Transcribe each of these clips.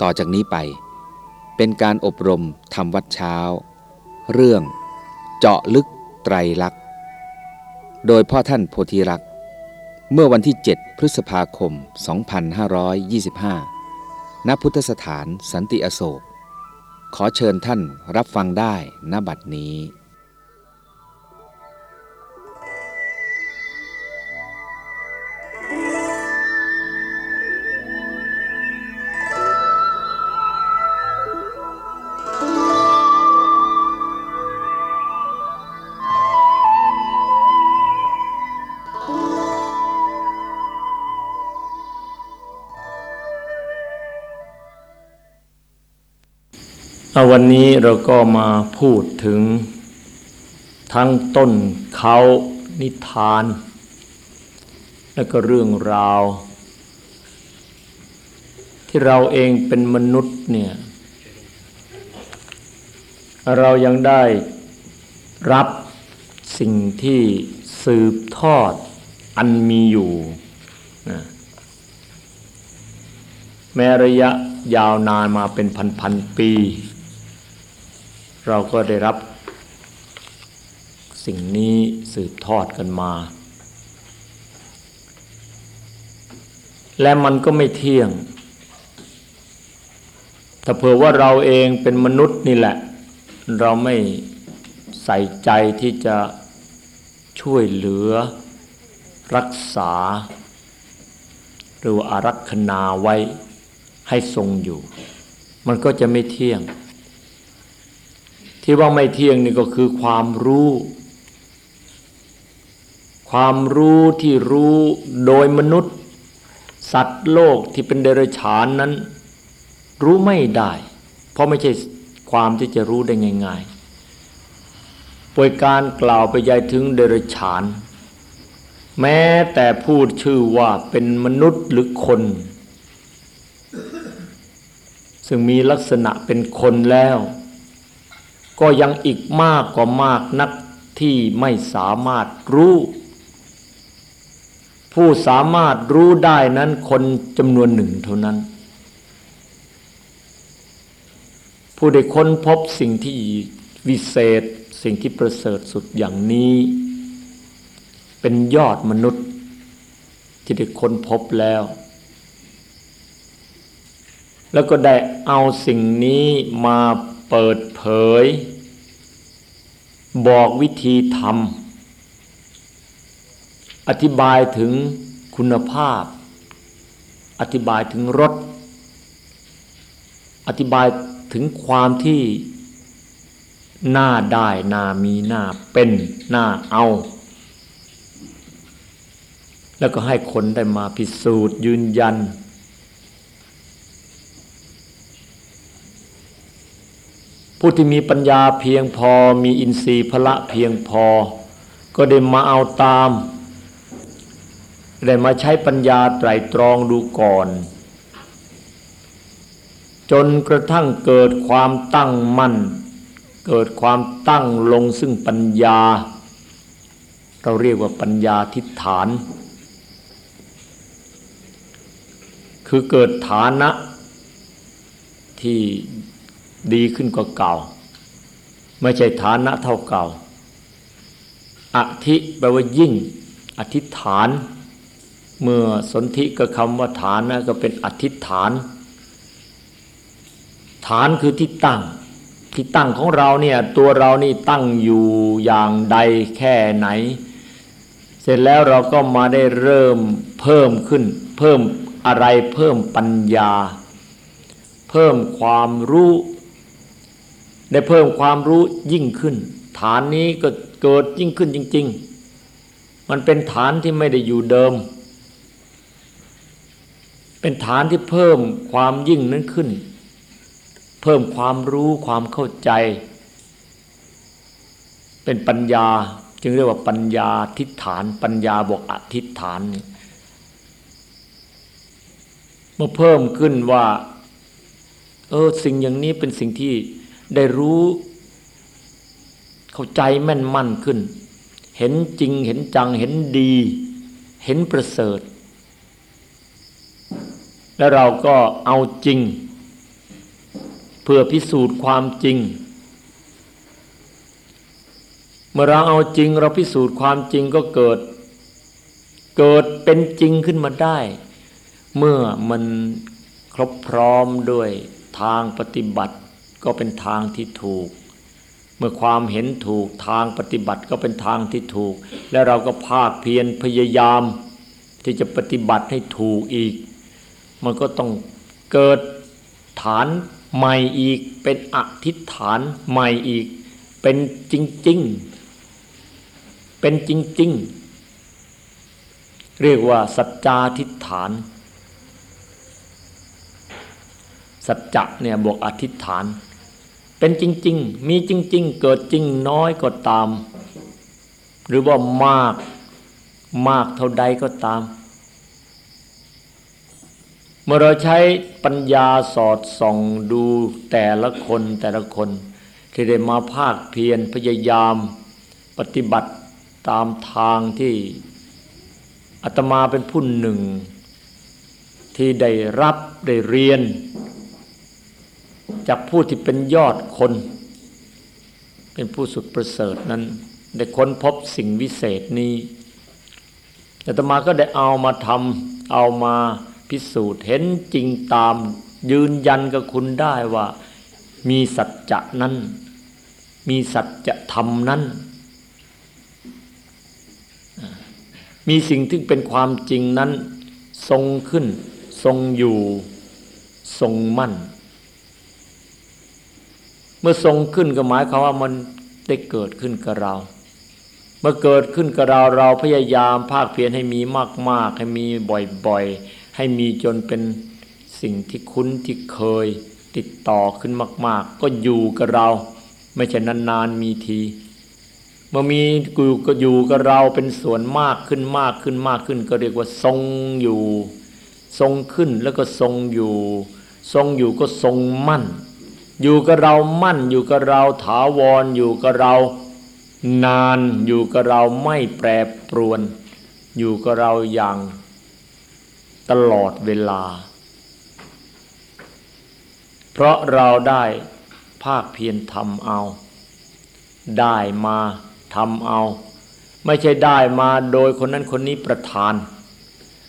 ต่อจากนี้ไป เป็นการอบรมทำวัดเช้า เรื่องเจาะลึกไตรลักษณ์ โดยพ่อท่านโพธิรักษ์ เมื่อวันที่ 7 พฤษภาคม 2525 ณ พุทธสถานสันติอโศก ขอเชิญท่านรับฟังได้ณบัดนี้ วันนี้เราก็มาพูดถึง ทั้งต้นเขานิทาน และก็เรื่องราว ที่เราเองเป็นมนุษย์เนี่ยเรายังได้รับสิ่งที่สืบทอดอันมีอยู่นะแม้ระยะยาวนานมาเป็นพันๆปี เราก็ได้รับสิ่งนี้สืบทอดกันมา และมันก็ไม่เที่ยง ถ้าเผื่อว่าเราเองเป็นมนุษย์นี่แหละ เราไม่ใส่ใจที่จะช่วยเหลือ รักษา หรืออารักษนาไว้ให้ทรงอยู่ มันก็จะไม่เที่ยง ที่ว่าไม่เที่ยงนี่ก็คือความรู้ ความรู้ที่รู้โดยมนุษย์ สัตว์โลกที่เป็นเดรัจฉานนั้น รู้ไม่ได้ เพราะไม่ใช่ความที่จะรู้ได้ง่ายๆป่วยการกล่าวไปยายถึงเดรัจฉาน แม้แต่พูดชื่อว่าเป็นมนุษย์หรือคน ซึ่งมีลักษณะเป็นคนแล้ว ก็ยังอีกมากกว่ามากนักที่ไม่สามารถรู้ ผู้สามารถรู้ได้นั้นคนจำนวนหนึ่งเท่านั้น ผู้ได้ค้นพบสิ่งที่วิเศษสิ่งที่ประเสริฐสุดอย่างนี้ เป็นยอดมนุษย์ที่ได้ค้นพบแล้ว แล้วก็ได้เอาสิ่งนี้มาเปิด เผย บอกวิธีทำอธิบายถึงคุณภาพ อธิบายถึงรสอธิบายถึงความที่น่าได้น่ามีน่าเป็นน่าเอา แล้วก็ให้คนได้มาพิสูจน์ยืนยัน ผู้ที่มีปัญญาเพียงพอมีอินทรีย์พละเพียงพอ ก็ได้มาเอาตามได้มาใช้ปัญญาไตรตรองดูก่อน จนกระทั่งเกิดความตั้งมั่น เกิดความตั้งลงซึ่งปัญญา เราเรียกว่าปัญญาทิฏฐาน คือเกิดฐานะที่ ดีขึ้นกว่าเก่า ไม่ใช่ฐานะเท่าเก่าอธิแปลว่ายิ่ง อธิษฐาน เมื่อสนธิกับคำว่าฐานนะก็เป็นอธิษฐาน ฐานคือที่ตั้ง ที่ตั้งของเราเนี่ยตัวเรานี่ตั้งอยู่อย่างใดแค่ไหน เสร็จแล้วเราก็มาได้เริ่มเพิ่มขึ้น เพิ่มอะไรเพิ่มปัญญา เพิ่มความรู้ ได้เพิ่มความรู้ยิ่งขึ้น ฐานนี้ก็เกิดยิ่งขึ้นจริง ๆ มันเป็นฐานที่ไม่ได้อยู่เดิม เป็นฐานที่เพิ่มความยิ่งนั้นขึ้น เพิ่มความรู้ความเข้าใจ เป็นปัญญาจึงเรียกว่าปัญญาทิฏฐาน ปัญญาบอกอธิษฐานเมื่อเพิ่มขึ้นว่าเออสิ่งอย่างนี้เป็นสิ่งที่ ได้รู้ เข้าใจแม่นมั่นขึ้น เห็นจริงเห็นจังเห็นดี เห็นประเสริฐ แล้วเราก็เอาจริง เพื่อพิสูจน์ความจริง เมื่อเราเอาจริงเราพิสูจน์ความจริงก็เกิด เกิดเป็นจริงขึ้นมาได้ เมื่อมันครบพร้อมด้วยทางปฏิบัติ ก็เป็นทางที่ถูก เมื่อความเห็นถูกทางปฏิบัติก็เป็นทางที่ถูก แล้วเราก็ภาคเพียรพยายาม ที่จะปฏิบัติให้ถูกอีก มันก็ต้องเกิดฐานใหม่อีก เป็นอธิษฐานใหม่อีก เป็นจริงๆ เป็นจริงๆ เรียกว่าสัจจาทิฏฐานสัจจะเนี่ยบวกอธิษฐาน เป็นจริง ๆ มีจริง ๆ เกิดจริงน้อยก็ตาม หรือว่ามากมากเท่าใดก็ตาม เมื่อเราใช้ปัญญาสอดส่องดูแต่ละคนแต่ละคน ที่ได้มาภาคเพียรพยายามปฏิบัติตามทางที่อาตมาเป็นผู้หนึ่ง ที่ได้รับได้เรียน จากผู้ที่เป็นยอดคน เป็นผู้สุดประเสริฐนั้น ได้ค้นพบสิ่งวิเศษนี้อาตมาก็ได้เอามาทำเอามาพิสูจน์เห็นจริงตาม ยืนยันกับคุณได้ว่า มีสัจจะนั้น มีสัจธรรมนั้นมีสิ่งที่เป็นความจริงนั้น ทรงขึ้น ทรงอยู่ ทรงมั่น เมื่อทรงขึ้นก็หมายความว่ามันได้เกิดขึ้นกับเรา เมื่อเกิดขึ้นกับเราเราพยายามภาคเพียรให้มีมาก ๆ ให้มีบ่อยๆ ให้มีจนเป็นสิ่งที่คุ้นที่เคยติดต่อขึ้นมาก ๆ ก็อยู่กับเรา ไม่ใช่นานๆมีทีเมื่อมีกูก็อยู่กับเราเป็นส่วนมากขึ้นมากขึ้นมากขึ้น ก็เรียกว่าทรงอยู่ ทรงขึ้นแล้วก็ทรงอยู่ ทรงอยู่ก็ทรงมั่น อยู่กับเรามั่นอยู่กับเราถาวรอยู่กับเรานานอยู่กับเราไม่แปรปรวน อยู่กับเราอย่างตลอดเวลา เพราะเราได้ภาคเพียรทำเอา ได้มาทำเอา ไม่ใช่ได้มาโดยคนนั้นคนนี้ประทาน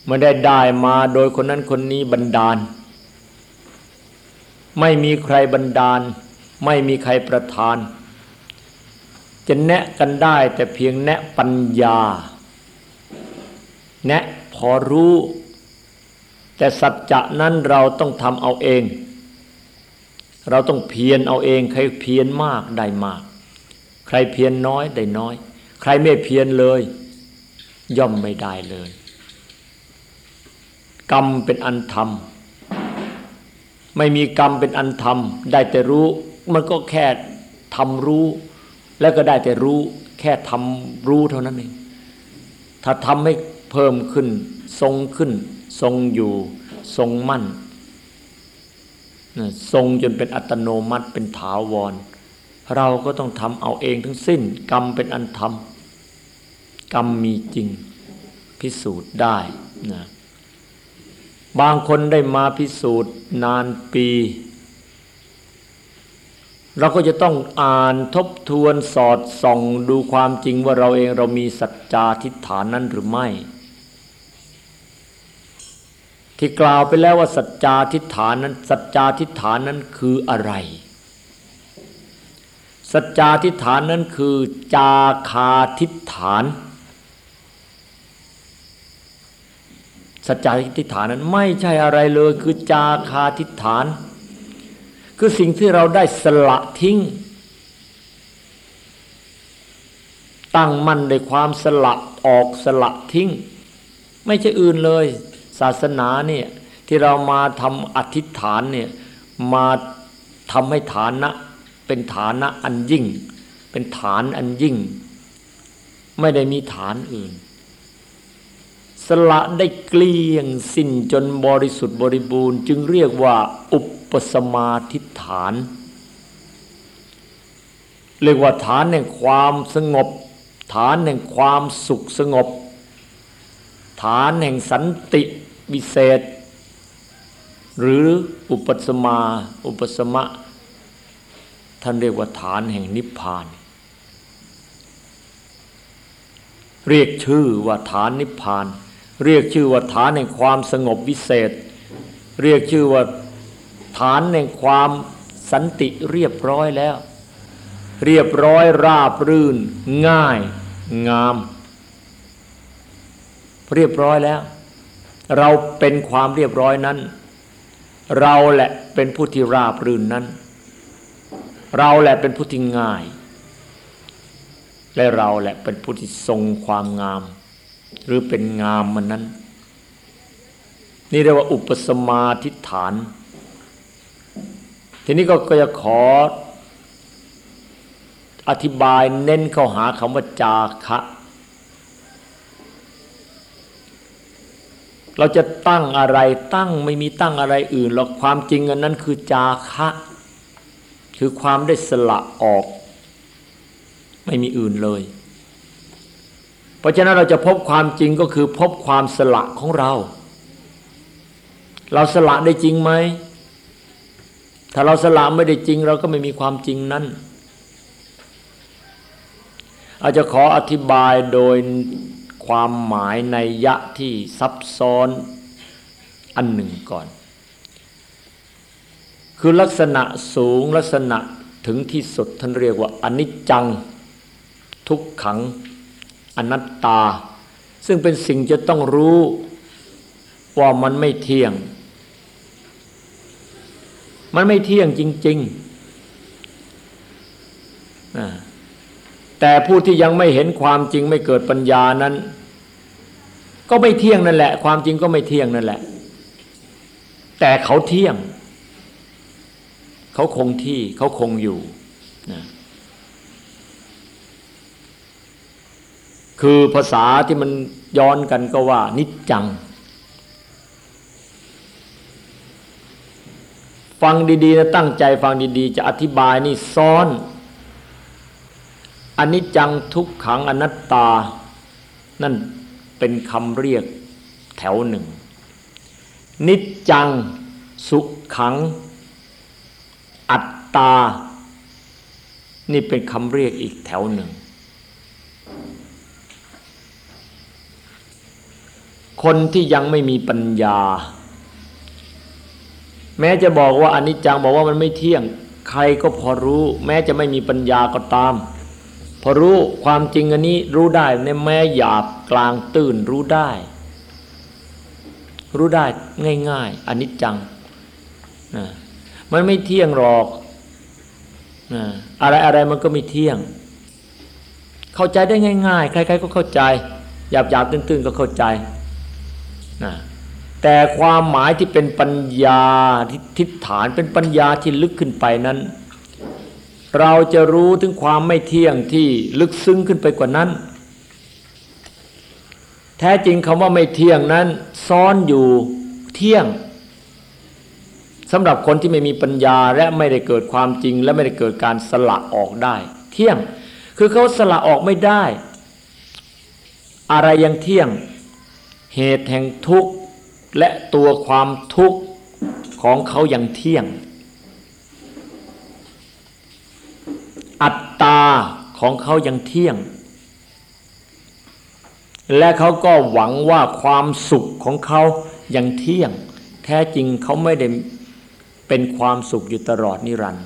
ไม่ได้ได้มาโดยคนนั้นคนนี้บันดาล ไม่มีใครบันดาล ไม่มีใครประทาน จะแนะกันได้แต่เพียงแนะปัญญา แนะพอรู้ แต่สัจจะนั้นเราต้องทำเอาเอง เราต้องเพียรเอาเอง ใครเพียรมากได้มาก ใครเพียรน้อยได้น้อย ใครไม่เพียรเลย ย่อมไม่ได้เลย กรรมเป็นอันทำ ไม่มีกรรมเป็นอันทำได้แต่รู้ มันก็แค่ทำรู้ แล้วก็ได้แต่รู้ แค่ทำรู้เท่านั้นเองถ้าทำให้เพิ่มขึ้น ทรงขึ้น ทรงอยู่ ทรงมั่นทรงจนเป็นอัตโนมัติเป็นถาวร เราก็ต้องทำเอาเองทั้งสิ้น กรรมเป็นอันทำกรรมมีจริง พิสูจน์ได้นะ บางคนได้มาพิสูจน์นานปี เราก็จะต้องอ่านทบทวนสอดส่องดูความจริงว่าเราเองเรามีสัจจาทิฏฐานนั้นหรือไม่ ที่กล่าวไปแล้วว่าสัจจาทิฏฐานนั้น สัจจาทิฏฐานนั้นคืออะไร สัจจาทิฏฐานนั้นคือจาคาทิฏฐาน สัจจาทิฏฐานนั้นไม่ใช่อะไรเลยคือจาคาทิฏฐาน คือสิ่งที่เราได้สละทิ้ง ตั้งมั่นในความสละออกสละทิ้ง ไม่ใช่อื่นเลย ศาสนาเนี่ยที่เรามาทำอธิษฐานเนี่ยมาทำให้ฐานะเป็นฐานะอันยิ่ง เป็นฐานอันยิ่ง ไม่ได้มีฐานอื่น สละได้เกลี้ยงสิ้นจนบริสุทธิ์บริบูรณ์ จึงเรียกว่า อุปสมาธิฐาน เรียกว่าฐานแห่งความสงบ ฐานแห่งความสุขสงบ ฐานแห่งสันติวิเศษ หรืออุปสมาอุปสมะท่านเรียกว่าฐานแห่งนิพพาน เรียกชื่อว่าฐานนิพพาน เรียกชื่อว่าฐานแห่งความสงบวิเศษ เรียกชื่อว่าฐานแห่งความสันติเรียบร้อยแล้ว เรียบร้อยราบรื่น ง่ายงาม เรียบร้อยแล้ว เราเป็นความเรียบร้อยนั้น เราแหละเป็นผู้ที่ราบรื่นนั้น เราแหละเป็นผู้ที่ง่าย และเราแหละเป็นผู้ที่ทรงความงาม หรือเป็นงามมันนั้น นี่เรียกว่าอุปสมาธิฐาน ทีนี้ก็จะขออธิบายเน้นเข้าหาคำว่าจาคะ เราจะตั้งอะไรตั้งไม่มีตั้งอะไรอื่นหรอกความจริงอันนั้นคือจาคะ คือความได้สละออก ไม่มีอื่นเลย เพราะฉะนั้นเราจะพบความจริงก็คือพบความสละของเรา เราสละได้จริงไหม ถ้าเราสละไม่ได้จริง เราก็ไม่มีความจริงนั้นอาจจะขออธิบายโดยความหมายในยะที่ซับซ้อนอันหนึ่งก่อน คือลักษณะสูงลักษณะถึงที่สุดท่านเรียกว่าอนิจจัง ทุกขัง นัตตา ซึ่งเป็นสิ่งจะต้องรู้ว่ามันไม่เที่ยง มันไม่เที่ยงจริงๆแต่ผู้ที่ยังไม่เห็นความจริงไม่เกิดปัญญานั้น ก็ไม่เที่ยงนั่นแหละ ความจริงก็ไม่เที่ยงนั่นแหละ แต่เขาเที่ยง เขาคงที่เขาคงอยู่นะ คือภาษาที่มันย้อนกันก็ว่า นิจจัง ฟังดีๆนะตั้งใจฟังดีๆ จะอธิบายนี่ซ้อนอนิจจังทุกขังอนัตตา นั่นเป็นคำเรียกแถวหนึ่ง นิจจัง สุขขัง อัตตา นี่เป็นคำเรียกอีกแถวหนึ่ง คนที่ยังไม่มีปัญญา แม้จะบอกว่าอนิจจังบอกว่ามันไม่เที่ยง ใครก็พอรู้ แม้จะไม่มีปัญญาก็ตาม พอรู้ความจริงอันนี้รู้ได้ในแม้หยาบกลางตื่นรู้ได้ รู้ได้ง่าย ๆอนิจจังนะมันไม่เที่ยงหรอกนะอะไรอะไรมันก็ไม่เที่ยง เข้าใจได้ง่าย ๆ ใคร ๆ ก็เข้าใจหยาบหยาบตื้นๆก็เข้าใจ นะแต่ความหมายที่เป็นปัญญาทิฏฐานเป็นปัญญาที่ลึกขึ้นไปนั้น เราจะรู้ถึงความไม่เที่ยงที่ลึกซึ้งขึ้นไปกว่านั้น แท้จริงคำว่าไม่เที่ยงนั้น ซ่อนอยู่เที่ยงสำหรับคนที่ไม่มีปัญญาและไม่ได้เกิดความจริง และไม่ได้เกิดการสละออกได้ เที่ยง คือเขาสละออกไม่ได้ อะไรยังเที่ยง เหตุแห่งทุกข์และตัวความทุกข์ของเขายังเที่ยง อัตตาของเขายังเที่ยง และเขาก็หวังว่าความสุขของเขายังเที่ยง แท้จริงเขาไม่ได้เป็นความสุขอยู่ตลอดนิรันดร์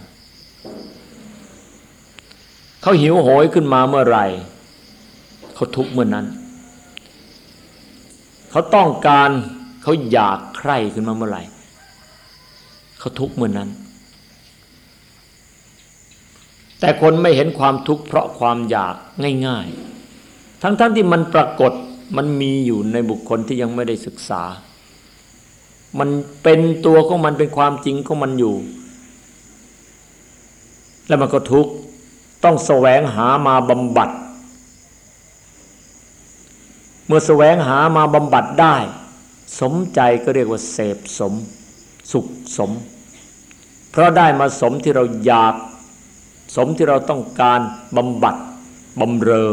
เขาหิวโหยขึ้นมาเมื่อไหร่ เขาทุกข์เมื่อนนั้น เขาต้องการเขาอยากใคร่ขึ้นมาเมื่อไหร่เขาทุกข์เมื่อนนั้น แต่คนไม่เห็นความทุกข์เพราะความอยากง่ายๆ ทั้งๆทที่มันปรากฏมันมีอยู่ในบุคคลที่ยังไม่ได้ศึกษา มันเป็นตัวของมันเป็นความจริงของมันอยู่ แล้วมันก็ทุกข์ต้องแสวงหามาบำบัด เมื่อแสวงหามาบำบัดได้ สมใจก็เรียกว่าเสพสม สุขสม เพราะได้มาสมที่เราอยาก สมที่เราต้องการบำบัดบำเรอ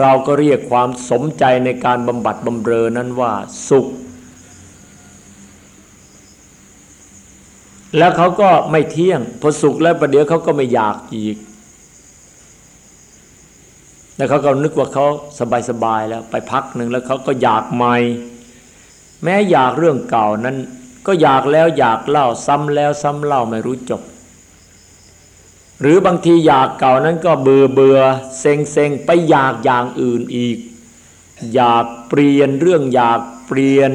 เราก็เรียกความสมใจในการบำบัดบำเรอนั้นว่าสุข แล้วเขาก็ไม่เที่ยงพอสุขแล้วประเดี๋ยวเขาก็ไม่อยากอีก แล้วเขาก็นึกว่าเขาสบายๆแล้วไปพักหนึ่งแล้วเขาก็อยากใหม่ แม้อยากเรื่องเก่านั้น ก็อยากแล้วอยากเล่าซ้ำแล้วซ้ำเล่าไม่รู้จบ หรือบางทีอยากเก่านั้นก็เบื่อเบื่อเซ็งเซ็งไปอยากอย่างอื่นอีก อยากเปลี่ยนเรื่องอยากเปลี่ยน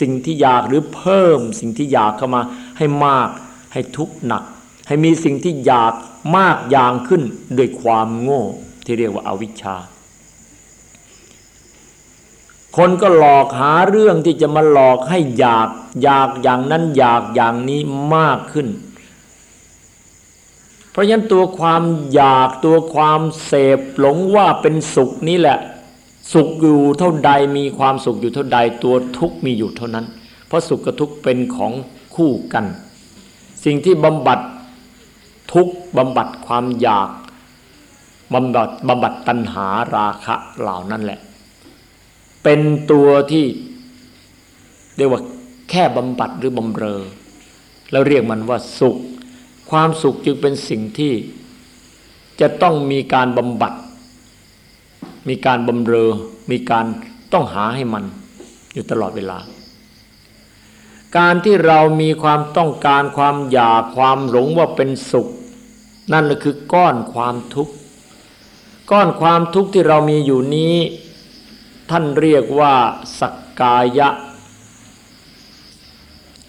สิ่งที่อยากหรือเพิ่มสิ่งที่อยากเข้ามาให้มากให้ทุกข์หนัก ให้มีสิ่งที่อยากมากอย่างขึ้นด้วยความโง่ ที่เรียกว่าอาวิชชา คนก็หลอกหาเรื่องที่จะมาหลอกให้อยากอยากอย่างนั้นอยากอย่างนี้มากขึ้น เพราะฉะนั้นตัวความอยากตัวความเสพหลงว่าเป็นสุขนี่แหละ สุขอยู่เท่าใดมีความสุขอยู่เท่าใดตัวทุกข์มีอยู่เท่านั้น เพราะสุขกับทุกข์เป็นของคู่กัน สิ่งที่บำบัดทุกข์บำบัดความอยาก บำบัดบำบัดตัณหาราคะเหล่านั้นแหละ เป็นตัวที่เรียกว่าแค่บำบัดหรือบำเรอ แล้วเรียกมันว่าสุข ความสุขจึงเป็นสิ่งที่จะต้องมีการบำบัด มีการบำเรอ มีการต้องหาให้มันอยู่ตลอดเวลา การที่เรามีความต้องการความอยากความหลงว่าเป็นสุข นั่นก็คือก้อนความทุกข์ ก้อนความทุกข์ที่เรามีอยู่นี้ ท่านเรียกว่าสักกายะ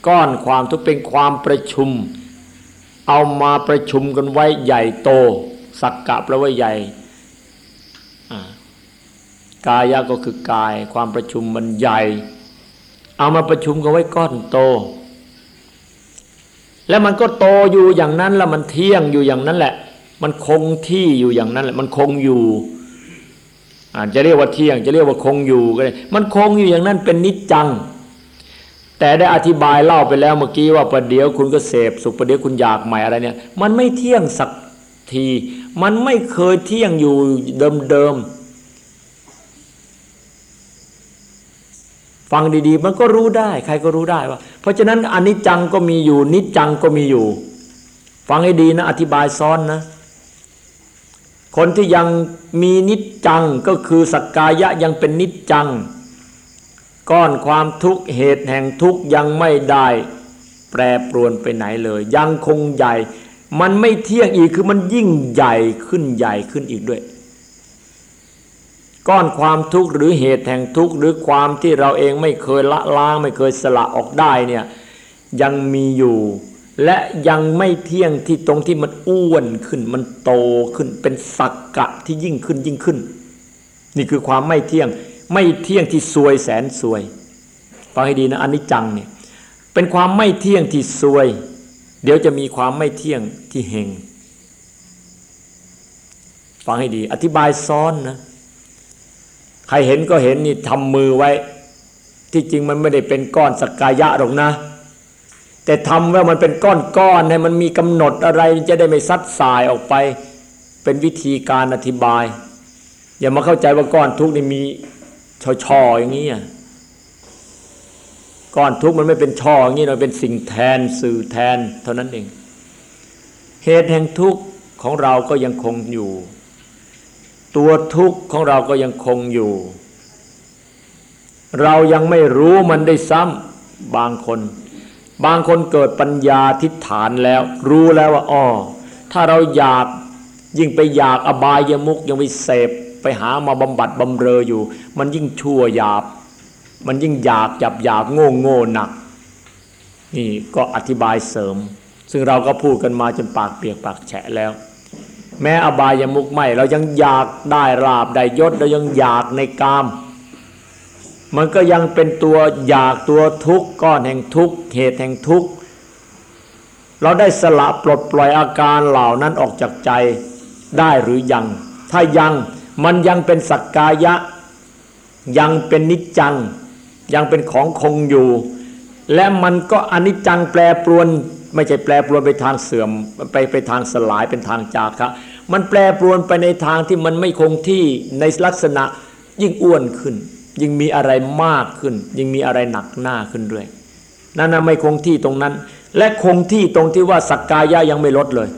ก้อนความทุกข์เป็นความประชุม เอามาประชุมกันไว้ใหญ่โต สักกะแปลว่าใหญ่กายะก็คือกายความประชุมมันใหญ่ เอามาประชุมกันไว้ก้อนโต แล้วมันก็โตอยู่อย่างนั้นแล้วมันเที่ยงอยู่อย่างนั้นแหละ มันคงที่อยู่อย่างนั้นแหละมันคงอยู่อาจจะเรียกว่าเที่ยง จะเรียกว่าคงอยู่ก็ได้มันคงอยู่อย่างนั้นเป็นนิจจัง แต่ได้อธิบายเล่าไปแล้วเมื่อกี้ว่าประเดี๋ยวคุณก็เสพสุขประเดี๋ยวคุณอยากใหม่อะไรเนี่ย มันไม่เที่ยงสักที มันไม่เคยเที่ยงอยู่เดิมๆฟังดีๆ มันก็รู้ได้ ใครก็รู้ได้ว่า เพราะฉะนั้นอนิจจังก็มีอยู่ นิจจังก็มีอยู่ ฟังให้ดีนะ อธิบายซ้อนนะ คนที่ยังมีนิจจังก็คือสักกายะยังเป็นนิจจัง ก้อนความทุกข์เหตุแห่งทุกข์ยังไม่ได้แปรปรวนไปไหนเลย ยังคงใหญ่ มันไม่เที่ยงอีกคือมันยิ่งใหญ่ขึ้นใหญ่ขึ้นอีกด้วย ก้อนความทุกข์หรือเหตุแห่งทุกข์หรือความที่เราเองไม่เคยละล้างไม่เคยสละออกได้เนี่ยยังมีอยู่ และยังไม่เที่ยงที่ตรงที่มันอ้วนขึ้น มันโตขึ้นเป็นสักกะที่ยิ่งขึ้นยิ่งขึ้น นี่คือความไม่เที่ยง ไม่เที่ยงที่ซวยแสนซวยฟังให้ดีนะอันิจจังเนี่ยเป็นความไม่เที่ยงที่ซวย เดี๋ยวจะมีความไม่เที่ยงที่เฮงฟังให้ดี อธิบายซ้อนนะใครเห็นก็เห็นนี่ทำมือไว้ ที่จริงมันไม่ได้เป็นก้อนสักกายะหรอกนะ แต่ทำว่ามันเป็นก้อนๆให้มันมีกำหนดอะไรจะได้ไม่ซัดสายออกไป เป็นวิธีการอธิบาย อย่ามาเข้าใจว่าก้อนทุกนี่มีช่อๆอย่างนี้ก้อนทุกมันไม่เป็นช่ออย่างนี้มันเป็นสิ่งแทนสื่อแทน เท่านั้นเอง เหตุแห่งทุกข์ของเราก็ยังคงอยู่ ตัวทุกข์ของเราก็ยังคงอยู่ เรายังไม่รู้มันได้ซ้ำบางคน บางคนเกิดปัญญาทิฏฐานแล้ว รู้แล้วว่าอ๋อถ้าเราอยากยิ่งไปอยากอบายยมุกยังไปเสพไปหามาบำบัดบำเรออยู่ มันยิ่งชั่วหยาบ มันยิ่งอยากหยาบหยาบโง่โง่หนัก นี่ก็อธิบายเสริม ซึ่งเราก็พูดกันมาจนปากเปียกปากแฉะแล้ว แม้อบายมุกไม่ เรายังอยากได้ราบได้ยศเรายังอยากในกาม มันก็ยังเป็นตัวอยากตัวทุกข์ก้อนแห่งทุกข์เหตุแห่งทุกข์เราได้สละปลดปล่อยอาการเหล่านั้นออกจากใจได้หรือยัง ถ้ายังมันยังเป็นสักกายะ ยังเป็นนิจจัง ยังเป็นของคงอยู่ และมันก็อนิจจังแปรปรวน ไม่ใช่แปรปรวนไปทางเสื่อมไปไปทางสลายเป็นทางจากครับมันแปรปรวนไปในทางที่มันไม่คงที่ในลักษณะยิ่งอ้วนขึ้น ยิ่งมีอะไรมากขึ้น ยิ่งมีอะไรหนักหน้าขึ้นด้วยนั่นนะไม่คงที่ตรงนั้น และคงที่ตรงที่ว่าสักกายะยังไม่ลดเลย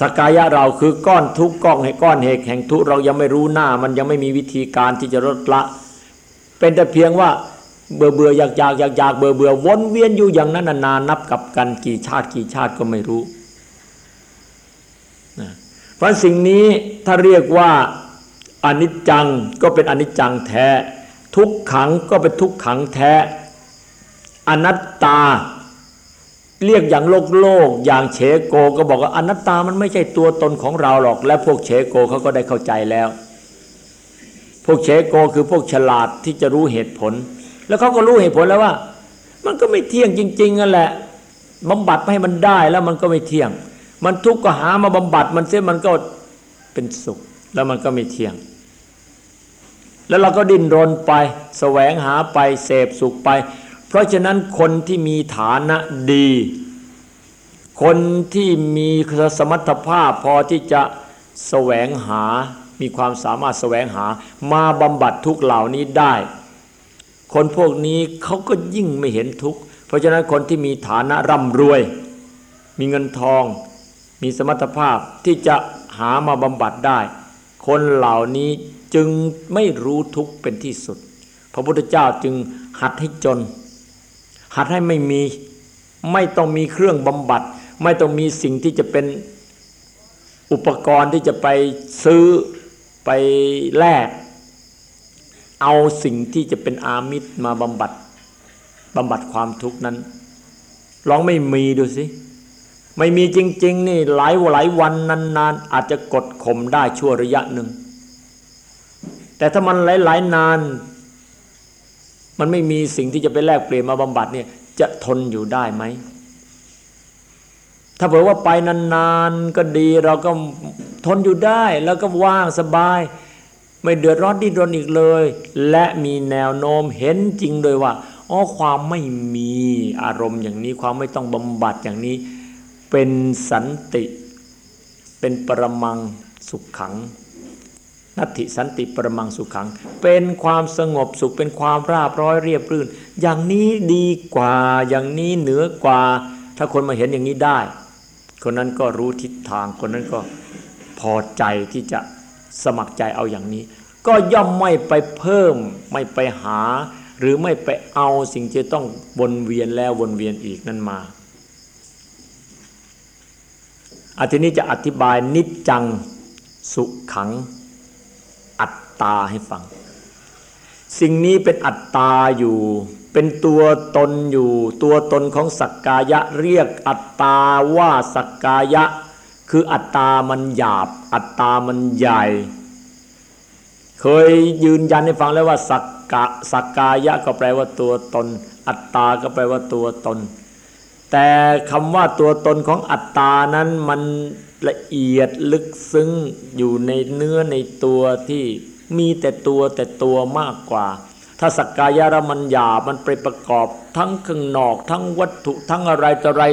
สักกายะเราคือก้อนทุกก้อนให้ก้อนเหตุแห่งทุกเรายังไม่รู้หน้า มันยังไม่มีวิธีการที่จะลดละ เป็นแต่เพียงว่าเบื่อเบื่ออยากอยากอยากอยากเบื่อเบื่อวนเวียนอยู่อย่างนั้นนานนับกับกันกี่ชาติกี่ชาติก็ไม่รู้เพราะสิ่งนี้ถ้าเรียกว่า อนิจจังก็เป็นอนิจจังแท้ ทุกขังก็เป็นทุกขังแท้ อนัตตา เรียกอย่างโลกโลก อย่างเฉโกก็บอกว่าอนัตตามันไม่ใช่ตัวตนของเราหรอก และพวกเฉโกเขาก็ได้เข้าใจแล้ว พวกเฉโกคือพวกฉลาดที่จะรู้เหตุผล แล้วเขาก็รู้เหตุผลแล้วว่า มันก็ไม่เที่ยงจริงๆนั่นแหละบำบัดให้มันได้แล้วมันก็ไม่เที่ยง มันทุกข์ก็หามาบำบัดมันเสียมันก็เป็นสุข แล้วมันก็ไม่เที่ยง แล้วเราก็ดิ้นรนไปแสวงหาไปเสพสุขไป เพราะฉะนั้นคนที่มีฐานะดี คนที่มีสมรรถภาพพอที่จะแสวงหา มีความสามารถแสวงหา มาบำบัดทุกเหล่านี้ได้ คนพวกนี้เขาก็ยิ่งไม่เห็นทุกข์เพราะฉะนั้นคนที่มีฐานะร่ำรวย มีเงินทอง มีสมรรถภาพที่จะหามาบำบัดได้ คนเหล่านี้ จึงไม่รู้ทุกข์เป็นที่สุด พระพุทธเจ้าจึงหัดให้จน หัดให้ไม่มีไม่ต้องมีเครื่องบำบัด ไม่ต้องมีสิ่งที่จะเป็นอุปกรณ์ที่จะไปซื้อไปแลกเอาสิ่งที่จะเป็นอามิตรมาบำบัดบำบัดความทุกข์นั้นลองไม่มีดูสิไม่มีจริง ๆ นี่หลายหลายวันนานๆ อาจจะกดข่มได้ชั่วระยะหนึ่ง แต่ถ้ามันหลายๆนาน มันไม่มีสิ่งที่จะไปแลกเปลี่ยนมาบำบัดเนี่ยจะทนอยู่ได้ไหม ถ้าเผื่อว่าไปนานๆก็ดีเราก็ทนอยู่ได้แล้วก็ว่างสบาย ไม่เดือดร้อนดิ้นรนอีกเลย และมีแนวโน้มเห็นจริงโดยว่าอ๋อความไม่มีอารมณ์อย่างนี้ความไม่ต้องบำบัดอย่างนี้ เป็นสันติ เป็นปรมังสุขขัง นัตถิสันติปรมังสุขัง เป็นความสงบสุขเป็นความราบร้อยเรียบรื่น อย่างนี้ดีกว่าอย่างนี้เหนือกว่า ถ้าคนมาเห็นอย่างนี้ได้ คนนั้นก็รู้ทิศทางคนนั้นก็พอใจที่จะสมัครใจเอาอย่างนี้ ก็ย่อมไม่ไปเพิ่ม ไม่ไปหา หรือไม่ไปเอาสิ่งที่ต้องวนเวียนแล้ววนเวียนอีกนั่นมาอาทีนี้จะอธิบายนิจจังสุขขัง ตาให้ฟัง สิ่งนี้เป็นอัตตาอยู่ เป็นตัวตนอยู่ ตัวตนของสักกายะเรียกอัตตาว่าสักกายะ คืออัตตามันหยาบ อัตตามันใหญ่ เคยยืนยันให้ฟังแล้วว่าสักกะสักกายะก็แปลว่าตัวตน อัตตาก็แปลว่าตัวตน แต่คำว่าตัวตนของอัตตานั้นมันละเอียดลึกซึ้งอยู่ในเนื้อในตัวที่ มีแต่ตัวแต่ตัวมากกว่า ถ้าสักกายะมันหยามันไปประกอบทั้งข้างนอก ทั้งวัตถุทั้งอะไรต่ออะไร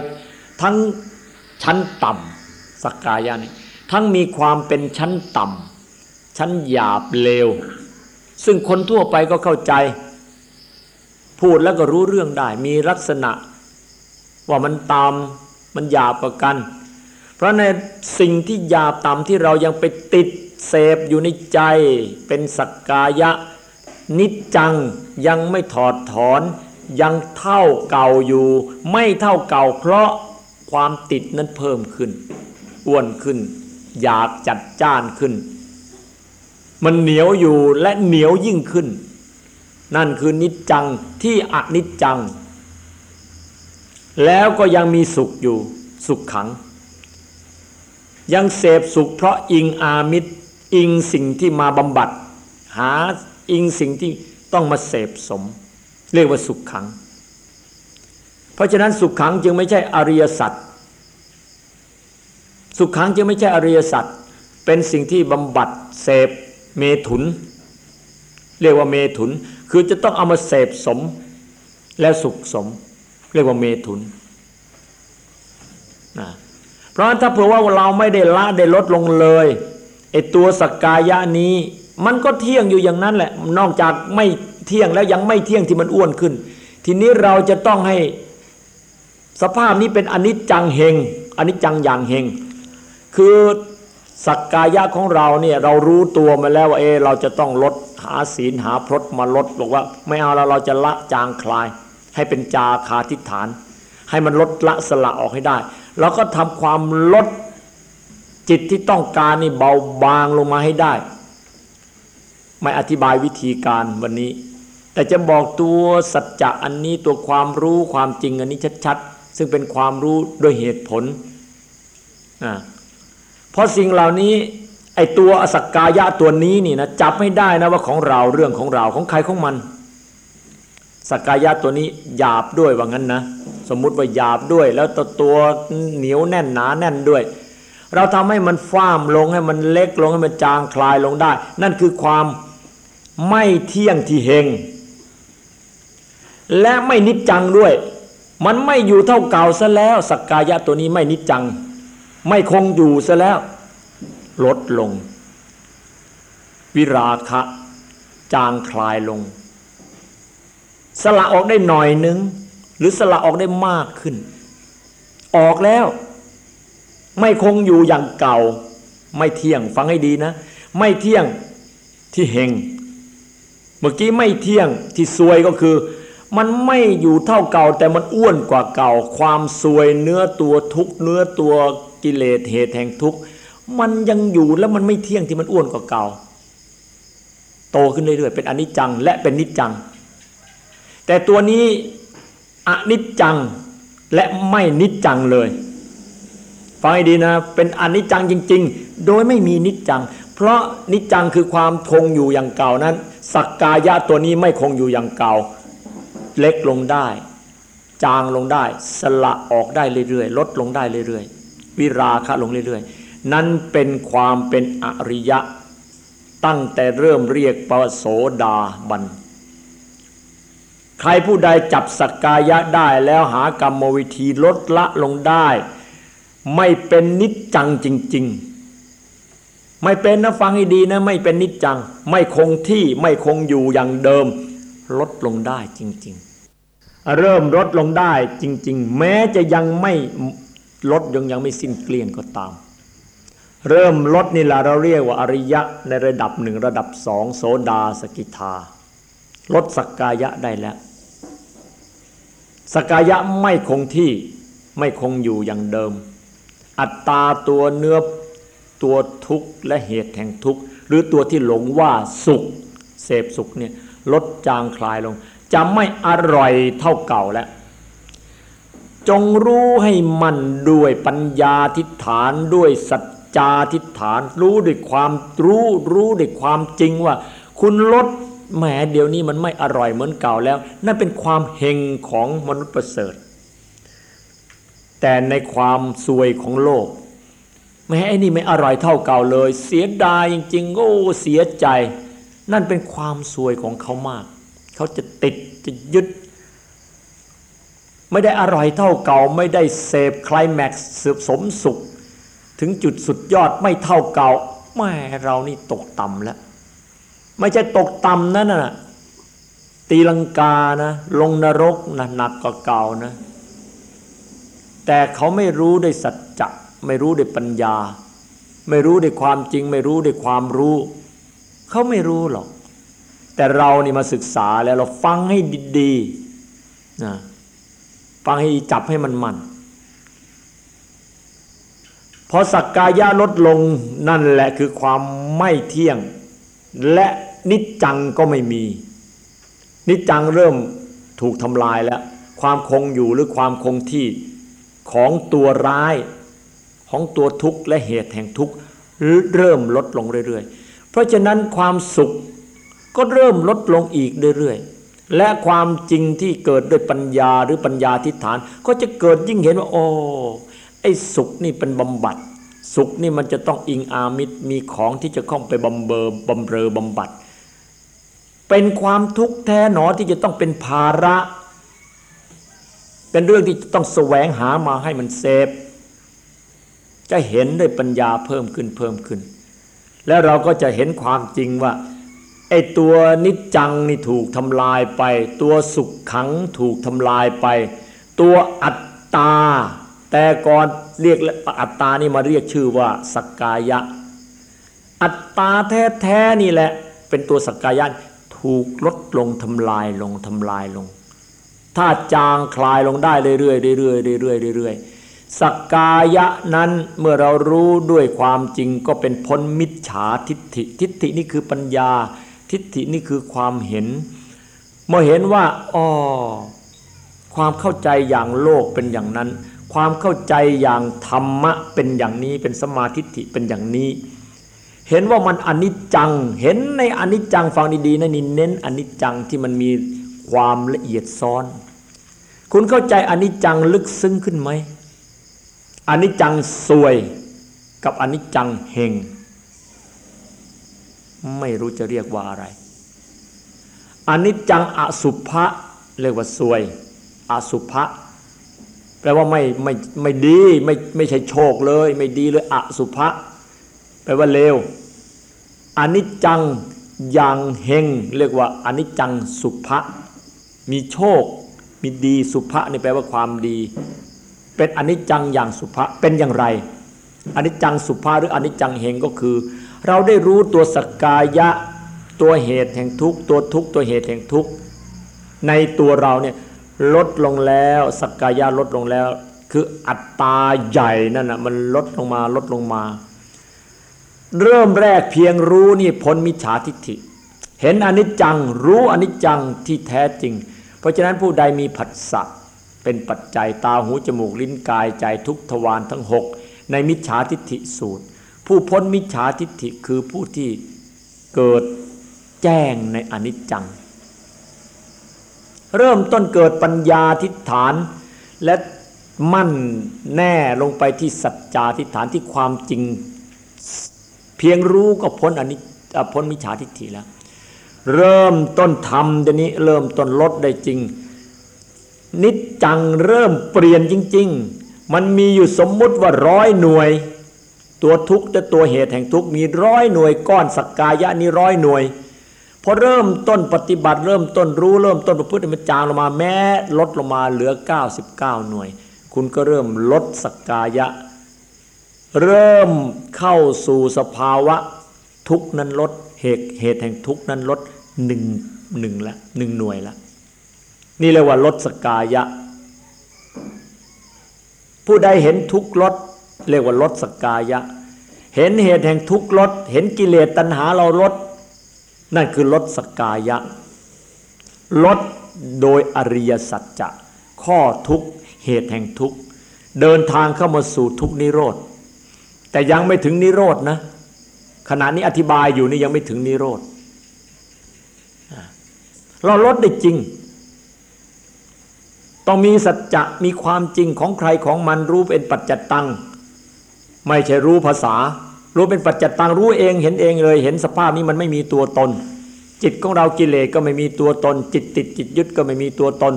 ทั้งชั้นต่ำสักกายะนี่ทั้งมีความเป็นชั้นต่ำชั้นหยาบเลว ซึ่งคนทั่วไปก็เข้าใจ พูดแล้วก็รู้เรื่องได้ มีลักษณะ ว่ามันตามมันหยาบกว่ากัน เพราะในสิ่งที่หยาบต่ำที่เรายังไปติด เสพอยู่ในใจเป็นสักกายะ นิจจังยังไม่ถอดถอนยังเท่าเก่าอยู่ ไม่เท่าเก่าเพราะความติดนั้นเพิ่มขึ้น อ้วนขึ้น อยากจัดจ้านขึ้น มันเหนียวอยู่และเหนียวยิ่งขึ้น นั่นคือนิจจังที่อนิจจัง แล้วก็ยังมีสุขอยู่สุขขัง ยังเสพสุขเพราะอิงอามิตร อิงสิ่งที่มาบำบัด หาอิงสิ่งที่ต้องมาเสพสม เรียกว่าสุขขัง เพราะฉะนั้นสุขขังจึงไม่ใช่อริยสัจสุขขังจึงไม่ใช่อริยสัจเป็นสิ่งที่บำบัดเสพเมถุน เรียกว่าเมถุน คือจะต้องเอามาเสพสมและสุขสม เรียกว่าเมถุนนะเพราะฉะนั้นถ้าเผื่อว่าเราไม่ได้ละได้ลดลงเลย ไอตัวสกกายะนี้ มันก็เที่ยงอยู่อย่างนั้นแหละ นอกจากไม่เที่ยงแล้วยังไม่เที่ยงที่มันอ้วนขึ้น ทีนี้เราจะต้องให้สภาพนี้เป็นอนิจจังเฮงอนิจจังอย่างเฮงคือสักกายะของเราเนี่ยเรารู้ตัวมาแล้วว่าเออเราจะต้องลดหาศีลหาพรตมาลดบอกว่า ไม่เอาแล้วเราจะละจางคลาย ให้เป็นจาคาทิฐาน ให้มันลดละสละออกให้ได้ แล้วก็ทำความลด จิตที่ต้องการนี่เบาบางลงมาให้ได้ ไม่อธิบายวิธีการวันนี้ แต่จะบอกตัวสัจจะอันนี้ตัวความรู้ความจริงอันนี้ชัดๆ ซึ่งเป็นความรู้โดยเหตุผลอ่าเพราะสิ่งเหล่านี้ไอตัวอสักกายะตัวนี้นี่นะจับไม่ได้นะว่าของเราเรื่องของเราของใครของมัน สักกายะตัวนี้หยาบด้วยว่างั้นนะ สมมุติว่าหยาบด้วย แล้วตัวตัวเหนียวแน่นหนาแน่นด้วย เราทำให้มันฟ้ามลงให้มันเล็กลงให้มันจางคลายลงได้ นั่นคือความไม่เที่ยงที่เฮง และไม่นิจจังด้วย มันไม่อยู่เท่าเก่าซะแล้วสักกายะตัวนี้ไม่นิจจัง ไม่คงอยู่ซะแล้ว ลดลง วิราคะ จางคลายลง สละออกได้หน่อยหนึ่งหรือสละออกได้มากขึ้น ออกแล้ว ไม่คงอยู่อย่างเก่า ไม่เที่ยงฟังให้ดีนะ ไม่เที่ยงที่เฮงเมื่อกี้ไม่เที่ยงที่ซวยก็คือ มันไม่อยู่เท่าเก่า แต่มันอ้วนกว่าเก่า ความซวยเนื้อตัวทุกเนื้อตัวกิเลสเหตุแห่งทุกข์มันยังอยู่แล้วมันไม่เที่ยงที่มันอ้วนกว่าเก่า โตขึ้นเรื่อยๆเป็นอนิจจังและเป็นนิจจัง แต่ตัวนี้อนิจจังและไม่นิจจังเลย ฟังให้ดีนะเป็นอนิจจังจริง ๆ โดยไม่มีนิจจัง เพราะนิจจังคือความคงอยู่อย่างเก่านั้น สักกายะตัวนี้ไม่คงอยู่อย่างเก่า เล็กลงได้ จางลงได้ สละออกได้เรื่อยๆลดลงได้เรื่อยๆ วิราคะลงเรื่อยๆ นั้นเป็นความเป็นอริยะ ตั้งแต่เริ่มเรียกปโสดาบันใครผู้ใดจับสักกายะได้แล้วหากรรมวิธีลดละลงได้ ไม่เป็นนิจจังจริง ๆ ไม่เป็นนะฟังให้ดีนะ ไม่เป็นนิจจัง ไม่คงที่ไม่คงอยู่อย่างเดิม ลดลงได้จริง ๆ เริ่มลดลงได้จริง ๆ แม้จะยังไม่ลดยังยังไม่สิ้นเกลี้ยงก็ตาม เริ่มลดนี่แหละเราเรียกว่าอริยะในระดับหนึ่งระดับสองโสดาสกิทา ลดสักกายะได้แล้วสกายะไม่คงที่ไม่คงอยู่อย่างเดิม อัตตาตัวเนื้อตัวทุกข์และเหตุแห่งทุกข์หรือตัวที่หลงว่าสุข เสพสุขเนี่ยลดจางคลายลง จะไม่อร่อยเท่าเก่าแล้ว จงรู้ให้มันด้วยปัญญาทิฏฐานด้วยสัจจาทิฏฐาน รู้ด้วยความรู้รู้ด้วยความจริงว่า คุณลดแหมเดี๋ยวนี้มันไม่อร่อยเหมือนเก่าแล้ว นั่นเป็นความเฮงของมนุษย์ประเสริฐ แต่ในความซวยของโลกแม้ไอ้นี่ไม่อร่อยเท่าเก่าเลย เสียดายจริงๆโอ้เสียใจ นั่นเป็นความซวยของเขามาก เขาจะติดจะยึด ไม่ได้อร่อยเท่าเก่า ไม่ได้เสพคลายแม็กซ์สมสุข ถึงจุดสุดยอดไม่เท่าเก่าแม่เรานี่ตกต่ำแล้ว ไม่ใช่ตกต่ำนั่นน่ะตีลังกานะ ลงนรกนะหนักกว่าเก่านะ แต่เขาไม่รู้ด้วยสัจจะไม่รู้ด้วยปัญญา ไม่รู้ด้วยความจริง ไม่รู้ด้วยความรู้ เขาไม่รู้หรอก แต่เรานี่มาศึกษาแล้วเราฟังให้ดีๆนะฟังให้จับให้มันมันพอสักกายะลดลงนั่นแหละคือความไม่เที่ยง และนิจจังก็ไม่มี นิจจังเริ่มถูกทำลายแล้ว ความคงอยู่หรือความคงที่ ของตัวร้ายของตัวทุกข์และเหตุแห่งทุกข์เริ่มลดลงเรื่อยๆ เพราะฉะนั้นความสุขก็เริ่มลดลงอีกเรื่อยๆ และความจริงที่เกิดด้วยปัญญาหรือปัญญาทิฏฐาน ก็จะเกิดยิ่งเห็นว่าโอ้ไอ้สุขนี่เป็นบำบัด สุขนี่มันจะต้องอิงอามิตรมีของที่จะข้าไปบำเบอบำเรอบำบัด เป็นความทุกข์แท้หนอที่จะต้องเป็นภาระ เป็นเรื่องที่ต้องแสวงหามาให้มันเซฟจะเห็นด้วยปัญญาเพิ่มขึ้นเพิ่มขึ้น แล้วเราก็จะเห็นความจริงว่าไอ้ตัวนิจจังนี่ถูกทำลายไป ตัวสุขขังถูกทำลายไป ตัวอัตตา แต่ก่อนเรียกอัตตานี่มาเรียกชื่อว่าสักกายะ อัตตาแท้ๆนี่แหละ เป็นตัวสักกายะถูกลดลงทำลายลงทำลายลง ถ้าจางคลายลงได้เรื่อยๆเรื่อยๆเรื่อยๆเรื่อยๆสักกายะนั้นเมื่อเรารู้ด้วยความจริงก็เป็นพ้นมิจฉาทิฏฐิ ทิฏฐินี่คือปัญญา ทิฏฐินี่คือความเห็น เมื่อเห็นว่าอ๋อความเข้าใจอย่างโลกเป็นอย่างนั้น ความเข้าใจอย่างธรรมะเป็นอย่างนี้เป็นสมาธิิเป็นอย่างนี้ เห็นว่ามันอนิจจัง เห็นในอนิจจังฟังดีๆนะนี่เน้นอนิจจังที่มันมี ความละเอียดซ้อน คุณเข้าใจอนิจจังลึกซึ้งขึ้นไหมอนิจจังสวยกับอนิจจังเฮงไม่รู้จะเรียกว่าอะไรอนิจจังอสุภะเรียกว่าสวย อสุภะแปลว่าไม่ไม่ไม่ดีไม่ไม่ใช่โชคเลย ไม่ดีเลยอสุภะแปลว่าเลวอนิจจังอย่างเฮงเรียกว่าอนิจจังสุภะ มีโชค มีดีสุภะนี่แปลว่าความดี เป็นอนิจจังอย่างสุภะเป็นอย่างไรอนิจจังสุภาหรืออนิจจังเฮงก็คือ เราได้รู้ตัวสกกายะตัวเหตุแห่งทุกตัวทุกตัวเหตุแห่งทุกในตัวเราเนี่ยลดลงแล้วสกกายะลดลงแล้ว คืออัตตาใหญ่นั่นนะมันลดลงมาลดลงมา เริ่มแรกเพียงรู้นี่พ้นมิจฉาทิฏฐิ เห็นอนิจจังรู้อนิจจังที่แท้จริง เพราะฉะนั้นผู้ใดมีผัสสะเป็นปัจจัยตาหูจมูกลิ้นกายใจทุกทวารทั้งหกในมิจฉาทิฏฐิสูตร ผู้พ้นมิจฉาทิฏฐิคือผู้ที่เกิดแจ้งในอนิจจัง เริ่มต้นเกิดปัญญาทิฏฐานและมั่นแน่ลงไปที่สัจจาทิฏฐานที่ความจริง เพียงรู้ก็พ้นอนิพ้นมิจฉาทิฏฐิแล้ว เริ่มต้นทำเดี๋ยวนี้เริ่มต้นลดได้จริง นิจจังเริ่มเปลี่ยนจริง ๆ มันมีอยู่สมมุติว่าร้อยหน่วย ตัวทุกข์และตัวเหตุแห่งทุกข์มีร้อยหน่วยก้อนสักกายะนี้ร้อยหน่วยพอเริ่มต้นปฏิบัติเริ่มต้นรู้เริ่มต้นประพฤติมันจางลงมาแม้ลดลงมาเหลือ 99 หน่วย คุณก็เริ่มลดสักกายะ เริ่มเข้าสู่สภาวะทุกนั้นลด เหตุเหตุแห่งทุกข์นั้นลดหนึ่งหนึ่งละหนึ่งหน่วยละนี่เรียกว่าลดสกายะ ผู้ใดเห็นทุกข์ลดเรียกว่าลดสกายะ เห็นเหตุแห่งทุกข์ลด เห็นกิเลสตัณหาเราลด นั่นคือลดสกายะ ลดโดยอริยสัจจะข้อทุกเหตุแห่งทุกเดินทางเข้ามาสู่ทุกนิโรธ แต่ยังไม่ถึงนิโรธนะ ขณะนี้อธิบายอยู่นี่ยังไม่ถึงนิโรธเราลดได้จริง ต้องมีสัจจะมีความจริงของใครของมันรู้เป็นปัจจตัง ไม่ใช่รู้ภาษา รู้เป็นปัจจตังรู้เองเห็นเองเลย เห็นสภาพนี้มันไม่มีตัวตน จิตของเรากิเลสก็ไม่มีตัวตน จิตติดจิตยึดก็ไม่มีตัวตน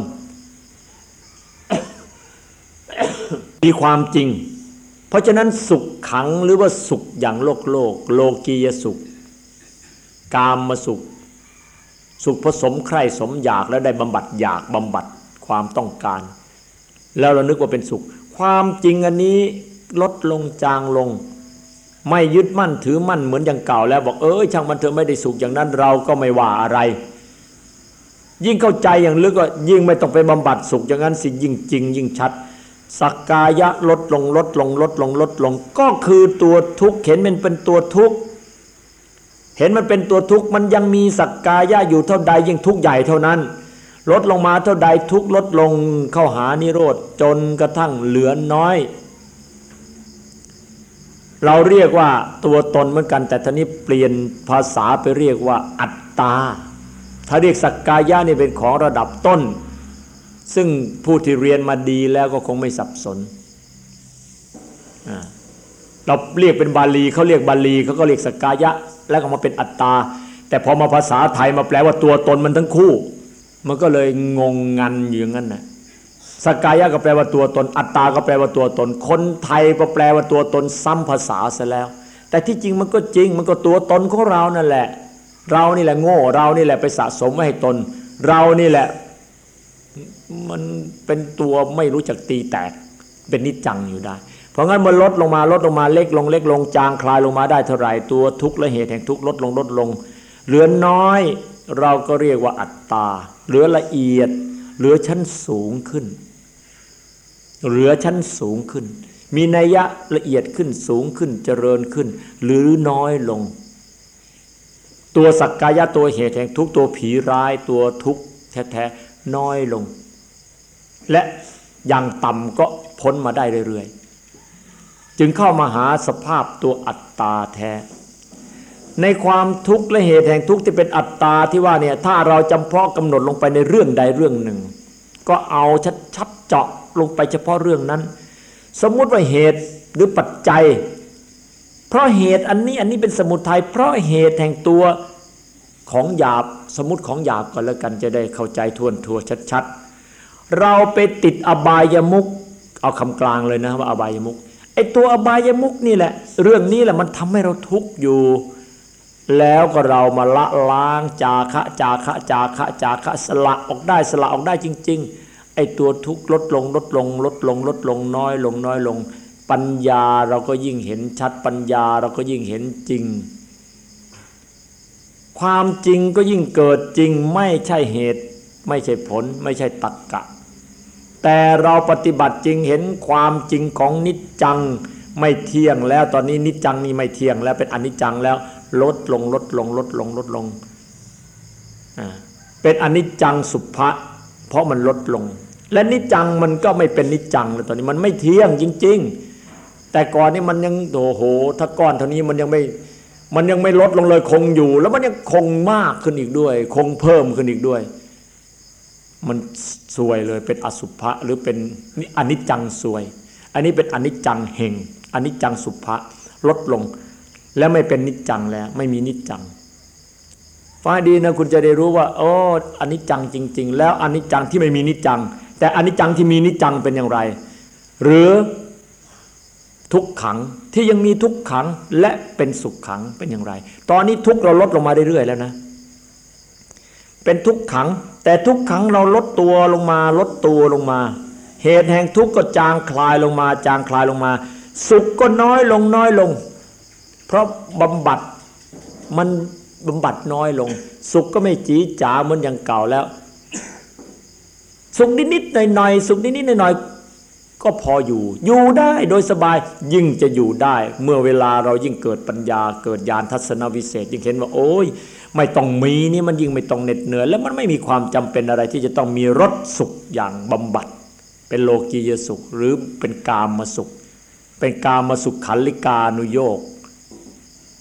มีความจริง ราะฉะนั้นสุขขังหรือว่าสุขอย่างโลกโลก โลกียสุข กามมาสุข สุขผสมใคร่สมอยากแล้วได้บำบัดอยากบำบัดความต้องการ แล้วเรานึกว่าเป็นสุข ความจริงอันนี้ลดลงจางลง ไม่ยึดมั่นถือมั่นเหมือนอย่างเก่าแล้วบอกเออช่างมันเธอไม่ได้สุขอย่างนั้นเราก็ไม่ว่าอะไร ยิ่งเข้าใจอย่างลึกก็ยิ่งไม่ต้องไปบำบัดสุขอย่างนั้นสิยิ่งจริง ยิ่งชัด สักกายะลดลงลดลงลดลงลดลง ก็คือตัวทุกข์เห็นมันเป็นตัวทุกข์เห็นมันเป็นตัวทุกข์มันยังมีสักกายะอยู่เท่าใดยิ่งทุกข์ใหญ่เท่านั้น ลดลงมาเท่าใดทุกข์ลดลงเข้าหานิโรธจนกระทั่งเหลือน้อย เราเรียกว่าตัวตนเหมือนกัน แต่ท่านี้เปลี่ยนภาษาไปเรียกว่าอัตตาถ้าเรียกสักกายะนี่เป็นของระดับต้น ซึ่งผู้ที่เรียนมาดีแล้วก็คงไม่สับสน เราเรียกเป็นบาลีเขาเรียกบาลีเขาก็เรียกสกายะ แล้วก็มาเป็นอัตตา แต่พอมาภาษาไทยมาแปลว่าตัวตนมันทั้งคู่ มันก็เลยงงงันอยู่างนั้นนะสกายะก็แปลว่าตัวตน อัตตาก็แปลว่าตัวตน คนไทยก็แปลว่าตัวตนซ้ำภาษาซะแล้ว แต่ที่จริงมันก็จริง มันก็ตัวตนของเรานั่นแหละ เรานี่แหละโง่ เรานี่แหละไปสะสมไว้ให้ตน เรานี่แหละ มันเป็นตัวไม่รู้จักตีแตก เป็นนิจจังอยู่ได้ เพราะงั้นมันลดลงมาลดลงมาเล็กลงเล็กลงจางคลายลงมาได้เท่าไหร่ตัวทุกข์และเหตุแห่งทุกข์ลดลงลดลง เหลือน้อยเราก็เรียกว่าอัตตา เหลือละเอียด เหลือชั้นสูงขึ้น เหลือชั้นสูงขึ้น มีนัยยะละเอียดขึ้นสูงขึ้นเจริญขึ้น หรือน้อยลง ตัวสักกายะตัวเหตุแห่งทุกตัวผีร้ายตัวทุกข์แท้ๆน้อยลง และอย่างต่ำก็พ้นมาได้เรื่อยๆ จึงเข้ามาหาสภาพตัวอัตตาแท้ ในความทุกข์และเหตุแห่งทุกข์ที่เป็นอัตตาที่ว่าเนี่ยถ้าเราจำเพาะกำหนดลงไปในเรื่องใดเรื่องหนึ่ง ก็เอาชัดๆเจาะลงไปเฉพาะเรื่องนั้น สมมุติว่าเหตุหรือปัจจัย เพราะเหตุอันนี้อันนี้เป็นสมุทัยเพราะเหตุแห่งตัวของหยาบสมมติของหยาบก่อนแล้วกันจะได้เข้าใจทวนทัวชัดๆ เราไปติดอบายมุกเอาคำกลางเลยนะว่าอบายมุกไอตัวอบายมุกนี่แหละ เรื่องนี้แหละมันทำให้เราทุกข์อยู่ แล้วก็เรามาละล้างจาคะจาคะจาคะจาคะสละออกได้สละออกได้จริง ๆ ไอตัวทุกข์ลดลงลดลง ลดลงลดลงน้อยลงน้อยลง ปัญญาเราก็ยิ่งเห็นชัดปัญญาเราก็ยิ่งเห็นจริง ความจริงก็ยิ่งเกิดจริงไม่ใช่เหตุ ไม่ใช่ผลไม่ใช่ตักกะ แต่เราปฏิบัติจริงเห็นความจริงของนิจจังไม่เที่ยงแล้วตอนนี้นิจจังนี่ไม่เที่ยงแล้วเป็นอนิจจังแล้วลดลงลดลงลดลงลดลง เป็นอนิจจังสุภะเพราะมันลดลง และนิจจังมันก็ไม่เป็นนิจจังแล้วตอนนี้มันไม่เที่ยงจริง ๆ แต่ก่อนนี้มันยังโอ้โห ถ้าก้อนเท่านี้มันยังไม่มันยังไม่ลดลงเลยคงอยู่ แล้วมันยังคงมากขึ้นอีกด้วย คงเพิ่มขึ้นอีกด้วย มันสวยเลยเป็นอสุภะหรือเป็นอนิจจังสวย อันนี้เป็นอนิจจังเฮงอนิจจังสุภะลดลง แล้วไม่เป็นนิจจังแล้ว ไม่มีนิจจังฟังดีนะคุณจะได้รู้ว่า โอ้อนิจจังจริง ๆ แล้วอนิจจังที่ไม่มีนิจจัง แต่อนิจจังที่มีนิจจังเป็นอย่างไร หรือทุกขังที่ยังมีทุกขังและเป็นสุขขังเป็นอย่างไร ตอนนี้ทุกเราลดลงมาเรื่อยๆแล้วนะ เป็นทุกขัง แต่ทุกขังเราลดตัวลงมาลดตัวลงมา เหตุแห่งทุกข์ก็จางคลายลงมา จางคลายลงมา สุขก็น้อยลงน้อยลง เพราะบำบัดมันบำบัดน้อยลง สุขก็ไม่จีจ๋าเหมือนอย่างเก่าแล้ว สุขนิดๆหน่อยๆสุขนิดๆหน่อยๆก็พออยู่ อยู่ได้โดยสบายยิ่งจะอยู่ได้ เมื่อเวลาเรายิ่งเกิดปัญญาเกิดญาณทัศนวิเศษยิ่งเห็นว่า โอ้ย ไม่ต้องมีนี่มันยิ่งไม่ต้องเหน็ดเหนื่อยแล้วมันไม่มีความจำเป็นอะไรที่จะต้องมีรสสุขอย่างบำบัด เป็นโลกียสุขหรือเป็นกามมาสุข เป็นกามมาสุขขันลิกานุโยก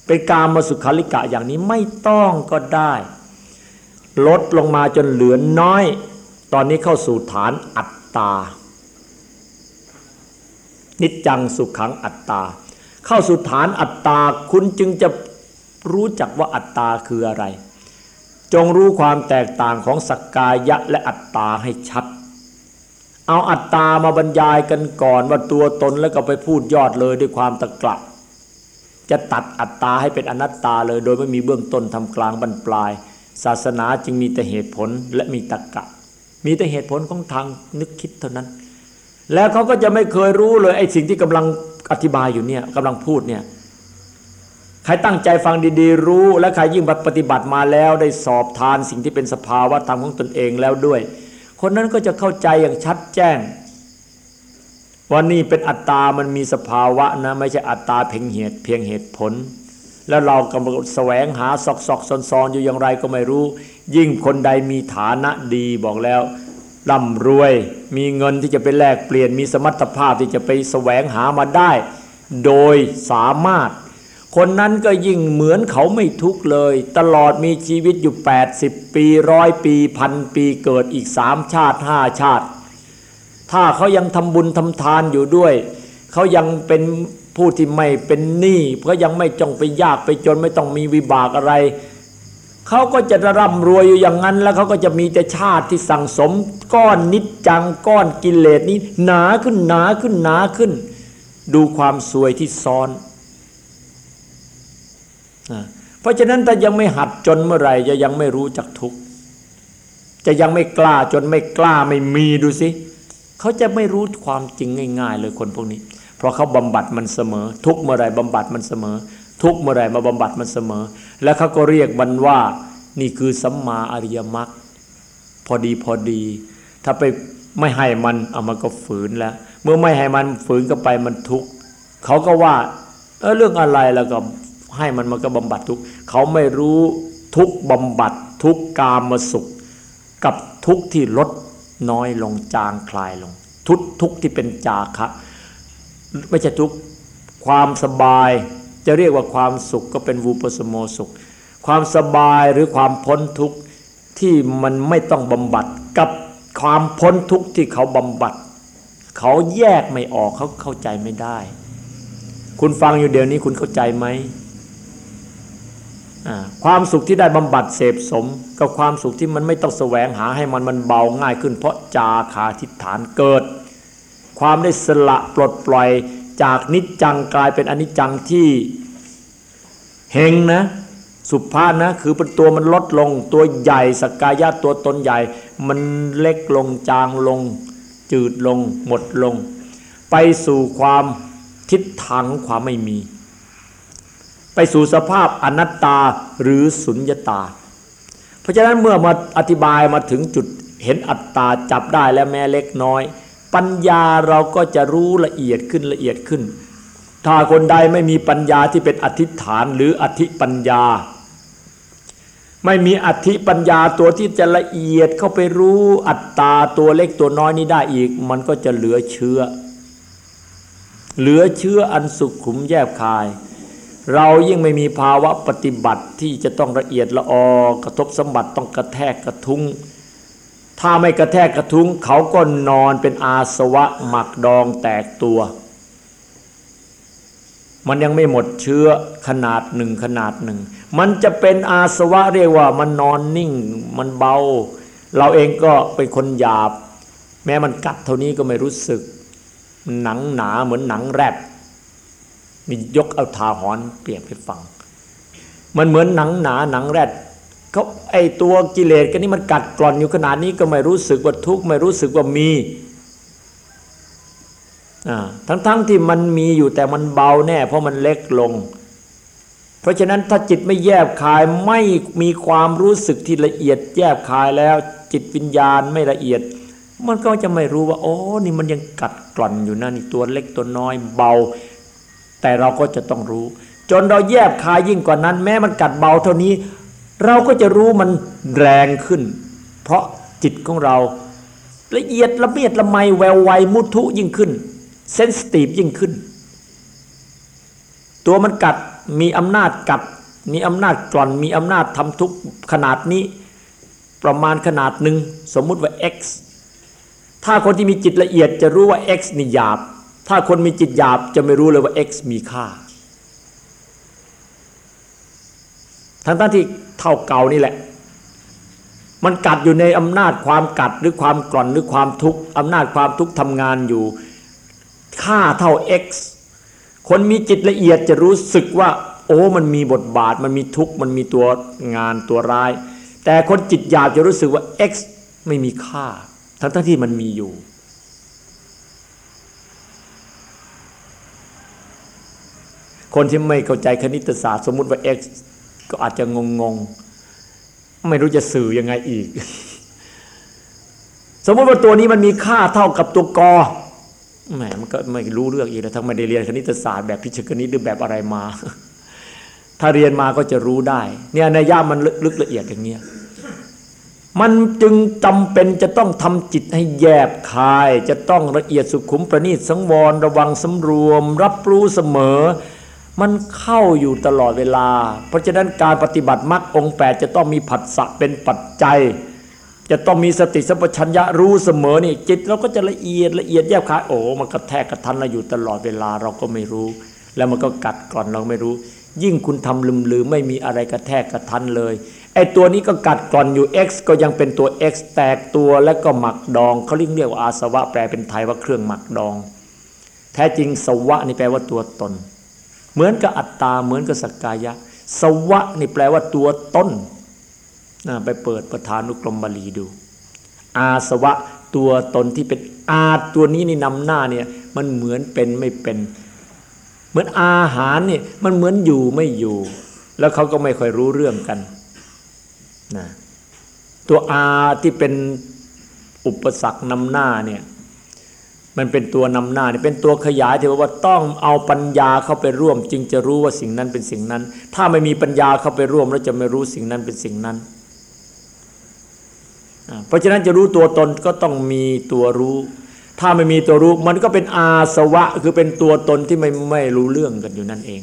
เป็นกามมาสุขขันลิกะอย่างนี้ไม่ต้องก็ได้ ลดลงมาจนเหลือน้อย ตอนนี้เข้าสู่ฐานอัตตา นิจจังสุขขังอัตตา เข้าสู่ฐานอัตตาคุณจึงจะ รู้จักว่าอัตตาคืออะไร จงรู้ความแตกต่างของสักกายะและอัตตาให้ชัด เอาอัตตามาบรรยายกันก่อนว่าตัวตนแล้วก็ไปพูดยอดเลยด้วยความตะกละจะตัดอัตตาให้เป็นอนัตตาเลย โดยไม่มีเบื้องต้นทำกลางบรรปลาย ศาสนาจึงมีแต่เหตุผลและมีตรกกะ มีแต่เหตุผลของทางนึกคิดเท่านั้น แล้วเขาก็จะไม่เคยรู้เลยไอ้สิ่งที่กำลังอธิบายอยู่เนี่ยกำลังพูดเนี่ย ใครตั้งใจฟังดีๆ รู้ และใครยิ่งปฏิบัติมาแล้วได้สอบทานสิ่งที่เป็นสภาวะธรรมของตนเองแล้วด้วย คนนั้นก็จะเข้าใจอย่างชัดแจ้งว่านี่เป็นอัตตา มันมีสภาวะนะ ไม่ใช่อัตตาเพียงเหตุเพียงเหตุผล แล้วเรากำลังแสวงหาซอกซอกซอนซอนอยู่อย่างไรก็ไม่รู้ ยิ่งคนใดมีฐานะดีบอกแล้วร่ำรวย มีเงินที่จะไปแลกเปลี่ยนมีสมรรถภาพที่จะไปแสวงหามาได้ โดยสามารถ คนนั้นก็ยิ่งเหมือนเขาไม่ทุกเลย ตลอดมีชีวิตอยู่ 80 ปีร้อยปีพันปีเกิดอีกสามชาติห้าชาติ ถ้าเขายังทำบุญทำทานอยู่ด้วย เขายังเป็นผู้ที่ไม่เป็นหนี้เพราะยังไม่จงไปยากไปจนไม่ต้องมีวิบากอะไรเขาก็จะร่ำรวยอยู่อย่างนั้น แล้วเขาก็จะมีแต่ชาติที่สั่งสม ก้อนนิจจังก้อนกิเลสนี้หนาขึ้นหนาขึ้นหนาขึ้น ดูความสวยที่ซ้อน เพราะฉะนั้นถ้ายังไม่หัดจนเมื่อไหร่จะยังไม่รู้จักทุกข์จะยังไม่กล้าจนไม่กล้าไม่มีดูสิเขาจะไม่รู้ความจริงง่าย ๆ เลยคนพวกนี้ เพราะเขาบำบัดมันเสมอ ทุกเมื่อไรบำบัดมันเสมอ ทุกเมื่อไรมาบำบัดมันเสมอ แล้วเขาก็เรียกมันว่า นี่คือสัมมาอริยมรรคพอดีพอดี ถ้าไปไม่ให้มันเอามันก็ฝืนแล้ว เมื่อไม่ให้มันฝืนก็ไปมันทุกข์เขาก็ว่าเออเรื่องอะไรแล้วก็ ให้มันมันก็บำบัดทุกเขาไม่รู้ทุกบำบัดทุกกามมาสุข กับทุกที่ลดน้อยลงจางคลายลง ทุกทุกที่เป็นจาคะไม่ใช่ทุกความสบายจะเรียกว่าความสุขก็เป็นวูปสโมสุข ความสบายหรือความพ้นทุกข์ที่มันไม่ต้องบำบัดกับความพ้นทุกข์ที่เขาบำบัด เขาแยกไม่ออกเขาเข้าใจไม่ได้ คุณฟังอยู่เดี๋ยวนี้คุณเข้าใจไหม ความสุขที่ได้บำบัดเสพสม กับความสุขที่มันไม่ต้องแสวงหาให้มันมันเบาง่ายขึ้น เพราะจาขาทิฏฐานเกิด ความได้สละปลดปล่อยจากนิจจังกลายเป็นอนิจจังที่เฮงนะสุภาพนะคือเป็นตัวมันลดลงตัวใหญ่สกกายะตัวตนใหญ่ มันเล็กลงจางลง จืดลง หมดลง ไปสู่ความทิศทางความไม่มี ไปสู่สภาพอนัตตาหรือสุญญตา เพราะฉะนั้นเมื่อมาอธิบายมาถึงจุดเห็นอัตตาจับได้แล้วแม้เล็กน้อย ปัญญาเราก็จะรู้ละเอียดขึ้นละเอียดขึ้น ถ้าคนใดไม่มีปัญญาที่เป็นอธิษฐานหรืออธิปัญญา ไม่มีอธิปัญญาตัวที่จะละเอียดเข้าไปรู้อัตตาตัวเล็กตัวน้อยนี้ได้อีก มันก็จะเหลือเชื้อ เหลือเชื้ออันสุขขุมแยบคาย เรายิ่งไม่มีภาวะปฏิบัติที่จะต้องละเอียดละออกระทบสมบัติต้องกระแทกกระทุ้ง ถ้าไม่กระแทกกระทุ้ง เขาก็นอนเป็นอาสวะหมักดองแตกตัว มันยังไม่หมดเชื้อขนาดหนึ่งขนาดหนึ่ง มันจะเป็นอาสวะเรียกว่ามันนอนนิ่ง มันเบา เราเองก็เป็นคนหยาบ แม้มันกัดเท่านี้ก็ไม่รู้สึก หนังหนาเหมือนหนังแรด มียกเอาทาหอนเปรียบให้ฟัง มันเหมือนหนังหนาหนังแรดเขาไอตัวกิเลสกันนี่มันกัดกร่อนอยู่ขนาดนี้ก็ไม่รู้สึกว่าทุกข์ไม่รู้สึกว่ามีทั้งๆทที่มันมีอยู่แต่มันเบาแน่ เพราะมันเล็กลง เพราะฉะนั้นถ้าจิตไม่แยบคายไม่มีความรู้สึกที่ละเอียดแยบคายแล้ว จิตวิญญาณไม่ละเอียด มันก็จะไม่รู้ว่าโอ้นี่มันยังกัดกร่อนอยู่นะนี่ตัวเล็กตัวน้อยเบา แต่เราก็จะต้องรู้ จนเราแยบคายยิ่งกว่านั้น แม้มันกัดเบาเท่านี้ เราก็จะรู้มันแรงขึ้น เพราะจิตของเราละเอียดละเมียดละไมแววไวมุทุยิ่งขึ้นเซนสตีฟยิ่งขึ้น ตัวมันกัดมีอำนาจกัด มีอำนาจกล่อนมีอำนาจทำทุกขนาดนี้ ประมาณขนาดหนึ่งสมมุติว่า x ถ้าคนที่มีจิตละเอียดจะรู้ว่า x นี่หยาบ ถ้าคนมีจิตหยาบจะไม่รู้เลยว่า x มีค่า ทั้งทั้งที่เท่าเก่านี่แหละ มันกัดอยู่ในอำนาจความกัดหรือความกร่อนหรือความทุกข์อำนาจความทุกข์ทำงานอยู่ ค่าเท่า x คนมีจิตละเอียดจะรู้สึกว่า โอ้มันมีบทบาท มันมีทุกข์มันมีตัวงานตัวร้าย แต่คนจิตหยาบจะรู้สึกว่า x ไม่มีค่า ทั้งทั้งที่มันมีอยู่ คนที่ไม่เข้าใจคณิตศาสตร์ สมมุติว่า x ก็อาจจะงงงไม่รู้จะสื่อยังไงอีก สมมติว่าตัวนี้มันมีค่าเท่ากับตัวกอแหมมันก็ไม่รู้เรื่องอีกแล้วทั้งไม่ได้เรียนคณิตศาสตร์แบบพิชคณิตหรือแบบอะไรมา ถ้าเรียนมาก็จะรู้ได้ เนี่ยในย่ามันลึกละเอียดอย่างเงี้ยมันจึงจำเป็นจะต้องทำจิตให้แยบคาย จะต้องละเอียดสุขุมประณีตสังวรระวังสำรวม รับรู้เสมอ มันเข้าอยู่ตลอดเวลา เพราะฉะนั้นการปฏิบัติมรรคองแปดจะต้องมีผัสสะเป็นปัจจัย จะต้องมีสติสัมปชัญญะรู้เสมอนี่จิตเราก็จะละเอียดละเอียดแยบคายโอ้มันกระแทกกระทันเราอยู่ตลอดเวลาเราก็ไม่รู้ แล้วมันก็กัดก่อนเราไม่รู้ ยิ่งคุณทำลืมลืมไม่มีอะไรกระแทกกระทันเลยไอ้ตัวนี้ก็กัดกร่อนอยู่ x ก็ยังเป็นตัว x แตกตัวแล้วก็หมักดองเขาเรียกเรียกว่าอาสวะแปลเป็นไทยว่าเครื่องหมักดอง แท้จริงสวะนี่แปลว่าตัวตน เหมือนกับอัตตาเหมือนกับสักกายะ สวะนี่แปลว่าตัวต้นนะไปเปิดประธานุกรมบาลีดู อาสวะตัวตนที่เป็นอาตัวนี้นี่นำหน้าเนี่ยมันเหมือนเป็นไม่เป็น เหมือนอาหารนี่มันเหมือนอยู่ไม่อยู่ แล้วเขาก็ไม่ค่อยรู้เรื่องกันนะตัวอาที่เป็นอุปสรรคนำหน้าเนี่ย มันเป็นตัวนำหน้าเนี่ยเป็นตัวขยายที่ว่าต้องเอาปัญญาเข้าไปร่วม จึงจะรู้ว่าสิ่งนั้นเป็นสิ่งนั้น ถ้าไม่มีปัญญาเข้าไปร่วม แล้วจะไม่รู้สิ่งนั้นเป็นสิ่งนั้น เพราะฉะนั้นจะรู้ตัวตนก็ต้องมีตัวรู้ ถ้าไม่มีตัวรู้มันก็เป็นอาสวะ คือเป็นตัวตนที่ไม่ไม่รู้เรื่องกันอยู่นั่นเอง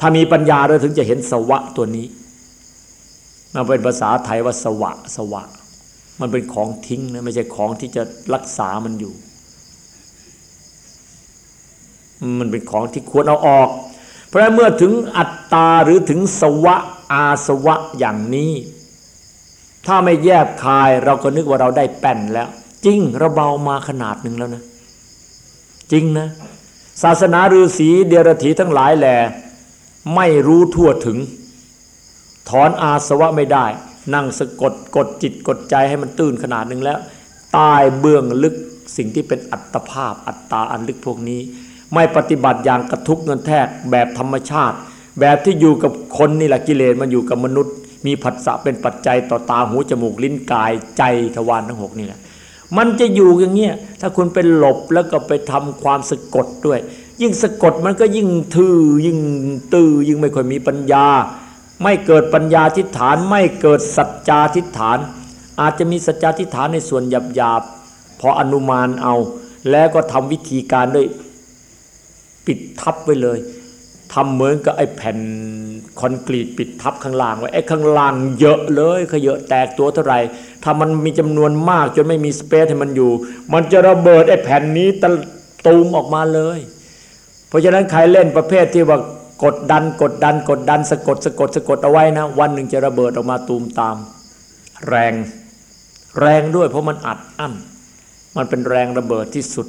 ถ้ามีปัญญาเราถึงจะเห็นสวะตัวนี้มาเป็นภาษาไทยว่าสวะสวะ มันเป็นของทิ้งนะไม่ใช่ของที่จะรักษามันอยู่ มันเป็นของที่ควรเอาออก เพราะเมื่อถึงอัตตาหรือถึงสวะอาสวะอย่างนี้ ถ้าไม่แยบคายเราก็นึกว่าเราได้แป้นแล้ว จริงเราเบามาขนาดหนึ่งแล้วนะ จริงนะ ศาสนาฤาษีเดรถีทั้งหลายแหละไม่รู้ทั่วถึง ถอนอาสวะไม่ได้ นั่งสะกดกดจิตกดใจให้มันตื่นขนาดหนึ่งแล้วตายเบื้องลึกสิ่งที่เป็นอัตภาพอัตตาอันลึกพวกนี้ ไม่ปฏิบัติอย่างกระทุกเงินแทกแบบธรรมชาติ แบบที่อยู่กับคนนี่แหละกิเลสมันอยู่กับมนุษย์ มีผัสสะเป็นปัจจัยต่อตาหูจมูกลิ้นกายใจทวารทั้งหกนี่แหละมันจะอยู่อย่างเงี้ยถ้าคุณเป็นหลบแล้วก็ไปทำความสะกดด้วย ยิ่งสะกดมันก็ยิ่งทื่อยิ่งตื้อยิ่งไม่ค่อยมีปัญญา ไม่เกิดปัญญาทิฏฐาน ไม่เกิดสัจจาทิฏฐาน อาจจะมีสัจจาทิฏฐานในส่วนหยาบหยาบพออนุมานเอา แล้วก็ทำวิธีการด้วยปิดทับไว้เลยทำเหมือนกับไอ้แผ่นคอนกรีตปิดทับข้างล่างไว้ไอ้ข้างล่างเยอะเลยขยอะแตกตัวเท่าไหร่ถ้ามันมีจำนวนมากจนไม่มีสเปซให้มันอยู่ มันจะระเบิดไอ้แผ่นนี้ตะตูมออกมาเลย เพราะฉะนั้นใครเล่นประเภทที่ว่า กดดันกดดันกดดันสะกดสะกดสะกดเอาไว้นะ วันหนึ่งจะระเบิดออกมาตูมตาม แรงแรงด้วยเพราะมันอัดอั้นมันเป็นแรงระเบิดที่สุด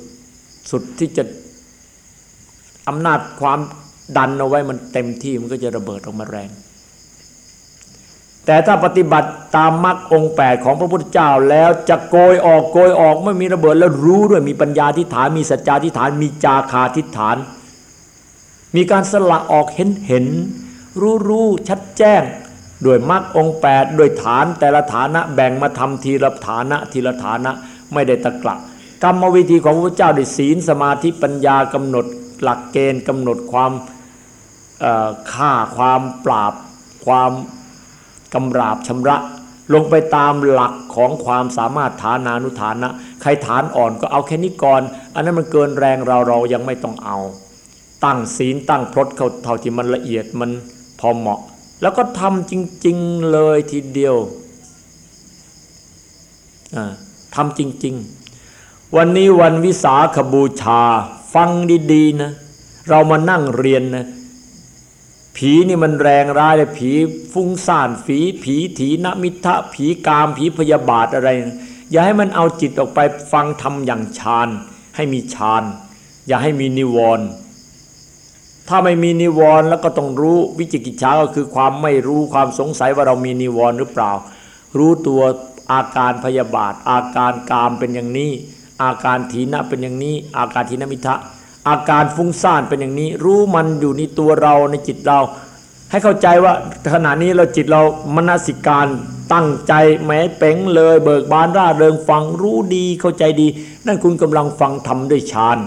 สุดที่จะอำนาจความดันเอาไว้มันเต็มที่มันก็จะระเบิดออกมาแรง แต่ถ้าปฏิบัติตามมรรคองแปดของพระพุทธเจ้าแล้วจะโกยออกโกยออกไม่มีระเบิดแล้วรู้ด้วยมีปัญญาทิฏฐานมีสัจจาทิฏฐานมีจาคาทิฏฐาน มีการสละออกเห็นเห็น รู้รู้ชัดแจ้งด้วยมรรคองแปดโดยฐานแต่ละฐานะแบ่งมาทำทีละฐานะทีละฐานะไม่ได้ตะกละกรรมวิธีของพระเจ้าด้วยศีลสมาธิปัญญากำหนดหลักเกณฑ์กำหนดความฆ่าความปราบ ความกำราบชำระ ลงไปตามหลักของความสามารถฐานานุฐานะ ใครฐานอ่อนก็เอาแค่นี้ก่อน อันนั้นมันเกินแรงเราเรายังไม่ต้องเอา ตั้งศีลตั้งพรตเขาเท่าที่มันละเอียดมันพอเหมาะ แล้วก็ทำจริง ๆ เลยทีเดียวทำจริง ๆ วันนี้วันวิสาขบูชา ฟังดีๆนะเรามานั่งเรียนนะผีนี่มันแรงร้ายเลยผีฟุ้งซ่านผีผีถีนมิทะผีกามผีพยาบาทอะไร อย่าให้มันเอาจิตออกไปฟังทำอย่างฌานให้มีฌาน อย่าให้มีนิวรณ์ ถ้าไม่มีนิวรณ์แล้วก็ต้องรู้วิจิกิจฉาก็คือความไม่รู้ความสงสัยว่าเรามีนิวรณ์หรือเปล่า รู้ตัวอาการพยาบาท อาการกามเป็นอย่างนี้ อาการถีนะเป็นอย่างนี้ อาการถีนมิทะอาการฟุ้งซ่านเป็นอย่างนี้ รู้มันอยู่ในตัวเราในจิตเรา ให้เข้าใจว่าขณะนี้เราจิตเรามนสิการตั้งใจแม้เป่งเลย เบิกบานร่าเริงฟังรู้ดีเข้าใจดี นั่นคุณกำลังฟังทำด้วยฌาน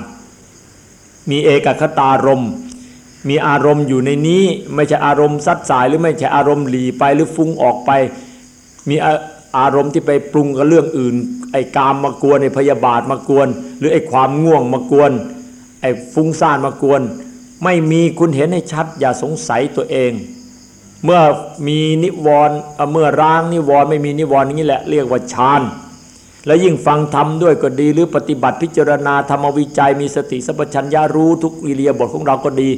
มีเอกคตารม มีอารมณ์อยู่ในนี้ไม่ใช่อารมณ์ซัดสายหรือไม่ใช่อารมณ์หลีไปหรือฟุ้งออกไป มีอารมณ์ที่ไปปรุงกับเรื่องอื่น ไอ้กามมากวนไอ้พยาบาทมากวน หรือไอ้ความง่วงมากวน ไอ้ฟุ้งซ่านมากวน ไม่มีคุณเห็นให้ชัด อย่าสงสัยตัวเอง เมื่อมีนิวรณ์เมื่อร้างนิวรณ์ไม่มีนิวรณ์นี้แหละเรียกว่าฌาน แล้วยิ่งฟังธรรมด้วยก็ดี หรือปฏิบัติพิจารณาธรรมวิจัยมีสติสัพพัญญารู้ทุกอิเลียบทของเราก็ดี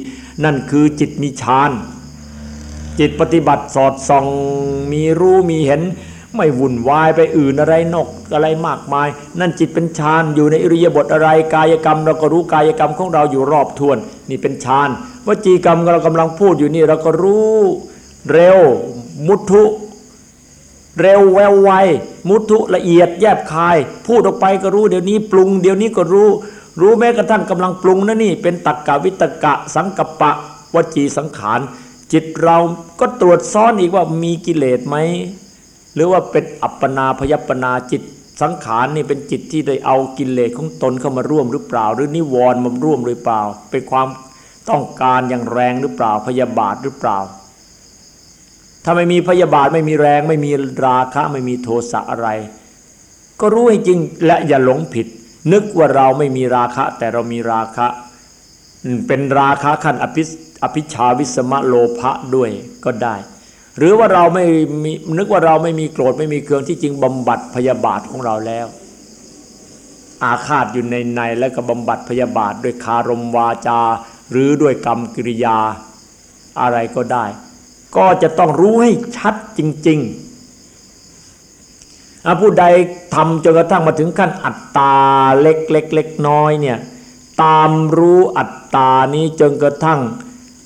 นั่นคือจิตมีฌานจิตปฏิบัติสอดส่องมีรู้มีเห็น ไม่วุ่นวายไปอื่นอะไรนกอะไรมากมาย นั่นจิตเป็นฌานอยู่ในอิริยาบถอะไรกายกรรม เราก็รู้กายกรรมของเราอยู่รอบทวน นี่เป็นฌานวจีกรรมเรากำลังพูดอยู่นี่เราก็รู้เร็วมุทุ เร็วแววไวมุทุละเอียดแยบคาย พูดออกไปก็รู้เดี๋ยวนี้ปรุง เดี๋ยวนี้ก็รู้ รู้แม้กระทั่งกำลังปรุงนะนี่เป็นตักกะวิตกะ สังกปะวจีสังขาร จิตเราก็ตรวจซ้อนอีกว่ามีกิเลสไหมหรือว่าเป็นอัปปนาพยปนาจิตสังขารนี่เป็นจิตที่ได้เอากิเลสของตนเข้ามาร่วมหรือเปล่า หรือนิวรณ์มาร่วมหรือเปล่า เป็นความต้องการอย่างแรงหรือเปล่าพยาบาทหรือเปล่า ถ้าไม่มีพยาบาทไม่มีแรง ไม่มีราคะไม่มีโทสะอะไร ก็รู้ให้จริงและอย่าหลงผิด นึกว่าเราไม่มีราคะ แต่เรามีราคะ เป็นราคะขั้นอภิอภิชาวิสมะโลภะด้วยก็ได้ หรือว่าเราไม่มีนึกว่าเราไม่มีโกรธไม่มีเคืองที่จริงบำบัดพยาบาทของเราแล้ว อาฆาตอยู่ในในแล้วก็บำบัดพยาบาทด้วยคารมวาจา หรือด้วยกรรมกิริยาอะไรก็ได้ ก็จะต้องรู้ให้ชัดจริง ๆ ผู้ใดทำจนกระทั่งมาถึงขั้นอัตตาเล็กเล็กเล็กน้อยเนี่ยตามรู้อัตตานี้จนกระทั่ง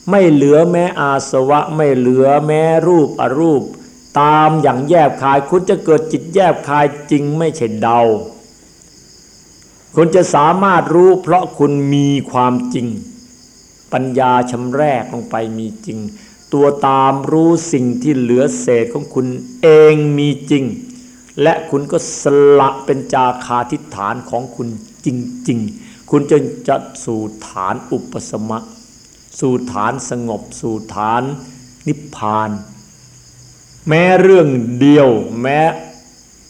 ไม่เหลือแม้อาสวะไม่เหลือแม้รูปอรูป ตามอย่างแยบคายคุณจะเกิดจิตแยบคายจริงไม่ใช่เดา คุณจะสามารถรู้เพราะคุณมีความจริง ปัญญาชำแรกลงไปมีจริง ตัวตามรู้สิ่งที่เหลือเศษของคุณเองมีจริง และคุณก็สละเป็นจาคาทิฐานของคุณจริง ๆ คุณจะจะสู่ฐานอุปสมะ สู่ฐานสงบ สู่ฐานนิพพาน แม้เรื่องเดียวแม้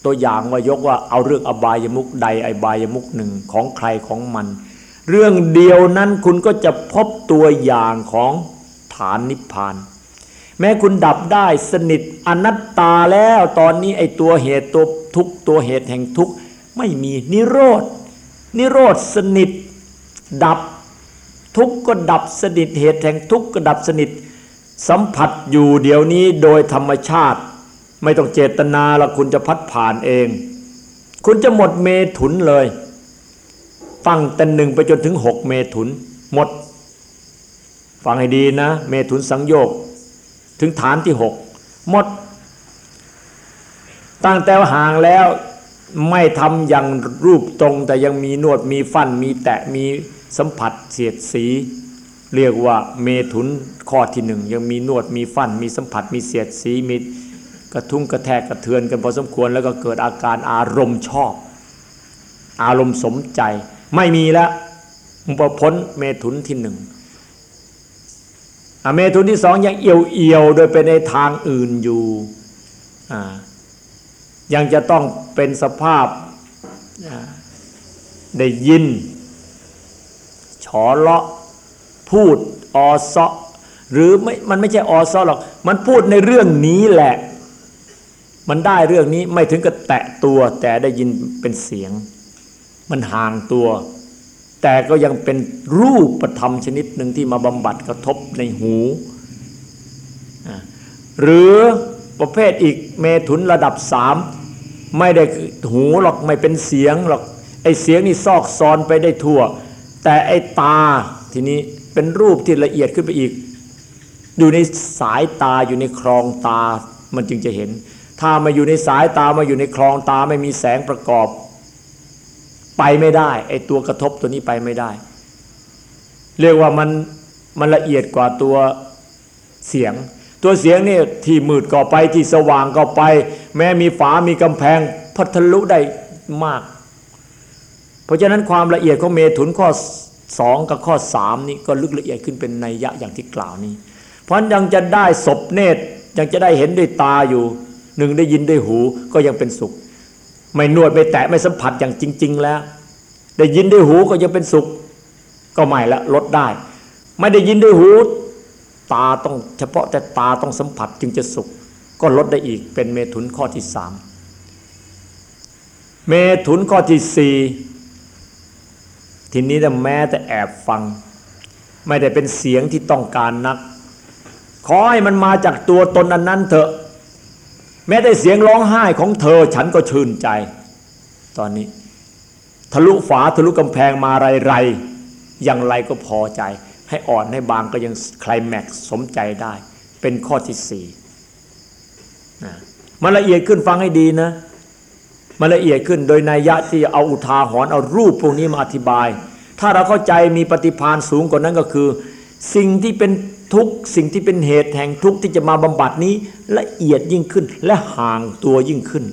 ตัวอย่างว่ายกว่าเอาเรื่องอบายมุกใดอบายมุกหนึ่งของใครของมัน เรื่องเดียวนั้นคุณก็จะพบตัวอย่างของ ฐานนิพพาน แม้คุณดับได้สนิทอนัตตาแล้วตอนนี้ไอตัวเหตุตัวทุกตัวเหตุแห่งทุกไม่มีนิโรธนิโรธสนิท ดับทุกก็ดับสนิทเหตุแห่งทุกก็ดับสนิท สัมผัสอยู่เดี๋ยวนี้โดยธรรมชาติ ไม่ต้องเจตนาละคุณจะพัดผ่านเอง คุณจะหมดเมถุนเลย ตั้งแต่หนึ่งไปจนถึงหกเมถุน หมด ฟังให้ดีนะ เมถุนสังโยก ถึงฐานที่หกหมด ตั้งแต่ห่างแล้วไม่ทำอย่างรูปตรง แต่ยังมีนวดมีฟันมีแตะมีสัมผัสเสียดสี เรียกว่าเมถุนข้อที่หนึ่งยังมีนวดมีฟัน มีสัมผัสมีเสียดสีมีกระทุ้งกระแทกกระเทือนกันพอสมควรแล้วก็เกิดอาการอารมณ์ชอบ อารมณ์สมใจ ไม่มีแล้วมุปพ้นเมถุนที่หนึ่ง เมถุนที่สองยังเอียวเอียวโดยไปในทางอื่นอยู่ ยังจะต้องเป็นสภาพได้ยินฉอเลาะพูดออซอหรือไม่มันไม่ใช่ออซอหรอก มันพูดในเรื่องนี้แหละ มันได้เรื่องนี้ไม่ถึงกับแตะตัว แต่ได้ยินเป็นเสียง มันห่างตัว แต่ก็ยังเป็นรูปประธรรมชนิดหนึ่งที่มาบำบัดกระทบในหู หรือประเภทอีกเมถุนระดับสามไม่ได้หูหรอกไม่เป็นเสียงหรอกไอเสียงนี่ซอกซอนไปได้ทั่ว แต่ไอตาทีนี้เป็นรูปที่ละเอียดขึ้นไปอีก อยู่ในสายตาอยู่ในคลองตามันจึงจะเห็น ถ้ามาอยู่ในสายตามาอยู่ในคลองตาไม่มีแสงประกอบ ไปไม่ได้ไอตัวกระทบตัวนี้ไปไม่ได้ เรียกว่ามันมันละเอียดกว่าตัวเสียง ตัวเสียงนี่ที่มืดก็ไปที่สว่างก็ไป แม้มีฝามีกำแพงพัทะลุได้มาก เพราะฉะนั้นความละเอียดของเมถุนข้อสองกับข้อสามนี้ก็ลึกละเอียดขึ้นเป็นนัยยะอย่างที่กล่าวนี้ เพราะยังจะได้ศพเนตรยังจะได้เห็นด้วยตาอยู่ หนึ่งได้ยินด้วยหูก็ยังเป็นสุข ไม่นวดไม่แตะไม่สัมผัสอย่างจริง ๆ แล้ว ได้ยินด้วยหูก็ยังเป็นสุข ก็ไม่ละลดได้ ไม่ได้ยินด้วยหู ตาต้องเฉพาะแต่ตาต้องสัมผัสจึงจะสุข ก็ลดได้อีกเป็นเมถุนข้อที่สามเมถุนข้อที่สี่ทีนี้แต่แม้แต่แอบฟัง ไม่ได้เป็นเสียงที่ต้องการนัก ขอให้มันมาจากตัวตนอันนั้นเถอะ แม้แต่เสียงร้องไห้ของเธอฉันก็ชื่นใจ ตอนนี้ ทะลุฝาทะลุกำแพงมาไรไรอย่างไรก็พอใจ ให้อ่อนให้บางก็ยังคลายแม็กสมใจได้ เป็นข้อที่สี่มันละเอียดขึ้นฟังให้ดีนะมันละเอียดขึ้นโดยนัยยะที่เอาอุทาหรณ์เอารูปพวกนี้มาอธิบาย ถ้าเราเข้าใจมีปฏิพานสูงกว่านั้นก็คือ สิ่งที่เป็น ทุกสิ่งที่เป็นเหตุแห่งทุกที่จะมาบำบัดนี้ละเอียดยิ่งขึ้น และห่างตัวยิ่งขึ้น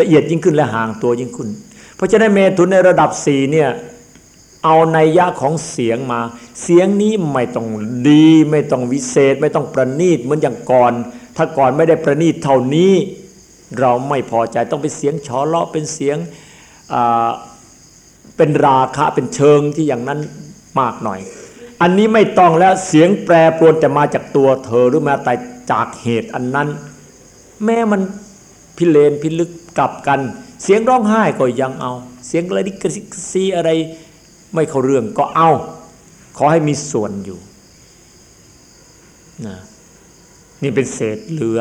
ละเอียดยิ่งขึ้นและห่างตัวยิ่งขึ้น เพราะฉะนั้นเมตุนในระดับสี่เนี่ยเอาในยะของเสียงมา เสียงนี้ไม่ต้องดี ไม่ต้องวิเศษ ไม่ต้องประณีตเหมือนอย่างก่อน ถ้าก่อนไม่ได้ประณีตเท่านี้ เราไม่พอใจต้องเป็นเสียงชอเลาะเป็นเสียงเป็นราคะเป็นเชิงที่อย่างนั้นมากหน่อย อันนี้ไม่ต้องแล้วเสียงแปรปรวนจะมาจากตัวเธอหรือมาแต่จากเหตุอันนั้น แม้มันพิเลนพิลึกกลับกัน เสียงร้องไห้ก็ยังเอา เสียงอะไรดิกซิกซีอะไรไม่เข้าเรื่องก็เอา ขอให้มีส่วนอยู่นะนี่เป็นเศษเหลือ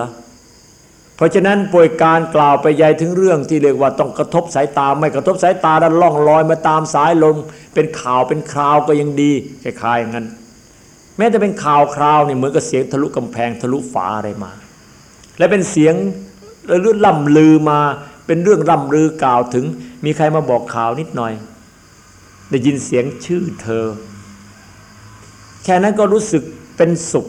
เพราะฉะนั้นป่วยการกล่าวไปใหญ่ถึงเรื่องที่เรียกว่าต้องกระทบสายตาไม่กระทบสายตาแล้วล่องลอยมาตามสายลมเป็นข่าวเป็นคราวก็ยังดีคล้ายๆอย่างนั้น แม้จะเป็นข่าวคราวนี่เหมือนกับเสียงทะลุกำแพงทะลุฝาอะไรมา และเป็นเสียงเรื่องล่ำลือมาเป็นเรื่องล่ำลือกล่าวถึง มีใครมาบอกข่าวนิดหน่อย ได้ยินเสียงชื่อเธอ แค่นั้นก็รู้สึกเป็นสุข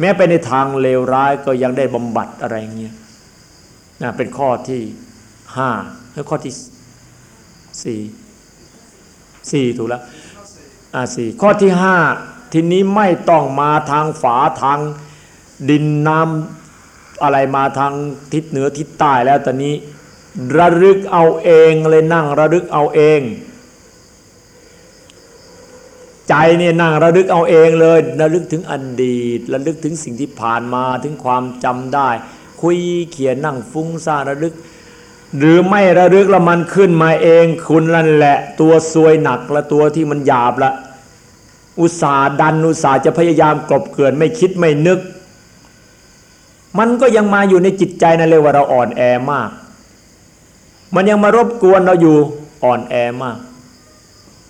แม้ไปในทางเลวร้ายก็ยังได้บำบัดอะไรเงี้ยนะเป็นข้อที่ห้าแล้วข้อที่สี่สี่ถูกแล้วอ่าสี่ข้อที่ห้าทีนี้ไม่ต้องมาทางฝาทางดินน้ำอะไรมาทางทิศเหนือทิศใต้แล้วตอนนี้ ระลึกเอาเองเลยนั่งระลึกเอาเอง ใจเนี่ยนั่งระลึกเอาเองเลยระลึกถึงอดีตระลึกถึงสิ่งที่ผ่านมาถึงความจำได้ คุยเขียนนั่งฟุ้งซ่านระลึก หรือไม่ระลึกล้วมันขึ้นมาเอง คุณนั่นแหละ ตัวซวยหนักและตัวที่มันหยาบละ อุตสาห์ดันอุตสาห์จะพยายามกลบเกลื่อนไม่คิดไม่นึก มันก็ยังมาอยู่ในจิตใจนั่นเลยว่าเราอ่อนแอมาก มันยังมารบกวนเราอยู่อ่อนแอมาก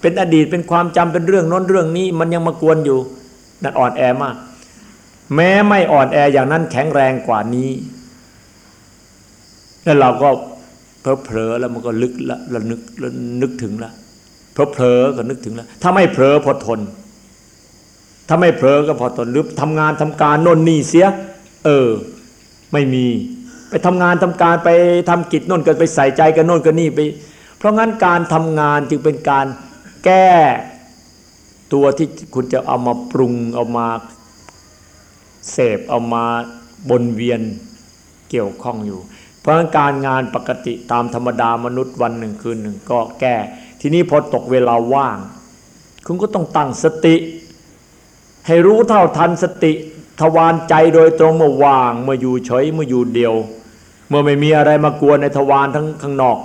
เป็นอดีตเป็นความจำเป็นเรื่องน้นเรื่องนี้ มันยังมากวนอยู่นั่นอ่อนแอมาก แม้ไม่อ่อนแออย่างนั้นแข็งแรงกว่านี้ แล้วเราก็เพลอเพลอแล้วมันก็ลึกละระนึกระนึกถึงละเพลอเพลอก็นึกถึงล้วถ้าไม่เพลอพอทน ถ้าไม่เพลอก็พอทนหรือทำงานทำการโน่นนี่เสีย เออ ไม่มี ไปทำงานทำการไปทำกิจโน่นก็ไปใส่ใจกันโน่นกันนี่ไป เพราะงั้นการทำงานจึงเป็นการ แก้ตัวที่คุณจะเอามาปรุงเอามาเสพเอามาบนเวียนเกี่ยวข้องอยู่ เพราะการงานปกติตามธรรมดามนุษย์วันหนึ่งคืนหนึ่งก็แก้ ทีนี้พอตกเวลาว่าง คุณก็ต้องตั้งสติ ให้รู้เท่าทันสติทวารใจโดยตรงเมื่อว่างเมื่ออยู่เฉยเมื่ออยู่เดียว เมื่อไม่มีอะไรมากวนในทวารทั้งข้างนอก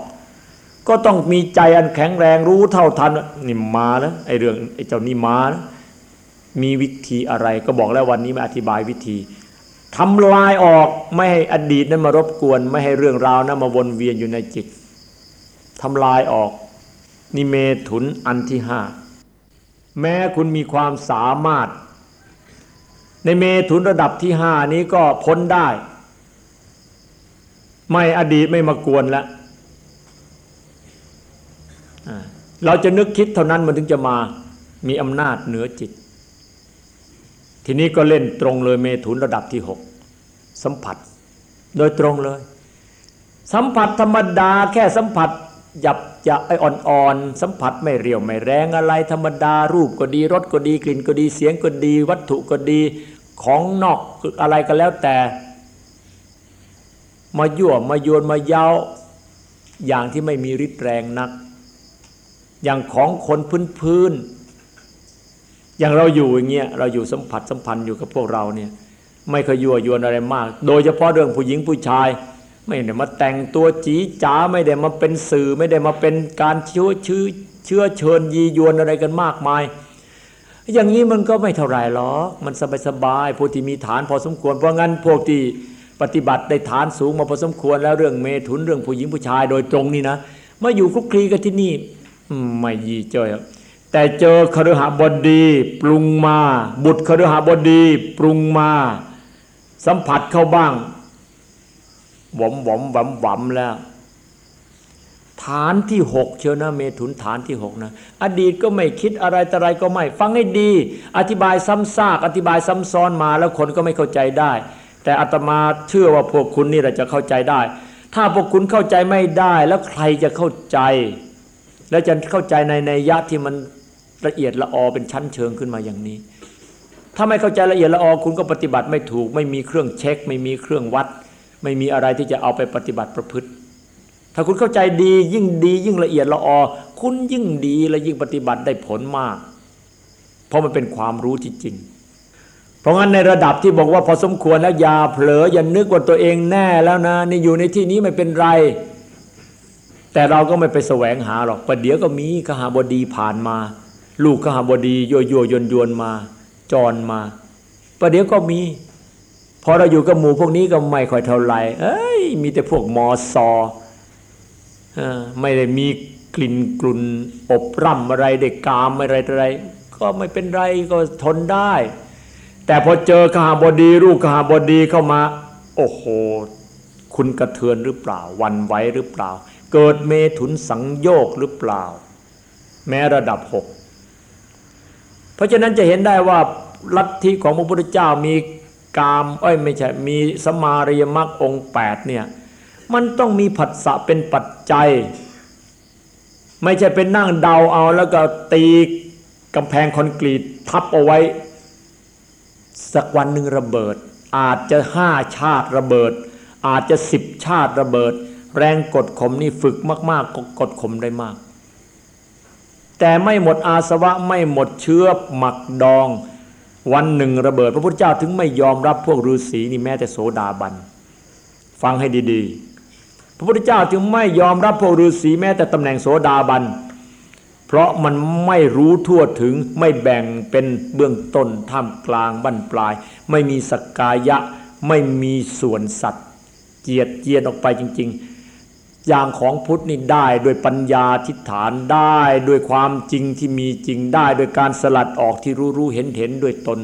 ก็ต้องมีใจอันแข็งแรงรู้เท่าทันนี่มาแล้วไอ้เรื่องไอ้เจ้านี่มาแล้วมีวิธีอะไรก็บอกแล้ววันนี้มาอธิบายวิธีทำลายออกไม่ให้อดีตนั้นมารบกวน ไม่ให้เรื่องราวนั้นมาวนเวียนอยู่ในจิตทำลายออกนี่เมถุนอันที่ห้าแม้คุณมีความสามารถ ในเมถุนระดับที่ห้านี้ก็พ้นได้ ไม่อดีตไม่มากวนแล้ว เราจะนึกคิดเท่านั้นมันถึงจะมามีอำนาจเหนือจิต ทีนี้ก็เล่นตรงเลยเมถุนระดับที่หกสัมผัส โดยตรงเลย สัมผัสธรรมดาแค่สัมผัสหยับจะไออ่อนๆสัมผัสไม่เรียวไม่แรงอะไรธรรมดารูปก็ดีรสก็ดีกลิ่นก็ดีเสียงก็ดี วัตถุก็ดีของนอกอะไรก็แล้วแต่ มายั่วมาโยนมาเย้าอย่างที่ไม่มีฤทธิ์แรงนัก อย่างของคนพื้นพื้นอย่างเราอยู่อย่างเงี้ยเราอยู่สัมผัสสัมพันธ์อยู่กับพวกเราเนี่ย ไม่เคยยั่วยวนอะไรมาก โดยเฉพาะเรื่องผู้หญิงผู้ชาย ไม่ได้มาแต่งตัวจีจ๋าไม่ได้มาเป็นสื่อ ไม่ได้มาเป็นการเชื้อชื้อเชื้อเชิญยียวนอะไรกันมากมาย อย่างนี้มันก็ไม่เท่าไรหรอกมันสบายสบายพวกที่มีฐานพอสมควรเพราะงั้นพวกที่ปฏิบัติได้ฐานสูงมาพอสมควรแล้วเรื่องเมถุนเรื่องผู้หญิงผู้ชายโดยตรงนี่นะมาอยู่คลุกคลีกันที่นี่ ไม่ยีเจอแต่เจอคฤหบดี ปรุงมา บุตรคฤหบดี ปรุงมา สัมผัสเข้าบ้างหวมหวมหวมหวมแล้ว ฐานที่หกเชียวนะเมถุนฐานที่หกนะ อดีตก็ไม่คิดอะไรแต่อะไรก็ไม่ ฟังให้ดี อธิบายซ้ำซากอธิบายซ้ำซ้อนมาแล้วคนก็ไม่เข้าใจได้ แต่อาตมาเชื่อว่าพวกคุณนี่แหละจะเข้าใจได้ ถ้าพวกคุณเข้าใจไม่ได้แล้วใครจะเข้าใจ แล้วจะเข้าใจในในยะที่มันละเอียดละออเป็นชั้นเชิงขึ้นมาอย่างนี้ ถ้าไม่เข้าใจละเอียดละออคุณก็ปฏิบัติไม่ถูก ไม่มีเครื่องเช็ค ไม่มีเครื่องวัด ไม่มีอะไรที่จะเอาไปปฏิบัติประพฤติ ถ้าคุณเข้าใจดียิ่งดียิ่งละเอียดละออคุณยิ่งดีและยิ่งปฏิบัติได้ผลมาก เพราะมันเป็นความรู้ที่จริงเพราะงั้นในระดับที่บอกว่าพอสมควรแล้วอย่าเผลออย่านึกว่าตัวเองแน่แล้วนะนี่อยู่ในที่นี้ไม่เป็นไร แต่เราก็ไม่ไปแสวงหาหรอกประเดี๋ยวก็มีขหาบดีผ่านมา ลูกขหาบดีโยโยยนยวนมา จรมาประเดี๋ยวก็มี พอเราอยู่กับหมู่พวกนี้ก็ไม่ค่อยเท่าไหร่เอ้ย มีแต่พวกมอซอไม่ได้มีกลิ่นกลุ่นอบร่ำอะไรเด็กกามอะไรอะไร ก็ไม่เป็นไรก็ทนได้ แต่พอเจอขหาบดีลูกขหาบดีเข้ามา โอ้โห คุณกระเทือนหรือเปล่าวันไหวหรือเปล่า เกิดเมถุนสังโยกหรือเปล่า แม้ระดับหกเพราะฉะนั้นจะเห็นได้ว่าลัทธิของพระพุทธเจ้ามีกามเอ้ยไม่ใช่มีสมาริยมรรคองแปดเนี่ยมันต้องมีผัสสะเป็นปัจจัย ไม่ใช่เป็นนั่งเดาเอาแล้วก็ตีกำแพงคอนกรีตทับเอาไว้ สักวันหนึ่งระเบิด อาจจะห้าชาติระเบิด อาจจะสิบชาติระเบิด แรงกดข่มนี่ฝึกมาก ๆ ก็กดข่มได้มาก แต่ไม่หมดอาสวะไม่หมดเชื้อหมักดอง วันหนึ่งระเบิด พระพุทธเจ้าถึงไม่ยอมรับพวกฤาษีนี่แม้แต่โสดาบัน ฟังให้ดีๆ พระพุทธเจ้าจึงไม่ยอมรับพวกฤาษีแม้แต่ตำแหน่งโสดาบันเพราะมันไม่รู้ทั่วถึงไม่แบ่งเป็นเบื้องต้นท่ามกลางบั้นปลาย ไม่มีสกกายะไม่มีส่วนสัตว์ เจียดเจียนออกไปจริง ๆ อย่างของพุทธนี่ได้ด้วยปัญญาทิฏฐานได้ด้วยความจริงที่มีจริงได้โดยการสลัดออกที่รู้รู้เห็นเห็นด้วยตน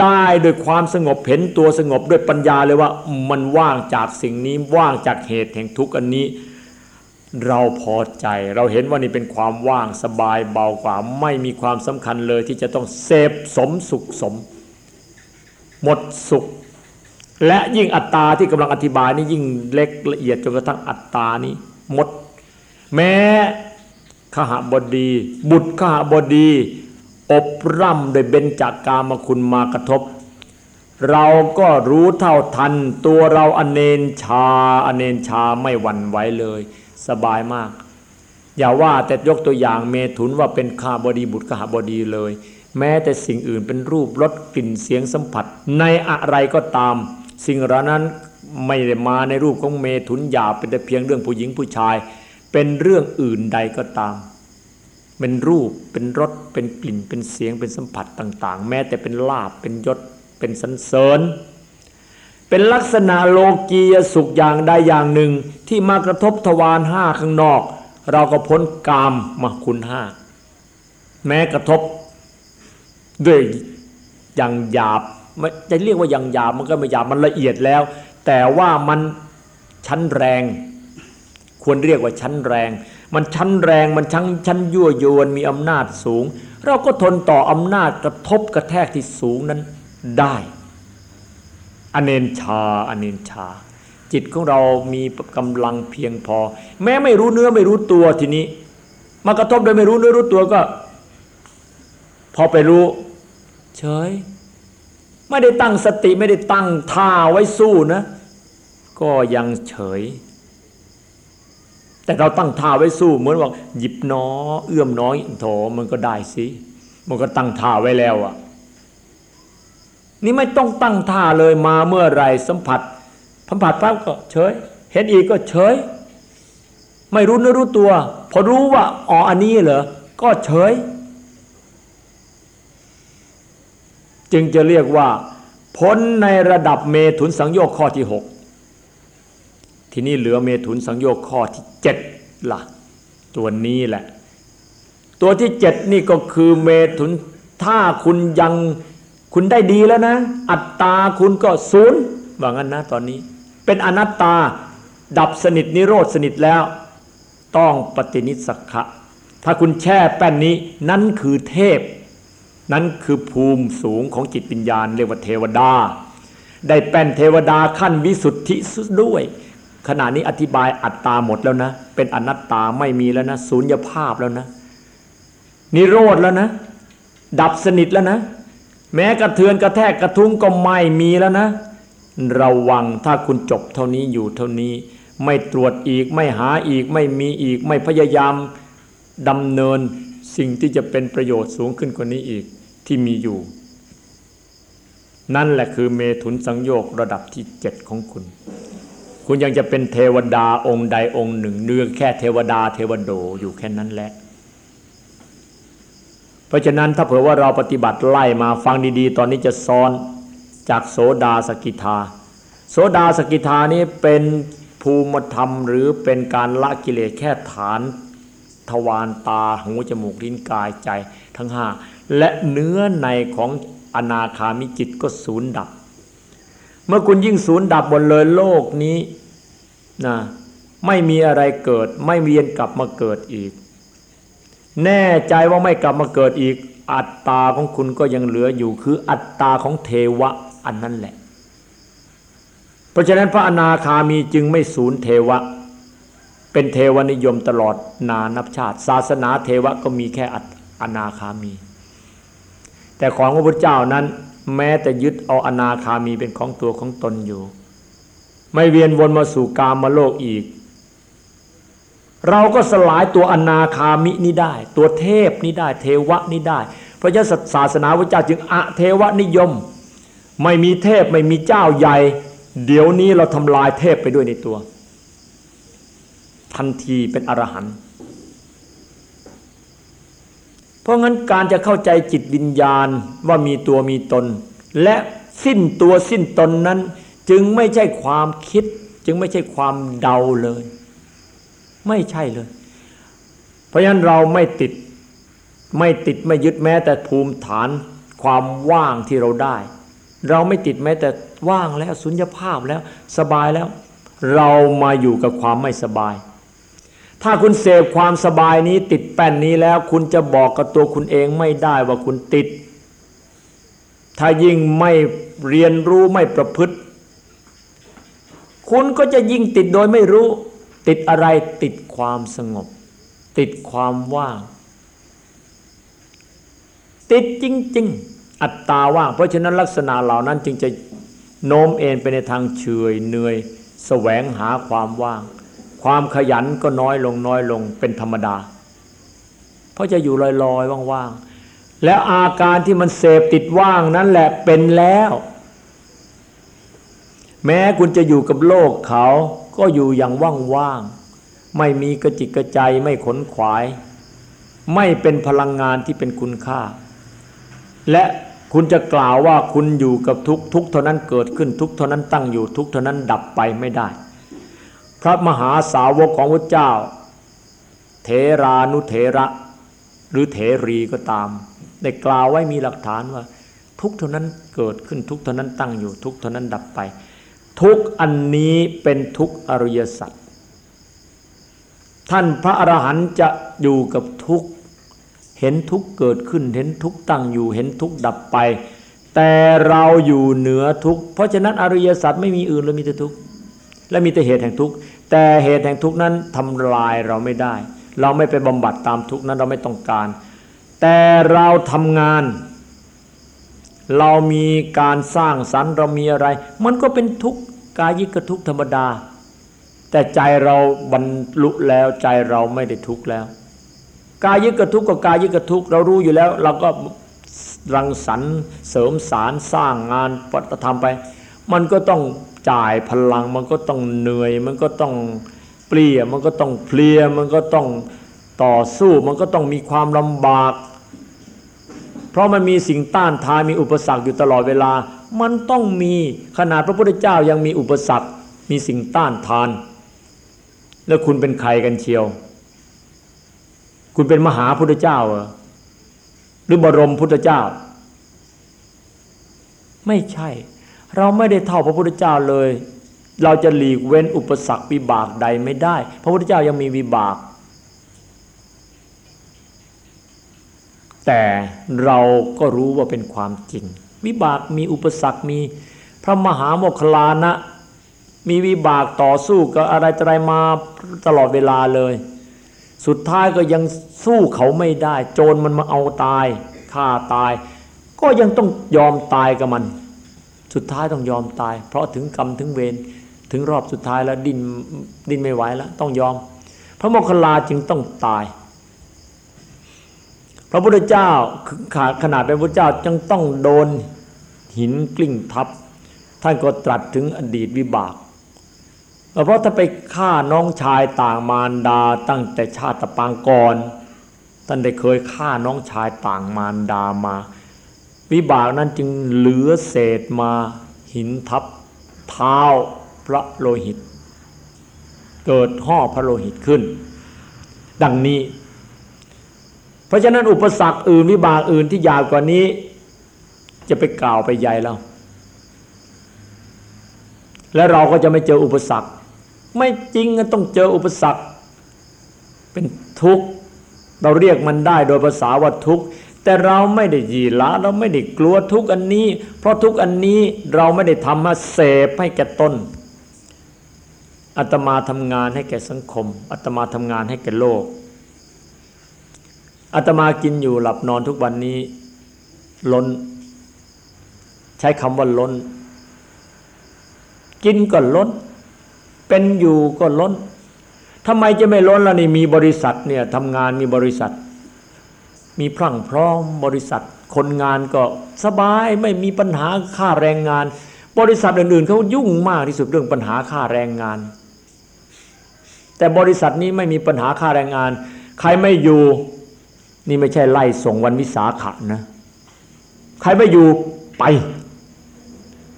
ได้ด้วยความสงบเห็นตัวสงบด้วยปัญญาเลยว่ามันว่างจากสิ่งนี้ว่างจากเหตุแห่งทุกข์อันนี้ เราพอใจเราเห็นว่านี่เป็นความว่างสบายเบากว่า ไม่มีความสำคัญเลยที่จะต้องเสพสมสุขสม หมดสุข และยิ่งอัตตาที่กำลังอธิบายนี่ยิ่งเล็กละเอียดจนกระทั่งอัตตานี้หมด แม้ขหบดี บุตรขหบดี อบร่ำโดยเบญจากกามคุณมากระทบ เราก็รู้เท่าทัน ตัวเราอเนนชาอเนนชาไม่หวั่นไหวเลย สบายมาก อย่าว่าแต่ยกตัวอย่างเมถุนว่าเป็นข้าบดีบุตรขหบดีเลย แม้แต่สิ่งอื่นเป็นรูปรสกลิ่นเสียงสัมผัส ในอะไรก็ตาม สิ่งเหล่านั้นไม่ได้มาในรูปของเมถุนหยาบเป็นแต่เพียงเรื่องผู้หญิงผู้ชาย เป็นเรื่องอื่นใดก็ตาม เป็นรูปเป็นรสเป็นกลิ่นเป็นเสียงเป็นสัมผัสต่าง ๆ แม้แต่เป็นลาบเป็นยศเป็นสันเสริญ เป็นลักษณะโลกียสุขอย่างใดอย่างหนึ่งที่มากระทบทวารห้าข้างนอก เราก็พ้นกามมาคุณห้าแม้กระทบด้วยอย่างหยาบ จะเรียกว่าอย่างหยาบมันก็ไม่หยาบมันละเอียดแล้ว แต่ว่ามันชั้นแรง ควรเรียกว่าชั้นแรง มันชั้นแรงมันชั้นชั้นยั่วยวนมีอำนาจสูง เราก็ทนต่ออำนาจกระทบกระแทกที่สูงนั้นได้อเนนชาอเนนชา จิตของเรามีกำลังเพียงพอ แม้ไม่รู้เนื้อไม่รู้ตัวทีนี้มากระทบโดยไม่รู้เนื้อรู้ตัวก็ พอไปรู้ เฉย ไม่ได้ตั้งสติไม่ได้ตั้งท่าไว้สู้นะ ก็ยังเฉย แต่เราตั้งท่าไว้สู้ เหมือนว่าหยิบน้อ เอื้อมน้อยโถมันก็ได้สิมันก็ตั้งท่าไว้แล้วอะนี่ไม่ต้องตั้งท่าเลยมาเมื่อไรสัมผัสสัมผัสปั๊บก็เฉย เห็นอีกก็เฉย ไม่รู้เนื้อรู้ตัว พอรู้ว่าอ๋ออันนี้เหรอก็เฉย จึงจะเรียกว่าพ้นในระดับเมถุนสังโยคข้อที่หกทีนี้เหลือเมถุนสังโยคข้อที่เจ็ดละ่ะ ตัวนี้แหละ ตัวที่เจ็ดนี่ก็คือเมถุนถ้าคุณยังคุณได้ดีแล้วนะ อัตตาคุณก็ศูนย์ว่างั้นนะตอนนี้ เป็นอนัตตาดับสนิทนิโรธสนิทแล้ว ต้องปฏินิสักขะถ้าคุณแช่แป้นนี้นั่นคือเทพ นั่นคือภูมิสูงของจิตวิญญาณเรียกว่าเทวดา ได้แป้นเทวดาขั้นวิสุทธิด้วย ขณะนี้อธิบายอัตตาหมดแล้วนะ เป็นอนัตตาไม่มีแล้วนะสูญญภาพแล้วนะ นิโรธแล้วนะ ดับสนิทแล้วนะ แม้กระเทือนกระแทกกระทุ้งก็ไม่มีแล้วนะ ระวังถ้าคุณจบเท่านี้อยู่เท่านี้ ไม่ตรวจอีกไม่หาอีกไม่มีอีกไม่พยายามดำเนินสิ่งที่จะเป็นประโยชน์สูงขึ้นกว่านี้อีก ที่มีอยู่ นั่นแหละคือเมถุนสังโยกระดับที่เจ็ดของคุณ คุณยังจะเป็นเทวดาองค์ใดองค์หนึ่ง เนื้อแค่เทวดาเทวโดอยู่แค่นั้นแหละ เพราะฉะนั้นถ้าเผื่อว่าเราปฏิบัติไล่มาฟังดีๆ ตอนนี้จะซ้อนจากโสดาสกิทา โสดาสกิทานี้เป็นภูมิธรรมหรือเป็นการละกิเลสแค่ฐานทวารตาหูจมูกลิ้นกายใจทั้งห้า และเนื้อในของอนาคามิจิตก็ศูนย์ดับ เมื่อคุณยิ่งศูนย์ดับบนเลยโลกนี้นะไม่มีอะไรเกิด ไม่เวียนกลับมาเกิดอีก แน่ใจว่าไม่กลับมาเกิดอีก อัตตาของคุณก็ยังเหลืออยู่คืออัตตาของเทวะอันนั้นแหละ เพราะฉะนั้นพระอนาคามีจึงไม่สูญเทวะ เป็นเทวนิยมตลอดนานับชาติ ศาสนาเทวะก็มีแค่อนาคามี แต่ของพระพุทธเจ้านั้น แม้แต่ยึดเอาอนาคามีเป็นของตัวของตนอยู่ ไม่เวียนวนมาสู่กามมาโลกอีก เราก็สลายตัวอนาคามินี้ได้ ตัวเทพนี้ได้ เทวะนี้ได้ เพราะฉะนั้นศาสนาพระเจ้าจึงอะเทวะนิยม ไม่มีเทพไม่มีเจ้าใหญ่ เดี๋ยวนี้เราทำลายเทพไปด้วยในตัว ทันทีเป็นอรหันต์ เพราะงั้นการจะเข้าใจจิตวิญญาณว่ามีตัวมีตน และสิ้นตัวสิ้นตนนั้น จึงไม่ใช่ความคิด จึงไม่ใช่ความเดาเลย ไม่ใช่เลย เพราะฉะนั้นเราไม่ติดไม่ติดไม่ยึดแม้แต่ภูมิฐานความว่างที่เราได้ เราไม่ติดแม้แต่ว่างแล้วสุญญภาพแล้วสบายแล้ว เรามาอยู่กับความไม่สบาย ถ้าคุณเสพความสบายนี้ติดแป้นนี้แล้ว คุณจะบอกกับตัวคุณเองไม่ได้ว่าคุณติด ถ้ายิ่งไม่เรียนรู้ไม่ประพฤติ คุณก็จะยิ่งติดโดยไม่รู้ ติดอะไรติดความสงบ ติดความว่าง ติดจริง ๆ อัตตาว่าง เพราะฉะนั้นลักษณะเหล่านั้นจึงจะโน้มเอ็นไปในทางเฉยเหนื่อย แสวงหาความว่าง ความขยันก็น้อยลงน้อยลงเป็นธรรมดา เพราะจะอยู่ลอยๆว่างๆ แล้วอาการที่มันเสพติดว่างนั่นแหละเป็นแล้ว แม้คุณจะอยู่กับโลกเขาก็อยู่อย่างว่างๆ ไม่มีกระจิกกระใจไม่ขนขวาย ไม่เป็นพลังงานที่เป็นคุณค่า และคุณจะกล่าวว่าคุณอยู่กับทุกทุกเท่านั้นเกิดขึ้นทุกเท่านั้นตั้งอยู่ทุกเท่านั้นดับไปไม่ได้ ระมหาสาวกของพระเจ้า เทรานุเทระ หรือเทรีก็ตาม ได้กล่าวไว้มีหลักฐานว่า ทุกเท่านั้นเกิดขึ้นทุกเท่านั้นตั้งอยู่ทุกเท่านั้นดับไป ทุกอันนี้เป็นทุกอริยสัจท่านพระอรหันต์จะอยู่กับทุกเห็นทุกเกิดขึ้นเห็นทุกตั้งอยู่เห็นทุกดับไป แต่เราอยู่เหนือทุกเพราะฉะนั้นอริยสัจไม่มีอื่นเลยมีแต่ทุกและมีแต่เหตุแห่งทุก แต่เหตุแห่งทุกนั้นทำลายเราไม่ได้ เราไม่ไปบำบัดตามทุกนั้นเราไม่ต้องการ แต่เราทำงาน เรามีการสร้างสรรค์เรามีอะไร มันก็เป็นทุกข์กายิกทุกธรรมดา แต่ใจเราบรรลุแล้วใจเราไม่ได้ทุกข์แล้ว กายิกทุกกับกายิกทุกเรารู้อยู่แล้ว เราก็รังสรรค์เสริมสารสร้างงานปฏิธรรมไป มันก็ต้อง จ่ายพลังมันก็ต้องเหนื่อย มันก็ต้องเปลี่ยมันก็ต้องเพลียมันก็ต้องต่อสู้มันก็ต้องมีความลำบากเพเพราะมันมีสิ่งต้านทานมีอุปสรรคอยู่ตลอดเวลา มันต้องมีขนาดพระพุทธเจ้ายังมีอุปสรรค มีสิ่งต้านทาน แล้วคุณเป็นใครกันเชียว คุณเป็นมหาพุทธเจ้าเหรอหรือบรมพุทธเจ้า ไม่ใช่ เราไม่ได้เท่าพระพุทธเจ้าเลย เราจะหลีกเว้นอุปสรรควิบากใดไม่ได้ พระพุทธเจ้ายังมีวิบาก แต่เราก็รู้ว่าเป็นความจริง วิบากมีอุปสรรคมีพระมหาโมคคลานะ มีวิบากต่อสู้กับอะไรอะไรมาตลอดเวลาเลย สุดท้ายก็ยังสู้เขาไม่ได้ โจรมันมาเอาตายฆ่าตาย ก็ยังต้องยอมตายกับมัน สุดท้ายต้องยอมตาย เพราะถึงกรรมถึงเวรถึงรอบสุดท้ายแล้วดินดินไม่ไหวแล้วต้องยอม พระโมคคัลลาจึงต้องตาย พระพุทธเจ้าขนาดเป็นพระเจ้าจึงต้องโดนหินกลิ้งทับ ท่านก็ตรัสถึงอดีตวิบาก เพราะถ้าไปฆ่าน้องชายต่างมารดาตั้งแต่ชาติปางก่อนท่านได้เคยฆ่าน้องชายต่างมารดามา วิบากนั้นจึงเหลือเศษมาหินทับเท้าพระโลหิต เกิดห่อพระโลหิตขึ้น ดังนี้ เพราะฉะนั้นอุปสรรคอื่นวิบากอื่นที่ยาวกว่านี้ จะไปกล่าวไปใหญ่แล้วและเราก็จะไม่เจออุปสรรค ไม่จริงต้องเจออุปสรรค เป็นทุกข์ เราเรียกมันได้โดยภาษาว่าทุกข์ แต่เราไม่ได้ยีละเราไม่ได้กลัวทุกอันนี้ เพราะทุกอันนี้เราไม่ได้ทำมาเสพให้แก่ตนอาตมาทำงานให้แก่สังคมอาตมาทำงานให้แก่โลกอาตมากินอยู่หลับนอนทุกวันนี้ ล้น ใช้คำว่าล้น กินก็ล้น เป็นอยู่ก็ล้นทำไมจะไม่ล้นล่ะนี่มีบริษัทเนี่ยทำงานมีบริษัท มีพรั่งพร้อมบริษัทคนงานก็สบายไม่มีปัญหาค่าแรงงาน บริษัทอื่นๆเขายุ่งมากที่สุดเรื่องปัญหาค่าแรงงาน แต่บริษัทนี้ไม่มีปัญหาค่าแรงงาน ใครไม่อยู่ นี่ไม่ใช่ไล่ส่งวันวิสาขะนะใครไม่อยู่ไป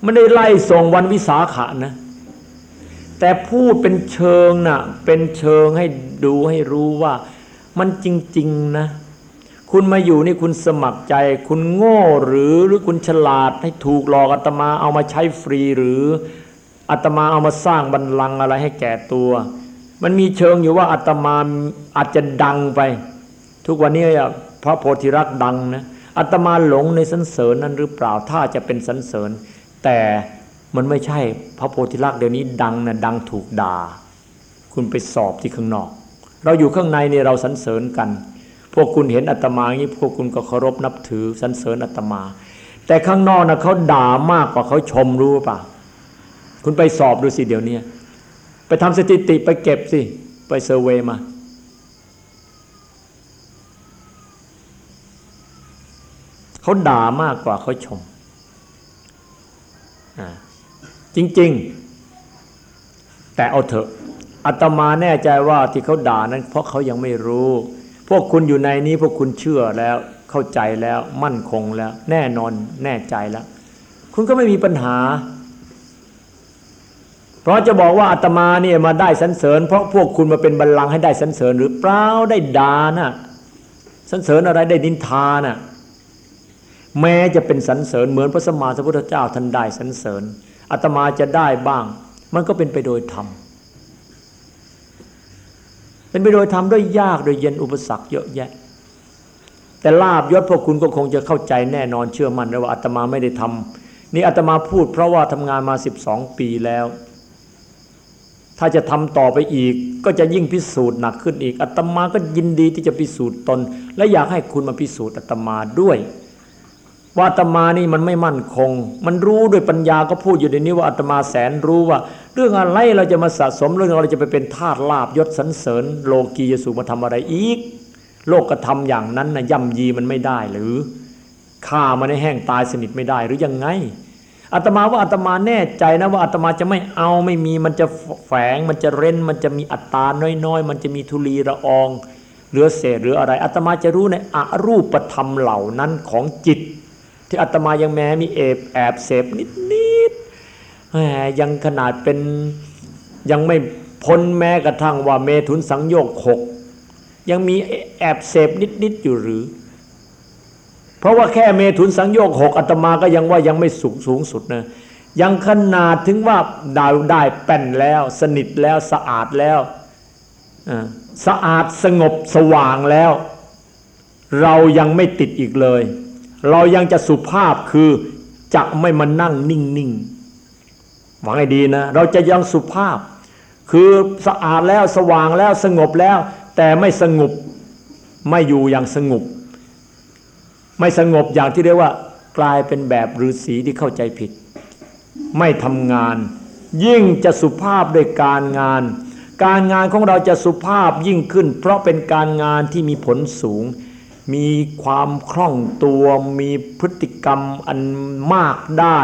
ไม่ได้ไล่ส่งวันวิสาขะนะแต่พูดเป็นเชิงนะ่ะเป็นเชิงให้ดูให้รู้ว่ามันจริง ๆ นะ คุณมาอยู่นี่คุณสมัครใจ คุณโง่หรือหรือคุณฉลาดให้ถูกหลอกอาตมาเอามาใช้ฟรีหรืออาตมาเอามาสร้างบันลังอะไรให้แก่ตัว มันมีเชิงอยู่ว่าอาตมาอาจจะดังไป ทุกวันนี้พระโพธิรักดังนะอาตมาหลงในสันเสริญนั้นหรือเปล่าถ้าจะเป็นสันเสริญ แต่มันไม่ใช่พระโพธิรักเดี๋ยวนี้ดังนะดังถูกด่า คุณไปสอบที่ข้างนอก เราอยู่ข้างในเนี่ยเราสันเสริญกัน วกคุณเห็นอาตมาอย่างนี้พวกคุณก็เคารพนับถือสันเสริญอาตมา แต่ข้างนอกนะเขาด่ามากกว่าเขาชมรู้ป่ะคุณไปสอบดูสิเดี๋ยวนี้ไปทำสถิติไปเก็บสิ ไปเซอร์เวยมา เขาด่ามากกว่าเขาชม จริง ๆ แต่เอาเถอะอาตมาแน่ใจว่าที่เขาด่านั้น เพราะเขายังไม่รู้ พวกคุณอยู่ในนี้พวกคุณเชื่อแล้วเข้าใจแล้วมั่นคงแล้ว แน่นอนแน่ใจแล้ว คุณก็ไม่มีปัญหา เพราะจะบอกว่าอาตมาเนี่ยมาได้สันเสริญ เพราะพวกคุณมาเป็นบัลลังก์ให้ได้สันเสริญ หรือเปล่าได้ดานะ่ะสันเสริญอะไรได้ดินทานะ่ะแม้จะเป็นสรรเสริญเหมือนพระสมมาสัมพุทธเจ้าท่านได้สรรเสริญอาตมาจะได้บ้าง มันก็เป็นไปโดยธรรม เป็นไปโดยธรรมด้วยยากโดยเย็นอุปสรรคเยอะแยะ แต่ลาบยศพวกคุณก็คงจะเข้าใจแน่นอนเชื่อมั่นว่าอาตมาไม่ได้ทำนี่อาตมาพูดเพราะว่าทำงานมาสิบสองปีแล้ว ถ้าจะทำต่อไปอีก ก็จะยิ่งพิสูจน์หนักขึ้นอีกอาตมาก็ยินดีที่จะพิสูจน์ตน และอยากให้คุณมาพิสูจน์อาตมาด้วย ว่าอาตมานี่มันไม่มั่นคง มันรู้ด้วยปัญญาก็พูดอยู่ในนี้ว่าอาตมาแสนรู้ว่า เรื่องอะไรเราจะมาสะสมเรื่องเราจะไปเป็นทาสลาบยศสันเสริญ โลกียสุมาทำอะไรอีก โลกกระทำอย่างนั้นนะย่ำยีมันไม่ได้หรือฆ่ามันให้แห้งตายสนิทไม่ได้หรือยังไงอาตมาว่าอาตมาแน่ใจนะว่าอาตมาจะไม่เอาไม่มีมันจะแฝงมันจะเร้นมันจะมีอัตตาน้อยๆ มันจะมีทุลีระอองเหลือเศษหรืออะไรอาตมาจะรู้ในอรูปธรรมเหล่านั้นของจิต ที่อาตมายังแม้มีเอบแอบเสพนิดนิดยังขนาดเป็นยังไม่พ้นแม้กระทั่งว่าเมถุนสังโยกหกยังมีแอบเสพนิดนิดอยู่หรือ เพราะว่าแค่เมถุนสังโยกหกอาตมาก็ยังว่ายังไม่สูงสูงสุดนะยังขนาดถึงว่าดาวได้แป้นแล้ว สนิทแล้วสะอาดแล้วสะอาดสงบสว่างแล้ว เรายังไม่ติดอีกเลย เรายังจะสุภาพคือจะไม่มานั่งนิ่งๆหวังให้ดีนะ เราจะยังสุภาพ คือสะอาดแล้วสว่างแล้วสงบแล้ว แต่ไม่สงบไม่อยู่อย่างสงบ ไม่สงบอย่างที่เรียกว่า กลายเป็นแบบฤาษีที่เข้าใจผิด ไม่ทำงาน ยิ่งจะสุภาพด้วยการงาน การงานของเราจะสุภาพยิ่งขึ้น เพราะเป็นการงานที่มีผลสูง มีความคล่องตัวมีพฤติกรรมอันมากได้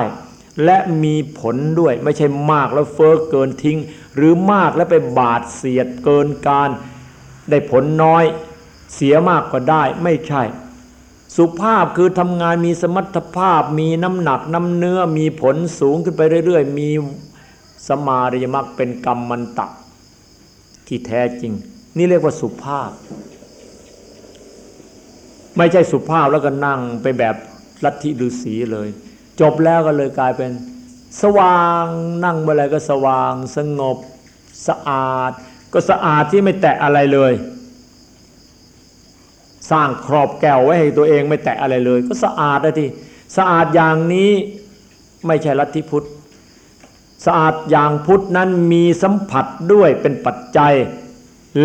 และมีผลด้วยไม่ใช่มากแล้วเฟอ้อเกินทิ้ง หรือมากแล้วไปบาดเสียดเกินการ ได้ผลน้อยเสียมากก็ได้ไม่ใช่ สุภาพคือทำงานมีสมรรถภาพ มีน้ำหนักน้ำเนื้อมีผลสูงขึ้นไปเรื่อยๆ มีสมาริยมรรคเป็นกรรมมันตักที่แท้จริง นี่เรียกว่าสุภาพ ไม่ใช่สุภาพแล้วก็นั่งไปแบบลัทธิฤาษีเลย จบแล้วก็เลยกลายเป็น สว่างนั่งเมื่อไรก็สว่าง สงบสะอาด ก็สะอาดที่ไม่แตะอะไรเลย สร้างครอบแก้วไว้ให้ตัวเองไม่แตะอะไรเลย ก็สะอาดเลยที่สะอาดอย่างนี้ไม่ใช่ลัทธิพุทธสะอาดอย่างพุทธนั้นมีสัมผัสด้วยเป็นปัจจัย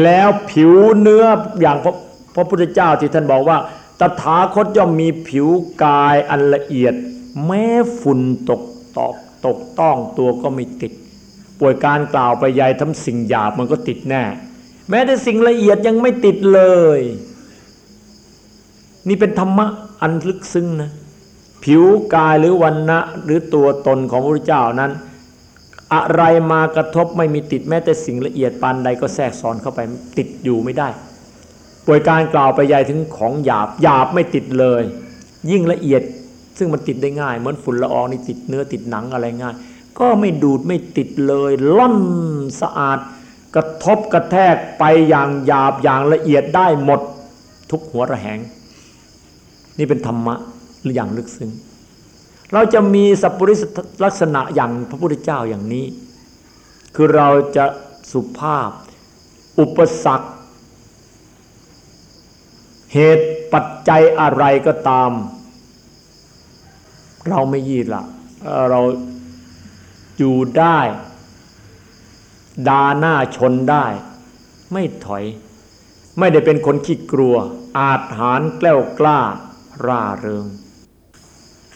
แล้วผิวเนื้ออย่างพระพระพุทธเจ้าที่ท่านบอกว่า ตถาคตย่อมมีผิวกายอันละเอียด แม้ฝุ่นตกตอกตกต้องตัวก็ไม่ติด ป่วยการกล่าวไปใหญ่ทำสิ่งหยาบมันก็ติดแน่ แม้แต่สิ่งละเอียดยังไม่ติดเลย นี่เป็นธรรมะอันลึกซึ้งนะ ผิวกายหรือวันนะหรือตัวตนของพระเจ้านั้น อะไรมากระทบไม่มีติดแม้แต่สิ่งละเอียดปานใดก็แทรกซ้อนเข้าไปติดอยู่ไม่ได้ ป่วยการกล่าวไปใหญ่ถึงของหยาบหยาบไม่ติดเลย ยิ่งละเอียดซึ่งมันติดได้ง่าย เหมือนฝุ่นละอองนี่ติดเนื้อติดหนังอะไรง่าย ก็ไม่ดูดไม่ติดเลยล่อนสะอาด กระทบกระแทกไปอย่างหยาบอย่างละเอียดได้หมดทุกหัวระแหง นี่เป็นธรรมะหรืออย่างลึกซึ้งเราจะมีสัพพุริสลักษณะอย่างพระพุทธเจ้าอย่างนี้ คือเราจะสุภาพ อุปสรรค เหตุปัจจัยอะไรก็ตาม เราไม่ยีดละเราอยู่ได้ ดาหน้าชนได้ ไม่ถอย ไม่ได้เป็นคนขี้กลัว อาจหารแกล้วกล้า ร่าเริง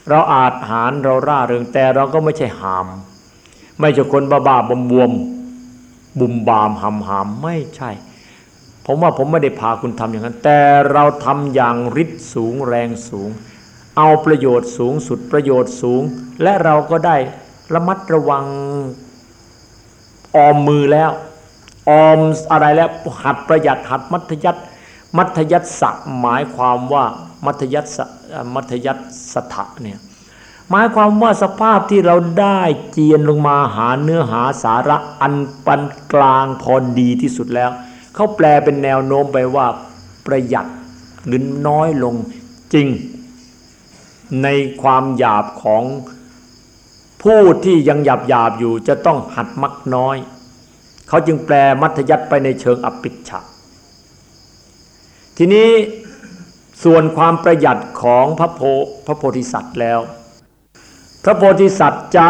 เราอาจหารเราร่าเริง แต่เราก็ไม่ใช่หาม ไม่ใช่คนบ้าบ้าบวมบวมบุมบามหำหามไม่ใช่ ผมว่าผมไม่ได้พาคุณทำอย่างนั้น แต่เราทำอย่างฤทธิ์สูงแรงสูง เอาประโยชน์สูงสุดประโยชน์สูง และเราก็ได้ระมัดระวังออมมือแล้ว ออมอะไรแล้วหัดประหยัดหัดมัธยัติมัธยัติสักหมายความว่ามัธยัติมัธยัติสถะเนี่ยหมายความว่าสภาพที่เราได้เจียนลงมาหาเนื้อหาสาระอันปันกลางพอดีที่สุดแล้ว เขาแปลเป็นแนวโน้มไปว่าประหยัดหรือน้อยลงจริง ในความหยาบของผู้ที่ยังหยาบหยาบอยู่จะต้องหัดมักน้อย เขาจึงแปลมัธยัติไปในเชิงอปิชฌะทีนี้ส่วนความประหยัดของพระโพพระโพธิสัตว์แล้ว พระโพธิสัตว์จะ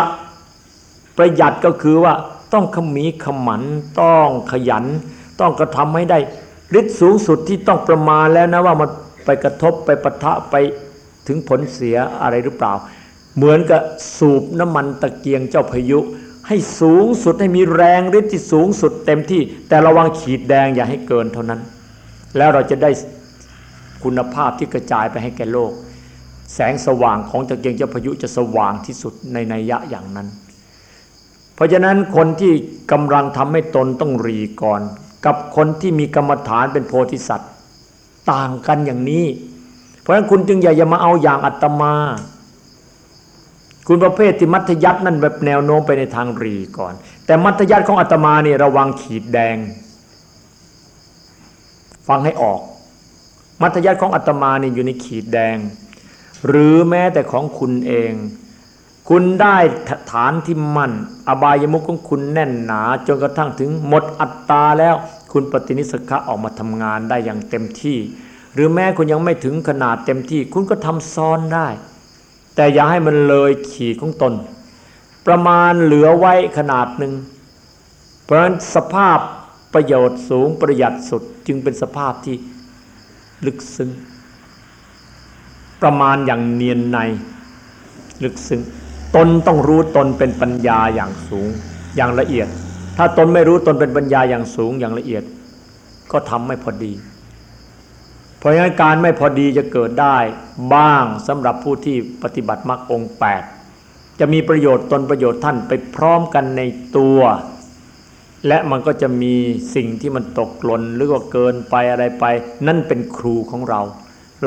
ประหยัดก็คือว่าต้องขมีขมันต้องขยัน ต้องกระทำให้ได้ฤทธิ์สูงสุดที่ต้องประมาณแล้วนะว่ามันไปกระทบไปปะทะไปถึงผลเสียอะไรหรือเปล่า เหมือนกับสูบน้ำมันตะเกียงเจ้าพายุ ให้สูงสุดให้มีแรงฤทธิ์ที่สูงสุดเต็มที่ แต่ระวังขีดแดงอย่าให้เกินเท่านั้น แล้วเราจะได้คุณภาพที่กระจายไปให้แก่โลก แสงสว่างของตะเกียงเจ้าพายุจะสว่างที่สุดในนัยยะอย่างนั้น เพราะฉะนั้นคนที่กำลังทำให้ตนต้องรีก่อน กับคนที่มีกรรมฐานเป็นโพธิสัตว์ ต่างกันอย่างนี้ เพราะฉะนั้นคุณจึงอย่าอย่ามาเอาอย่างอัตมา คุณประเภทที่มัธยัตินั่นแบบแนวโน้มไปในทางรีก่อน แต่มัธยัติของอัตมานี่ระวังขีดแดง ฟังให้ออก มัธยัติของอัตมานี่อยู่ในขีดแดง หรือแม้แต่ของคุณเอง คุณได้ฐานที่มั่น อบายมุขของคุณแน่นหนาจนกระทั่งถึงหมดอัตตาแล้ว คุณปฏินิสขะออกมาทำงานได้อย่างเต็มที่ หรือแม้คุณยังไม่ถึงขนาดเต็มที่ คุณก็ทำซ้อนได้ แต่อย่าให้มันเลยขีดของตน ประมาณเหลือไว้ขนาดหนึ่งเพราะฉะนั้นสภาพประโยชน์สูงประหยัดสุดจึงเป็นสภาพที่ลึกซึ้งประมาณอย่างเนียนในลึกซึ้ง ตนต้องรู้ตนเป็นปัญญาอย่างสูงอย่างละเอียด ถ้าตนไม่รู้ตนเป็นปัญญาอย่างสูงอย่างละเอียด ก็ทำไม่พอดี เพราะงั้นการไม่พอดีจะเกิดได้บ้างสำหรับผู้ที่ปฏิบัติมรรคองแปดจะมีประโยชน์ตนประโยชน์ท่านไปพร้อมกันในตัว และมันก็จะมีสิ่งที่มันตกหล่นหรือว่าเกินไปอะไรไป นั่นเป็นครูของเรา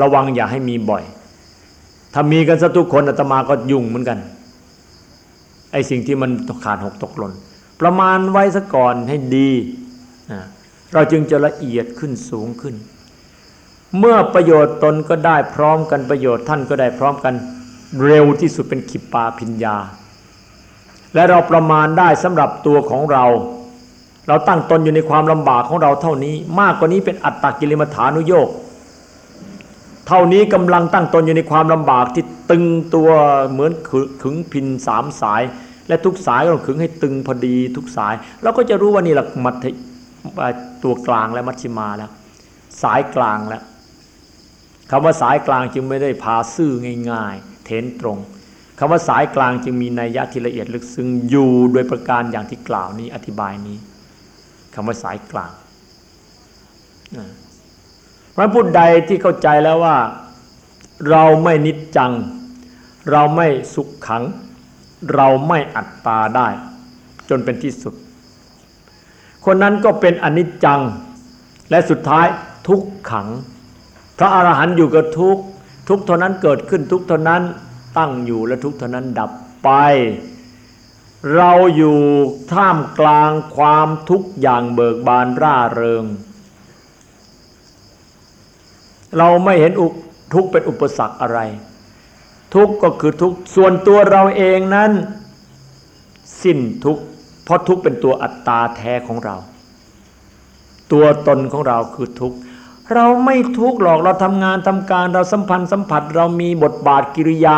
ระวังอย่าให้มีบ่อย ถ้ามีกันสักทุกคนอาตมาก็ยุ่งเหมือนกัน ไอ้สิ่งที่มันขาดหกตกหล่นประมาณไว้ซะก่อนให้ดีนะเราจึงจะละเอียดขึ้นสูงขึ้น เมื่อประโยชน์ตนก็ได้พร้อมกันประโยชน์ท่านก็ได้พร้อมกันเร็วที่สุดเป็นขิปปาพิญญา และเราประมาณได้สำหรับตัวของเรา เราตั้งตนอยู่ในความลำบากของเราเท่านี้ มากกว่านี้เป็นอัตตกิลมฐานุโยก เท่านี้กำลังตั้งตนอยู่ในความลำบากที่ตึงตัวเหมือนขึงพินสามสาย และทุกสายก็ต้องขึงให้ตึงพอดีทุกสาย เราก็จะรู้ว่านี่แหละมัธตัวกลางและมัชชิมาแล้ว สายกลางแล้วคำว่าสายกลางจึงไม่ได้พาซื่อง่าย ๆ เทนตรงคำว่าสายกลางจึงมีนัยยะที่ละเอียดลึกซึ้งอยู่โดยประการอย่างที่กล่าวนี้อธิบายนี้คำว่าสายกลาง พระพุทธใดที่เข้าใจแล้วว่า เราไม่นิจจัง เราไม่สุขขัง เราไม่อัตตาได้ จนเป็นที่สุด คนนั้นก็เป็นอนิจจัง และสุดท้ายทุกขัง พระอรหันต์อยู่กับทุกทุกเท่านั้นเกิดขึ้นทุกเท่านั้นตั้งอยู่และทุกเท่านั้นดับไป เราอยู่ท่ามกลางความทุกอย่างเบิกบานร่าเริง เราไม่เห็นอุทุกเป็นอุปสรรคอะไร ทุกก็คือทุกส่วนตัวเราเองนั้น สิ้นทุกเพราะทุกเป็นตัวอัตตาแท้ของเรา ตัวตนของเราคือทุกเราไม่ทุกหรอกเราทำงานทำการเราสัมพันธ์สัมผัสเรามีบทบาทกิริยา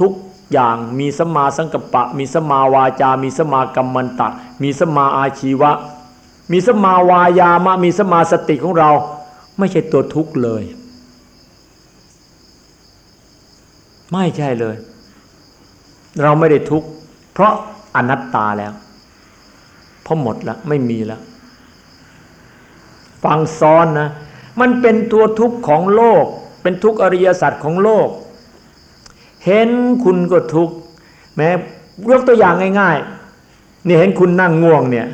ทุกอย่างมีสมาสังกปะ มีสมาวาจา มีสมากรรมันตะ มีสมาอาชีวะ มีสมาวายามะมีสมาสติของเรา ไม่ใช่ตัวทุกข์เลย ไม่ใช่เลย เราไม่ได้ทุกข์เพราะอนัตตาแล้ว เพราะหมดแล้วไม่มีแล้ว ฟังซ้อนนะ มันเป็นตัวทุกข์ของโลก เป็นทุกข์อริยสัจของโลก เห็นคุณก็ทุกข์แม้ยกตัวอย่างง่ายๆ นี่เห็นคุณนั่งง่วงเนี่ย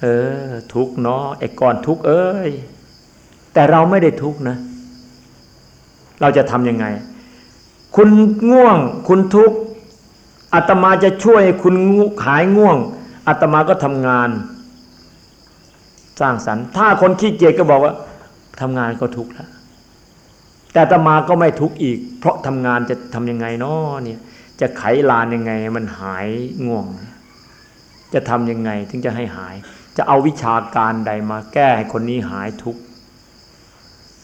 เออ ทุกข์เนาะไอ้ก่อนทุกข์เอ้ย แต่เราไม่ได้ทุกข์นะ เราจะทำยังไง คุณง่วง คุณทุกข์อาตมาจะช่วยคุณหายง่วงอาตมาก็ทำงาน สร้างสรรค์ถ้าคนขี้เกียจก็บอกว่าทำงานก็ทุกข์แล้วแต่อาตมาก็ไม่ทุกข์อีก เพราะทำงานจะทำยังไงเนาะเนี่ย จะไขลานยังไง มันหายง่วง จะทำยังไงถึงจะให้หาย จะเอาวิชาการใดมาแก้ให้คนนี้หายทุกข์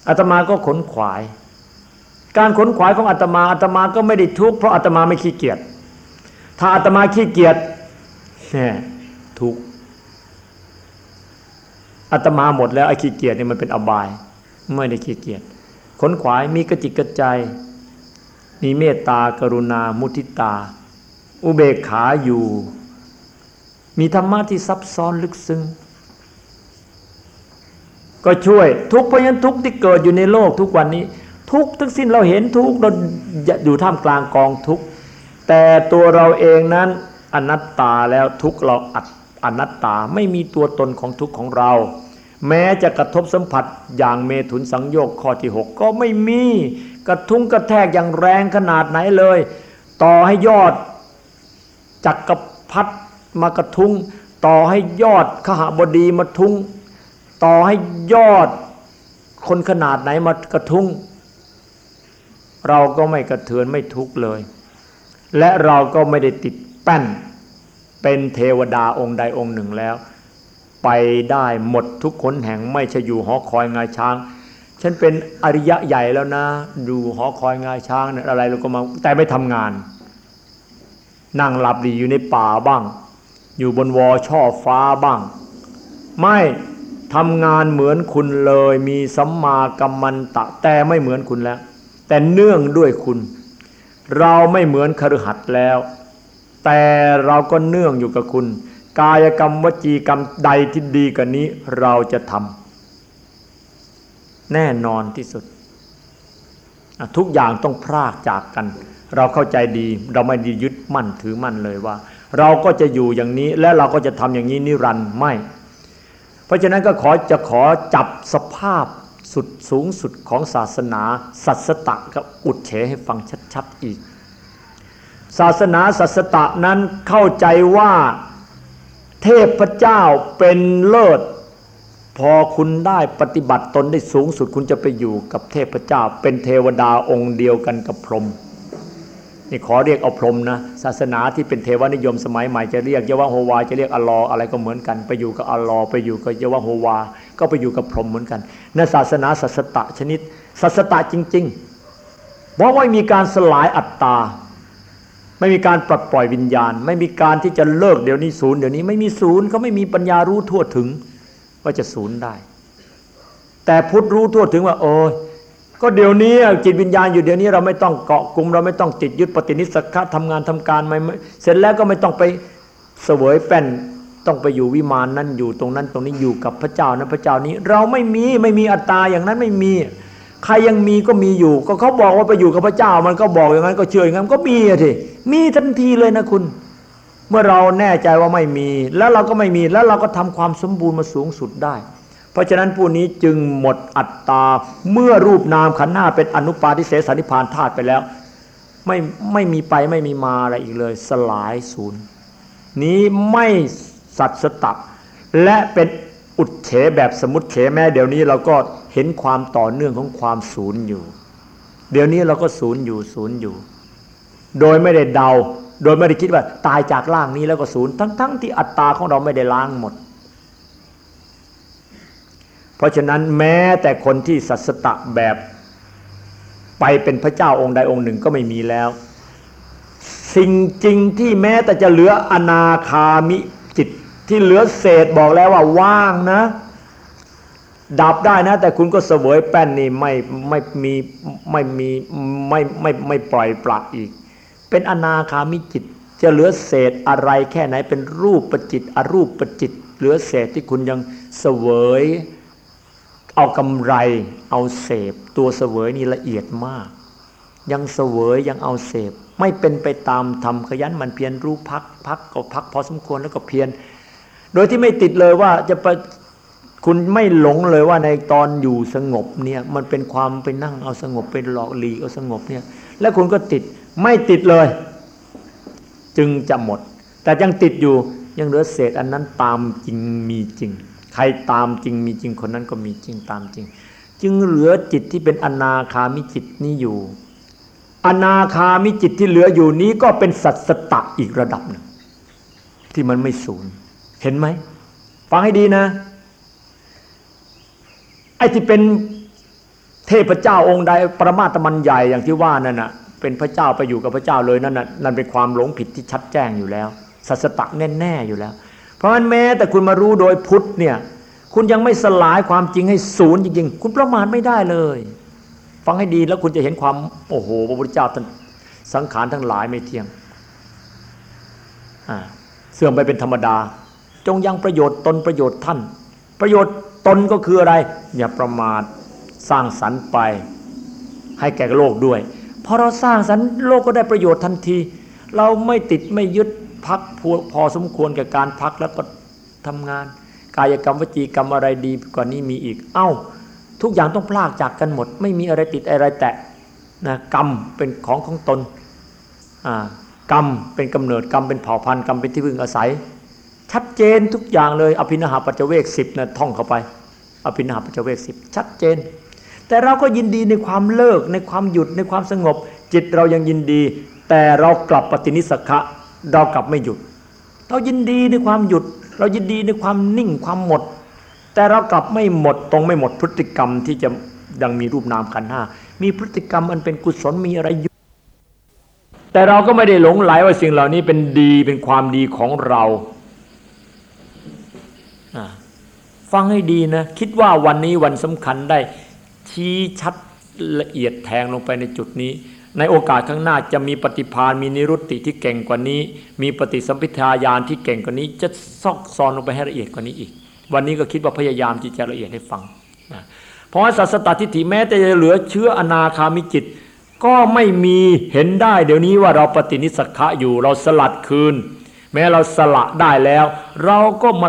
อาตมาก็ขนขวาย การขนขวายของอาตมาอาตมาก็ไม่ได้ทุกข์เพราะอาตมาไม่ขี้เกียจถ้าอาตมาขี้เกียจเนี่ยทุกข์อาตมาหมดแล้วไอ้ขี้เกียจเนี่ยมันเป็นอบาย ไม่ได้ขี้เกียจขนขวายมีกระจิกกระใจ มีเมตตากรุณา มุทิตา อุเบกขาอยู่ มีธรรมะที่ซับซ้อนลึกซึ้ง ก็ช่วยทุกเพราะฉะนั้นทุกที่เกิดอยู่ในโลกทุกวันนี้ ทุกทั้งสิ้นเราเห็นทุกเราอยู่ท่ามกลางกองทุกแต่ตัวเราเองนั้นอนัตตาแล้วทุกเราอัดอนัตตาไม่มีตัวตนของทุกของเรา แม้จะกระทบสัมผัสอย่างเมถุนสังโยคข้อที่ 6 ก็ไม่มีกระทุ้งกระแทกอย่างแรงขนาดไหนเลย ต่อให้ยอดจักกรพัดมากระทุ้งต่อให้ยอดขหบดีมาทุ้ง ต่อให้ยอดคนขนาดไหนมากระทุ้ง เราก็ไม่กระเทือนไม่ทุกข์เลย และเราก็ไม่ได้ติดแป้น เป็นเทวดาองค์ใดองค์หนึ่งแล้ว ไปได้หมดทุกคนแห่งไม่ใช่อยู่หอคอยงาช้าง ฉันเป็นอริยะใหญ่แล้วนะดูหอคอยงาช้างเนี่ยอะไรเราก็มาแต่ไม่ทำงาน นั่งหลับดีอยู่ในป่าบ้าง อยู่บนวอช่อฟ้าบ้าง ไม่ ทำงานเหมือนคุณเลย มีสัมมากัมมันตะ แต่ไม่เหมือนคุณแล้ว แต่เนื่องด้วยคุณ เราไม่เหมือนคฤหัสถ์แล้ว แต่เราก็เนื่องอยู่กับคุณ กายกรรมวจีกรรมใดที่ดีกว่านี้เราจะทำแน่นอนที่สุด ทุกอย่างต้องพรากจากกัน เราเข้าใจดี เราไม่ได้ยึดมั่นถือมั่นเลยว่า เราก็จะอยู่อย่างนี้และเราก็จะทำอย่างนี้นิรันดร์ไม่ เพราะฉะนั้นก็ขอจะขอจับสภาพสุดสูงสุดของศาสนา สัสตะกับอุดเฉให้ฟังชัดๆอีก ศาสนาสัสตะนั้นเข้าใจว่าเทพเจ้าเป็นเลิศ พอคุณได้ปฏิบัติตนได้สูงสุดคุณจะไปอยู่กับเทพเจ้า เป็นเทวดาองค์เดียวกันกับพรหม นี่ขอเรียกเอาพรมนะศาสนาที่เป็นเทวนิยมสมัยใหม่จะเรียกเยวะโฮวาจะเรียกอัลลอฮ์อะไรก็เหมือนกัน ไปอยู่กับอัลลอฮ์ไปอยู่กับเยวะโฮวา ก็ไปอยู่กับพรมเหมือนกันนั่นศาสนาสัสตะชนิดสัสตะจริงๆเพราะว่ามีการสลายอัตตา ไม่มีการปลดปล่อยวิญญาณ ไม่มีการที่จะเลิกเดี๋ยวนี้ศูนย์เดี๋ยวนี้ไม่มีศูนย์เขาไม่มีปัญญารู้ทั่วถึงว่าจะศูนย์ได้ แต่พุทธรู้ทั่วถึงว่าโอ้ย ก็เดี๋ยวนี้จิตวิญญาณอยู่เดี๋ยวนี้เราไม่ต้องเกาะกลุ่มเราไม่ต้องติดยึดปฏินิสักะทำงานทำการไม่เสร็จแล้วก็ไม่ต้องไปเสวยแป้นต้องไปอยู่วิมานนั้นอยู่ตรงนั้นตรงนี้อยู่กับพระเจ้านั้นพระเจ้านี้ เราไม่มีไม่มีอัตตาอย่างนั้นไม่มี ใครยังมีก็มีอยู่ ก็เขาบอกว่าไปอยู่กับพระเจ้า มันก็บอกอย่างนั้นก็เชื่ออย่างนั้นก็มีอะทีมีทันทีเลยนะคุณ เมื่อเราแน่ใจว่าไม่มี แล้วเราก็ไม่มีแล้วเราก็ทำความสมบูรณ์มาสูงสุดได้ เพราะฉะนั้นผู้นี้จึงหมดอัตตาเมื่อรูปนามขันธ์หน้าเป็นอนุปาทิเสสนิพานธาตุไปแล้ว ไม่ไม่มีไปไม่มีมาอะไรอีกเลย สลายศูนย์ นี้ไม่สัตสตะและเป็นอุดเฉแบบสมุดเฉแม้เดี๋ยวนี้เราก็เห็นความต่อเนื่องของความศูนย์อยู่ เดี๋ยวนี้เราก็ศูนย์อยู่ศูนย์อยู่ โดยไม่ได้เดา โดยไม่ได้คิดว่าตายจากร่างนี้แล้วก็ศูนย์ทั้งๆทที่อัตตาของเราไม่ได้ล้างหมด เพราะฉะนั้นแม้แต่คนที่สัสตะแบบไปเป็นพระเจ้าองค์ใดองค์หนึ่งก็ไม่มีแล้ว สิ่งจริงที่แม้แต่จะเหลืออนาคามิจิตที่เหลือเศษบอกแล้วว่าว่างนะ ดับได้นะ แต่คุณก็เสวยแป้นนี่ไม่ไม่มีไม่มีไม่ไม่ไม่ปล่อยปละอีก เป็นอนาคามิจิตจะเหลือเศษอะไรแค่ไหนเป็นรูปประจิตอรูปประจิต เหลือเศษที่คุณยังเสวย เอากำไร เอาเสพ ตัวเสวยนี่ละเอียดมาก ยังเสวยยังเอาเสพ ไม่เป็นไปตามทำขยันมันเพียรรู้พักพักก็พักพอสมควรแล้วก็เพียรโดยที่ไม่ติดเลยว่าจะไปคุณไม่หลงเลยว่าในตอนอยู่สงบเนี่ยมันเป็นความไปนั่งเอาสงบเป็นหลอกหลีเอาสงบเนี่ยแล้วคุณก็ติดไม่ติดเลย จึงจะหมด แต่ยังติดอยู่ยังเหลือเศษอันนั้นตามจริงมีจริง ใครตามจริงมีจริงคนนั้นก็มีจริงตามจริง จึงเหลือจิตที่เป็นอนาคามิจิตนี้อยู่ อนาคามิจิตที่เหลืออยู่นี้ก็เป็นสัตสตะอีกระดับหนึ่งที่มันไม่สูญเห็นไหมฟังให้ดีนะไอ้ที่เป็นเทพเจ้าองค์ใดประมาตมันใหญ่อย่างที่ว่านั่นน่ะเป็นพระเจ้าไปอยู่กับพระเจ้าเลยนั่นน่ะนั่นเป็นความหลงผิดที่ชัดแจ้งอยู่แล้ว สัสตะแน่ๆอยู่แล้ว เพราะฉะนั้นแม้แต่คุณมารู้โดยพุทธเนี่ย คุณยังไม่สลายความจริงให้ศูนย์จริงๆ คุณประมาทไม่ได้เลย ฟังให้ดีแล้วคุณจะเห็นความโอ้โหพระพุทธเจ้าท่านสังขารทั้งหลายไม่เที่ยงเสื่อมไปเป็นธรรมดา จงยังประโยชน์ตนประโยชน์ท่าน ประโยชน์ตนก็คืออะไร อย่าประมาทสร้างสรรค์ไป ให้แก่โลกด้วยพอเราสร้างสรรค์โลกก็ได้ประโยชน์ทันที เราไม่ติดไม่ยึด พักพอสมควรแก่การพักแล้วก็ทำงาน กายกรรมวจีกรรมอะไรดีกว่านี้มีอีก เอ้า ทุกอย่างต้องพลากจากกันหมด ไม่มีอะไรติดอะไรแตะนะกรรมเป็นของของตนกรรมเป็นกำเนิดกรรมเป็นเผ่าพันธุ์กรรมเป็นที่พึ่งอาศัย ชัดเจนทุกอย่างเลย อภินาหาปัจเจเวกสิบนะท่องเข้าไป อภินาหาปัจเจเวกสิบชัดเจน แต่เราก็ยินดีในความเลิกในความหยุดในความสงบ จิตเรายังยินดี แต่เรากลับปฏินิสขะ เรากลับไม่หยุด เรายินดีในความหยุด เรายินดีในความนิ่งความหมด แต่เรากลับไม่หมดตรงไม่หมดพฤติกรรมที่จะดังมีรูปนามขันห้ามีพฤติกรรมอันเป็นกุศลมีอะไรอยู่แต่เราก็ไม่ได้หลงไหลว่าสิ่งเหล่านี้เป็นดีเป็นความดีของเราฟังให้ดีนะ คิดว่าวันนี้วันสำคัญได้ชี้ชัดละเอียดแทงลงไปในจุดนี้ ในโอกาสข้างหน้าจะมีปฏิพานมีนิรุตติที่เก่งกว่านี้ มีปฏิสัมพิทายานที่เก่งกว่านี้ จะซอกซอนลงไปให้ละเอียดกว่านี้อีก วันนี้ก็คิดว่าพยายามที่จะละเอียดให้ฟังนะเพราะสัสตทิฏฐิแม้แต่จะเหลือเชื้ออนาคามิจิต ก็ไม่มีเห็นได้ เดี๋ยวนี้ว่าเราปฏินิสขะอยู่เราสลัดคืน แม้เราสละได้แล้ว เราก็มา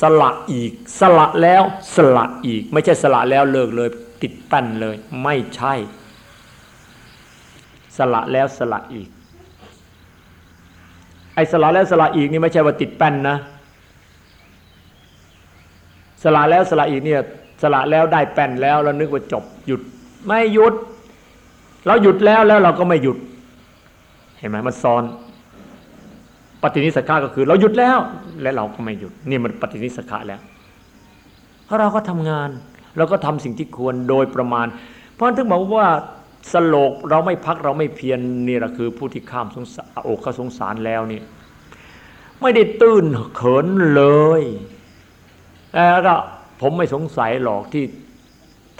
สละอีก สละแล้วสละอีก ไม่ใช่สละแล้วเลิกเลย ติดแป้นเลย ไม่ใช่ สละแล้วสละอีก ไอ้สละแล้วสละอีกนี่ไม่ใช่ว่าติดแป้นนะ สละแล้วสละอีกเนี่ยสละแล้วได้แป้นแล้วเรานึกว่าจบหยุดไม่หยุด เราหยุดแล้วแล้วเราก็ไม่หยุด เห็นไหมมันซ้อน ปฏินิสขาก็คือ เราหยุดแล้วและเราก็ไม่หยุด นี่มันปฏินิสขาแล้วเพราะเราก็ทำงานเราก็ทำสิ่งที่ควรโดยประมาณ เพราะถึงบอกว่า สโลกเราไม่พักเราไม่เพียรนี่แหละคือผู้ที่ข้ามสงสารอกเขาสงสารแล้วนี่ไม่ได้ตื้นเขินเลยแล้วก็ผมไม่สงสัยหรอกที่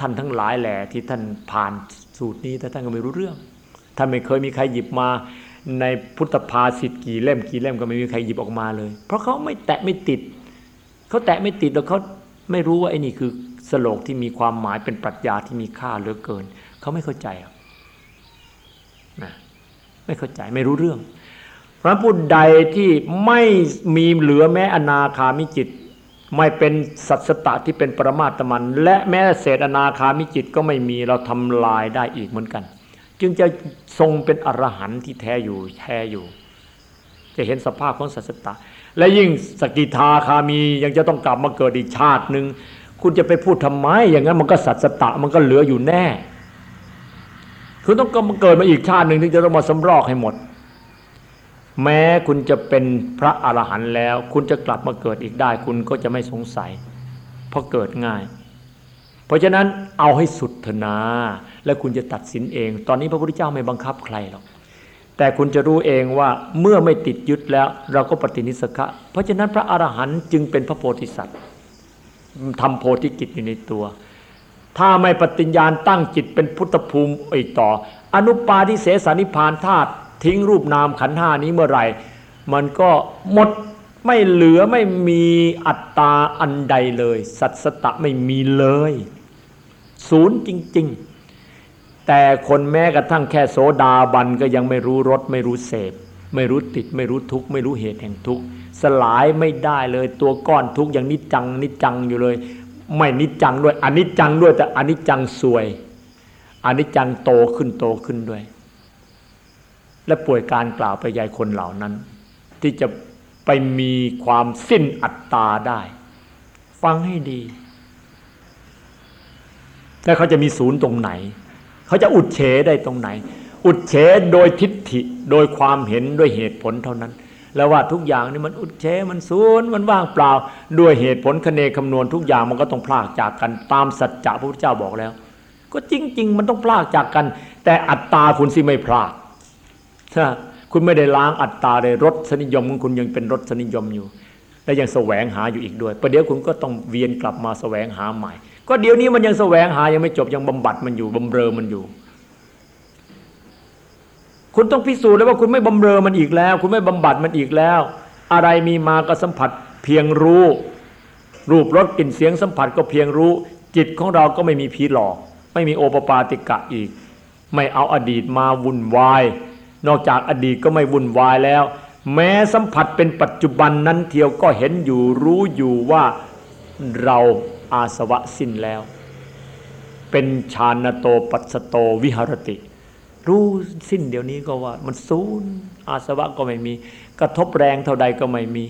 ท่านทั้งหลายแหละที่ท่านผ่านสูตรนี้แต่ท่านก็ไม่รู้เรื่องท่านไม่เคยมีใครหยิบมาในพุทธภาษิตกี่เล่มกี่เล่มก็ไม่มีใครหยิบออกมาเลย เพราะเขาไม่แตะไม่ติดเขาแตะไม่ติดแล้วเขาไม่รู้ว่าไอ้นี่คือสโลกที่มีความหมายเป็นปรัชญาที่มีค่าเหลือเกินเขาไม่เข้าใจ ไม่เข้าใจไม่รู้เรื่องพระพุทธใดที่ไม่มีเหลือแม้อนาคามิจิต ไม่เป็นสัตสตะที่เป็นปรมาตมัน และแม้เศษอนาคามิจิตก็ไม่มีเราทำลายได้อีกเหมือนกัน จึงจะทรงเป็นอรหันต์ที่แท้อยู่แท้อยู่ จะเห็นสภาพของสัตสตะ และยิ่งสกิทาคามียังจะต้องกลับมาเกิดอีกชาติหนึ่งคุณจะไปพูดทำไมอย่างนั้นมันก็สัตสตะมันก็เหลืออยู่แน่ คุณต้องมาเกิดมาอีกชาติหนึ่งถึงจะต้องมาสำรอกให้หมด แม้คุณจะเป็นพระอรหันต์แล้ว คุณจะกลับมาเกิดอีกได้ คุณก็จะไม่สงสัย เพราะเกิดง่าย เพราะฉะนั้นเอาให้สุดเถนา และคุณจะตัดสินเอง ตอนนี้พระพุทธเจ้าไม่บังคับใครหรอกแต่คุณจะรู้เองว่าเมื่อไม่ติดยึดแล้ว เราก็ปฏินิสขะเพราะฉะนั้นพระอรหันต์จึงเป็นพระโพธิสัตว์ทำโพธิกิจอยู่ในตัว ถ้าไม่ปฏิญญาณตั้งจิตเป็นพุทธภูมิอีกต่อ อนุปาทิเสสนิพานธาตุทิ้งรูปนามขันห้านี้เมื่อไหร่ มันก็หมดไม่เหลือไม่มีอัตตาอันใดเลย สัตสตะไม่มีเลย ศูนย์จริง ๆ แต่คนแม้กระทั่งแค่โสดาบันก็ยังไม่รู้รสไม่รู้เสพ ไม่รู้ติดไม่รู้ทุกข์ไม่รู้เหตุแห่งทุกข์สลายไม่ได้เลยตัวก้อนทุกข์อย่างนิจจังนิจจังอยู่เลย ไม่นิจจังด้วยอนิจจังด้วยแต่อนิจจังสวยอนิจจังโตขึ้นโตขึ้นด้วย และป่วยการกล่าวไปยายคนเหล่านั้น ที่จะไปมีความสิ้นอัตตาได้ ฟังให้ดีแล้วเขาจะมีศูนย์ตรงไหน เขาจะอุดเฉได้ตรงไหน อุดเฉโดยทิฏฐิโดยความเห็นด้วยเหตุผลเท่านั้น แล้วว่าทุกอย่างนี่มันอุดเฉมันศูนย์มันว่างเปล่า ด้วยเหตุผลคเนคำนวณทุกอย่างมันก็ต้องพลากจากกันตามสัจจะพระพุทธเจ้าบอกแล้ว ก็จริง ๆ มันต้องพลากจากกัน แต่อัตตาคุณสิไม่พลากถ้าคุณไม่ได้ล้างอัตตาเลยรสสนิยมของคุณยังเป็นรสสนิยมอยู่ และยังแสวงหาอยู่อีกด้วยประเดี๋ยวคุณก็ต้องเวียนกลับมาแสวงหาใหม่ ก็เดี๋ยวนี้มันยังแสวงหายังไม่จบยังบำบัดมันอยู่บำเรอมันอยู่ คุณต้องพิสูจน์แล้วว่าคุณไม่บำเรอมันอีกแล้ว คุณไม่บำบัดมันอีกแล้ว อะไรมีมาก็สัมผัสเพียงรู้ รูปรสกลิ่นเสียงสัมผัสก็เพียงรู้ จิตของเราก็ไม่มีผีหลอก ไม่มีโอปปาติกะอีก ไม่เอาอดีตมาวุ่นวาย นอกจากอดีตก็ไม่วุ่นวายแล้ว แม้สัมผัสเป็นปัจจุบันนั้นเทียวก็เห็นอยู่รู้อยู่ว่าเราอาสวะสิ้นแล้ว เป็นชาณโตปัสโตวิหรติ รู้สิ้นเดี๋ยวนี้ก็ว่า มันศูนย์อาสวะก็ไม่มี กระทบแรงเท่าใดก็ไม่มี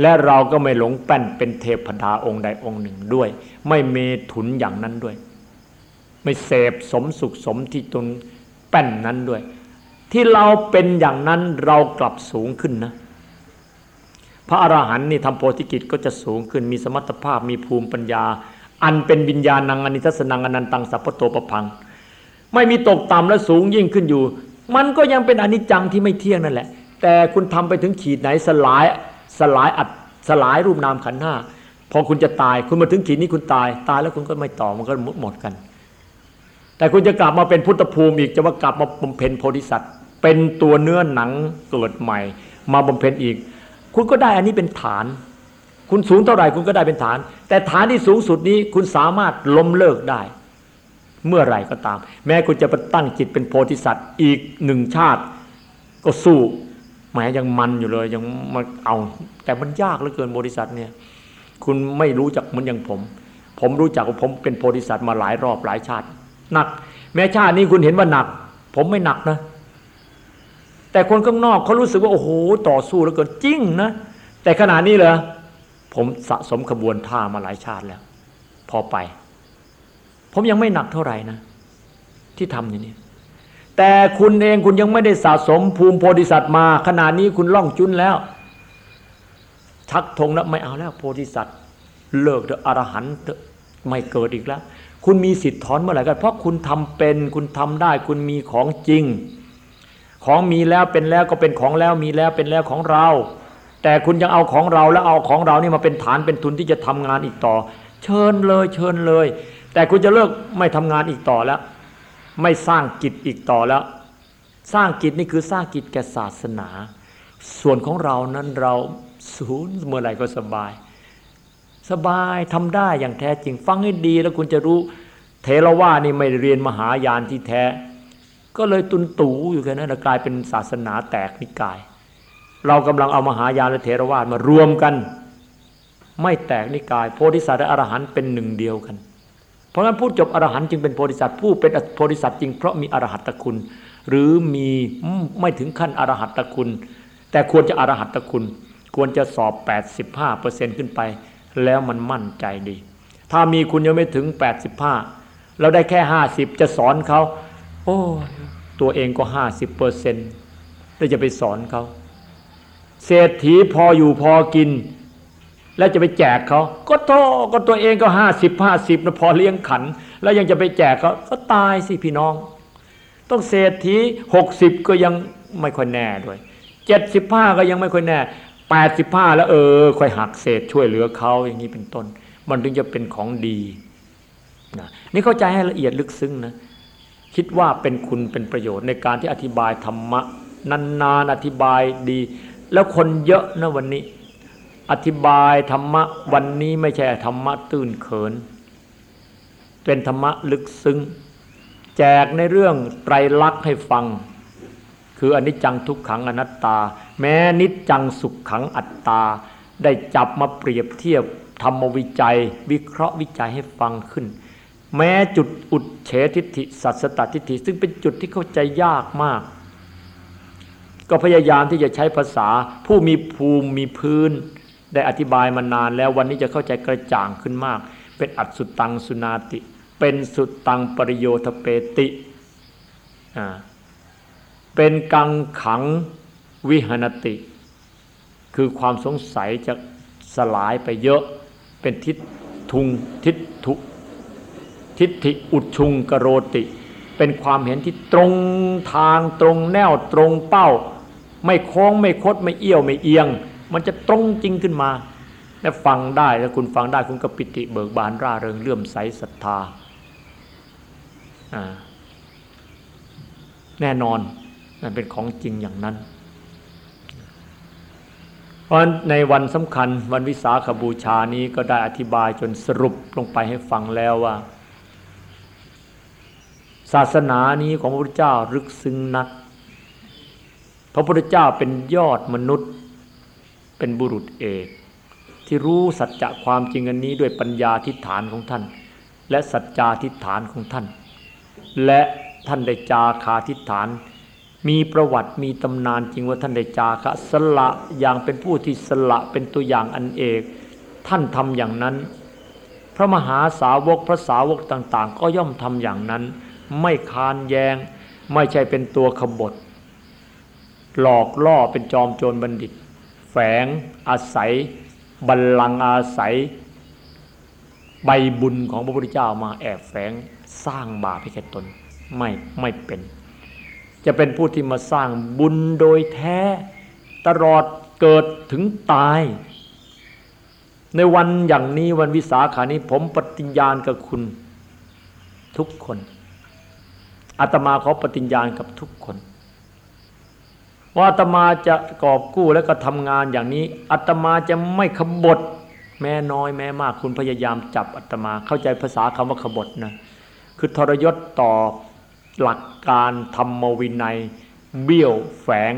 และเราก็ไม่หลงแป้นเป็นเทพดาองค์ใดองค์หนึ่งด้วย ไม่เมถุนอย่างนั้นด้วย ไม่เสพสมสุขสมที่ตนแป้นนั้นด้วย ที่เราเป็นอย่างนั้นเรากลับสูงขึ้นนะ พระอรหันต์นี่ทำโพธิกิจก็จะสูงขึ้นมีสมรรถภาพมีภูมิปัญญา อันเป็นวิญญาณังอนิทัศนังอนันตังสัพพโตปพัง ไม่มีตกต่ำและสูงยิ่งขึ้นอยู่ มันก็ยังเป็นอนิจจังที่ไม่เที่ยงนั่นแหละ แต่คุณทำไปถึงขีดไหนสลายสลายอัดสลายรูปนามขันธ์ห้าพอคุณจะตายคุณมาถึงขีดนี้คุณตาย ตายแล้วคุณก็ไม่ต่อมันก็หมดหมดกัน แต่คุณจะกลับมาเป็นพุทธภูมิอีกจะว่ากลับมาบำเพ็ญโพธิสัตว์ เป็นตัวเนื้อหนังเกิดใหม่ มาบำเพ็ญอีก คุณก็ได้อันนี้เป็นฐาน คุณสูงเท่าไหร่คุณก็ได้เป็นฐาน แต่ฐานที่สูงสุดนี้คุณสามารถล้มเลิกได้ เมื่อไหร่ก็ตาม แม้คุณจะไปตั้งจิตเป็นโพธิสัตว์อีกหนึ่งชาติ ก็สู้แหมยังมันอยู่เลยยังมาเอา แต่มันยากเหลือเกินโพธิสัตว์เนี่ย คุณไม่รู้จักเหมือนอย่างผม ผมรู้จักว่าผมเป็นโพธิสัตว์มาหลายรอบหลายชาติหนัก แม้ชาตินี้คุณเห็นว่าหนัก ผมไม่หนักนะ แต่คนข้างนอกเขารู้สึกว่าโอ้โหต่อสู้แล้วเกินจริงนะแต่ขณะนี้เหรอผมสะสมขบวนท่ามาหลายชาติแล้ว พอไป ผมยังไม่หนักเท่าไหร่นะ ที่ทำอย่างนี้แต่คุณเองคุณยังไม่ได้สะสมภูมิโพธิสัตว์มาขณะนี้คุณล่องจุนแล้ว ชักธงแล้วไม่เอาแล้วโพธิสัตว์ เลิกเถอะอรหันต์ไม่เกิดอีกแล้ว คุณมีสิทธิ์ถอนเมื่อไหร่กันเพราะคุณทำเป็นคุณทำได้ คุณมีของจริง ของมีแล้วเป็นแล้วก็เป็นของแล้วมีแล้วเป็นแล้วของเรา แต่คุณยังเอาของเราแล้วเอาของเรานี่มาเป็นฐานเป็นทุนที่จะทำงานอีกต่อ เชิญเลย เชิญเลย แต่คุณจะเลิกไม่ทำงานอีกต่อแล้ว ไม่สร้างกิจอีกต่อแล้ว สร้างกิจนี่คือสร้างกิจแก่ศาสนา ส่วนของเรานั้นเราศูนย์เมื่อไหร่ก็สบาย สบายทำได้อย่างแท้จริงฟังให้ดีแล้วคุณจะรู้เทรว่านี่ไม่เรียนมหายานที่แท้ ก็เลยตุนตูอยู่แค่นั้นกลายเป็นศาสนาแตกนิกาย เรากำลังเอามหายานและเทรวาสมารวมกัน ไม่แตกนิกาย โพธิสัตว์และอรหันต์เป็นหนึ่งเดียวกัน เพราะฉะนั้นผู้จบอรหันต์จึงเป็นโพธิสัตว์ผู้เป็นโพธิสัตว์จริงเพราะมีอรหัตตคุณ หรือมีไม่ถึงขั้นอรหัตตคุณ แต่ควรจะอรหัตตคุณ ควรจะสอบ 85%ขึ้นไป แล้วมันมั่นใจดี ถ้ามีคุณยังไม่ถึง 85เราได้แค่ 50 จะสอนเขาโอ้ตัวเองก็ 50เปอร์เซ็นต์แล้วจะไปสอนเขาเศรษฐีพออยู่พอกิน แล้วจะไปแจกเขาก็โทก็ตัวเองก็ห้าสิบห้าสิบนะพอเลี้ยงขัน แล้วยังจะไปแจกเขาก็ตายสิพี่น้อง ต้องเศรษฐีหกสิบก็ยังไม่ค่อยแน่ด้วยเจ็ดสิบห้าก็ยังไม่ค่อยแน่แปดสิบห้าแล้วเออ ค่อยหักเศษช่วยเหลือเขาอย่างนี้เป็นต้น มันถึงจะเป็นของดีนะนี่เข้าใจให้ละเอียดลึกซึ้งนะคิดว่าเป็นคุณเป็นประโยชน์ในการที่อธิบายธรรมะนานๆอธิบายดี แล้วคนเยอะนะวันนี้ อธิบายธรรมะวันนี้ไม่ใช่ธรรมะตื้นเขิน เป็นธรรมะลึกซึ้ง แจกในเรื่องไตรลักษณ์ให้ฟัง คืออนิจจังทุกขังอนัตตา แม้นิจจังสุขขังอัตตา ได้จับมาเปรียบเทียบธรรมวิจัย วิเคราะห์วิจัยให้ฟังขึ้น แม้จุดอุดเฉทิฏฐิสัตสตตทิฏฐิซึ่งเป็นจุดที่เข้าใจยากมาก ก็พยายามที่จะใช้ภาษาผู้มีภูมิมีพื้น ได้อธิบายมานานแล้ววันนี้จะเข้าใจกระจ่างขึ้นมาก เป็นอัดสุตังสุนาติ เป็นสุตังปริโยทเปติเป็นกังขังวิหนติ คือความสงสัยจะสลายไปเยอะเป็นทิฏทุงทิฏทุทิฏฐิอุดชุงกโรติ เป็นความเห็นที่ตรงทางตรงแนวตรงเป้า ไม่โค้งไม่คดไม่เอี้ยวไม่เอียง มันจะตรงจริงขึ้นมาและฟังได้ถ้าคุณฟังได้คุณก็ปิติเบิกบานร่าเริงเลื่อมใสศรัทธาแน่นอนนั่นเป็นของจริงอย่างนั้น เพราะในวันสำคัญวันวิสาขบูชานี้ก็ได้อธิบายจนสรุปลงไปให้ฟังแล้วว่า ศาสนานี้ของพระพุทธเจ้าลึกซึ้งนัก พระพุทธเจ้าเป็นยอดมนุษย์ เป็นบุรุษเอก ที่รู้สัจจะความจริงอันนี้ด้วยปัญญาทิฏฐานของท่าน และสัจจาทิฏฐานของท่าน และท่านได้จาคาทิฏฐาน มีประวัติมีตำนานจริงว่าท่านได้จาคะสละอย่างเป็นผู้ที่สละเป็นตัวอย่างอันเอก ท่านทำอย่างนั้น พระมหาสาวกพระสาวกต่างๆ ก็ย่อมทำอย่างนั้น ไม่คานแยง ไม่ใช่เป็นตัวขบฏหลอกล่อเป็นจอมโจรบัณฑิต แฝงอาศัย บัลลังก์อาศัย ใบบุญของพระพุทธเจ้ามาแอบแฝงสร้างบาปให้แก่ตนไม่ไม่เป็น จะเป็นผู้ที่มาสร้างบุญโดยแท้ ตลอดเกิดถึงตาย ในวันอย่างนี้วันวิสาขานี้ผมปฏิญญาณกับคุณทุกคนอาตมาขอปฏิญญาณกับทุกคน ว่าอาตมาจะกอบกู้และก็ทำงานอย่างนี้อาตมาจะไม่ขบฏแม้น้อยแม้มากคุณพยายามจับอาตมาเข้าใจภาษาคำว่าขบฏนะคือทรยศต่อหลักการธรรมวินัย เบี้ยวแฝง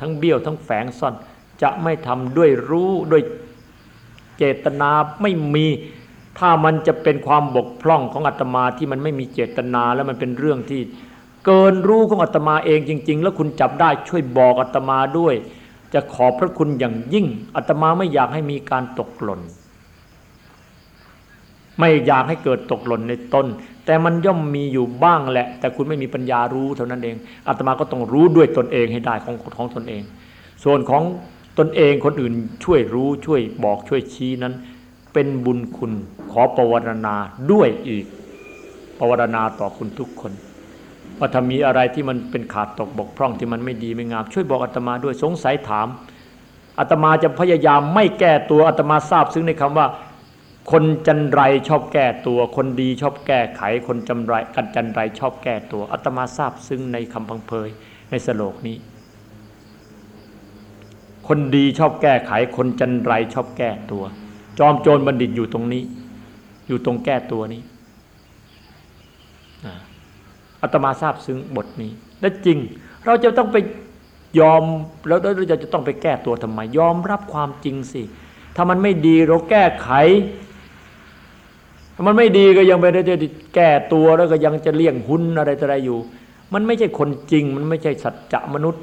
ทั้งเบี้ยวทั้งแฝงซ่อนจะไม่ทำด้วยรู้ด้วยเจตนาไม่มีถ้ามันจะเป็นความบกพร่องของอาตมาที่มันไม่มีเจตนา แล้วมันเป็นเรื่องที่ เกินรู้ของอาตมาเองจริง ๆ แล้วคุณจับได้ช่วยบอกอาตมาด้วย จะขอบพระคุณอย่างยิ่งอาตมาไม่อยากให้มีการตกหล่น ไม่อยากให้เกิดตกหล่นในตนแต่มันย่อมมีอยู่บ้างแหละ แต่คุณไม่มีปัญญารู้เท่านั้นเองอาตมาก็ต้องรู้ด้วยตนเองให้ได้ของของตนเอง ส่วนของตนเองคนอื่นช่วยรู้ช่วยบอกช่วยชี้นั้น เป็นบุญคุณขอประวรณาด้วยอีกประวรณาต่อคุณทุกคน ว่าถ้ามีอะไรที่มันเป็นขาดตกบกพร่องที่มันไม่ดีไม่งาม ช่วยบอกอาตมาด้วยสงสัยถามอาตมาจะพยายามไม่แก้ตัวอาตมาทราบซึ้งในคำว่า คนจันไรชอบแก้ตัว คนดีชอบแก้ไข คนจำไรกันจันไรชอบแก้ตัวอาตมาทราบซึ้งในคำพังเพยในสโลกนี้ คนดีชอบแก้ไข คนจันไรชอบแก้ตัว จอมโจรบัณฑิตอยู่ตรงนี้ อยู่ตรงแก้ตัวนี้ อาตมาทราบซึ้งบทนี้ และจริงเราจะต้องไปยอมแล้วเราจะต้องไปแก้ตัวทำไม ยอมรับความจริงสิ ถ้ามันไม่ดีเราแก้ไข ถ้ามันไม่ดีก็ยังไปได้แก้ตัวแล้วก็ยังจะเลี่ยงหุ้นอะไรอะไรอยู่ มันไม่ใช่คนจริง มันไม่ใช่สัจจะมนุษย์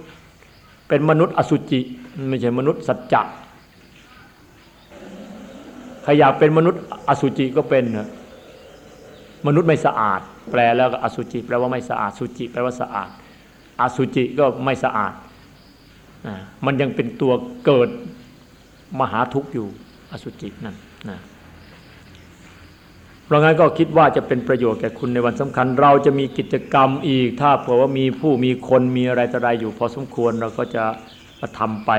เป็นมนุษย์อสุจิไม่ใช่มนุษย์สัจจะใครอยากเป็นมนุษย์อสุจิก็เป็นนะ มนุษย์ไม่สะอาด แปลแล้วก็อสุจิแปลว่าไม่สะอาดสุจิแปลว่าสะอาด อสุจิก็ไม่สะอาดมันยังเป็นตัวเกิดมหาทุกข์อยู่อสุจินั่นนะเพราะงั้นก็คิดว่าจะเป็นประโยชน์แก่คุณในวันสำคัญ เราจะมีกิจกรรมอีก ถ้าเผื่อว่ามีผู้มีคนมีอะไรต่ออะไรอยู่พอสมควรเราก็จะทำไป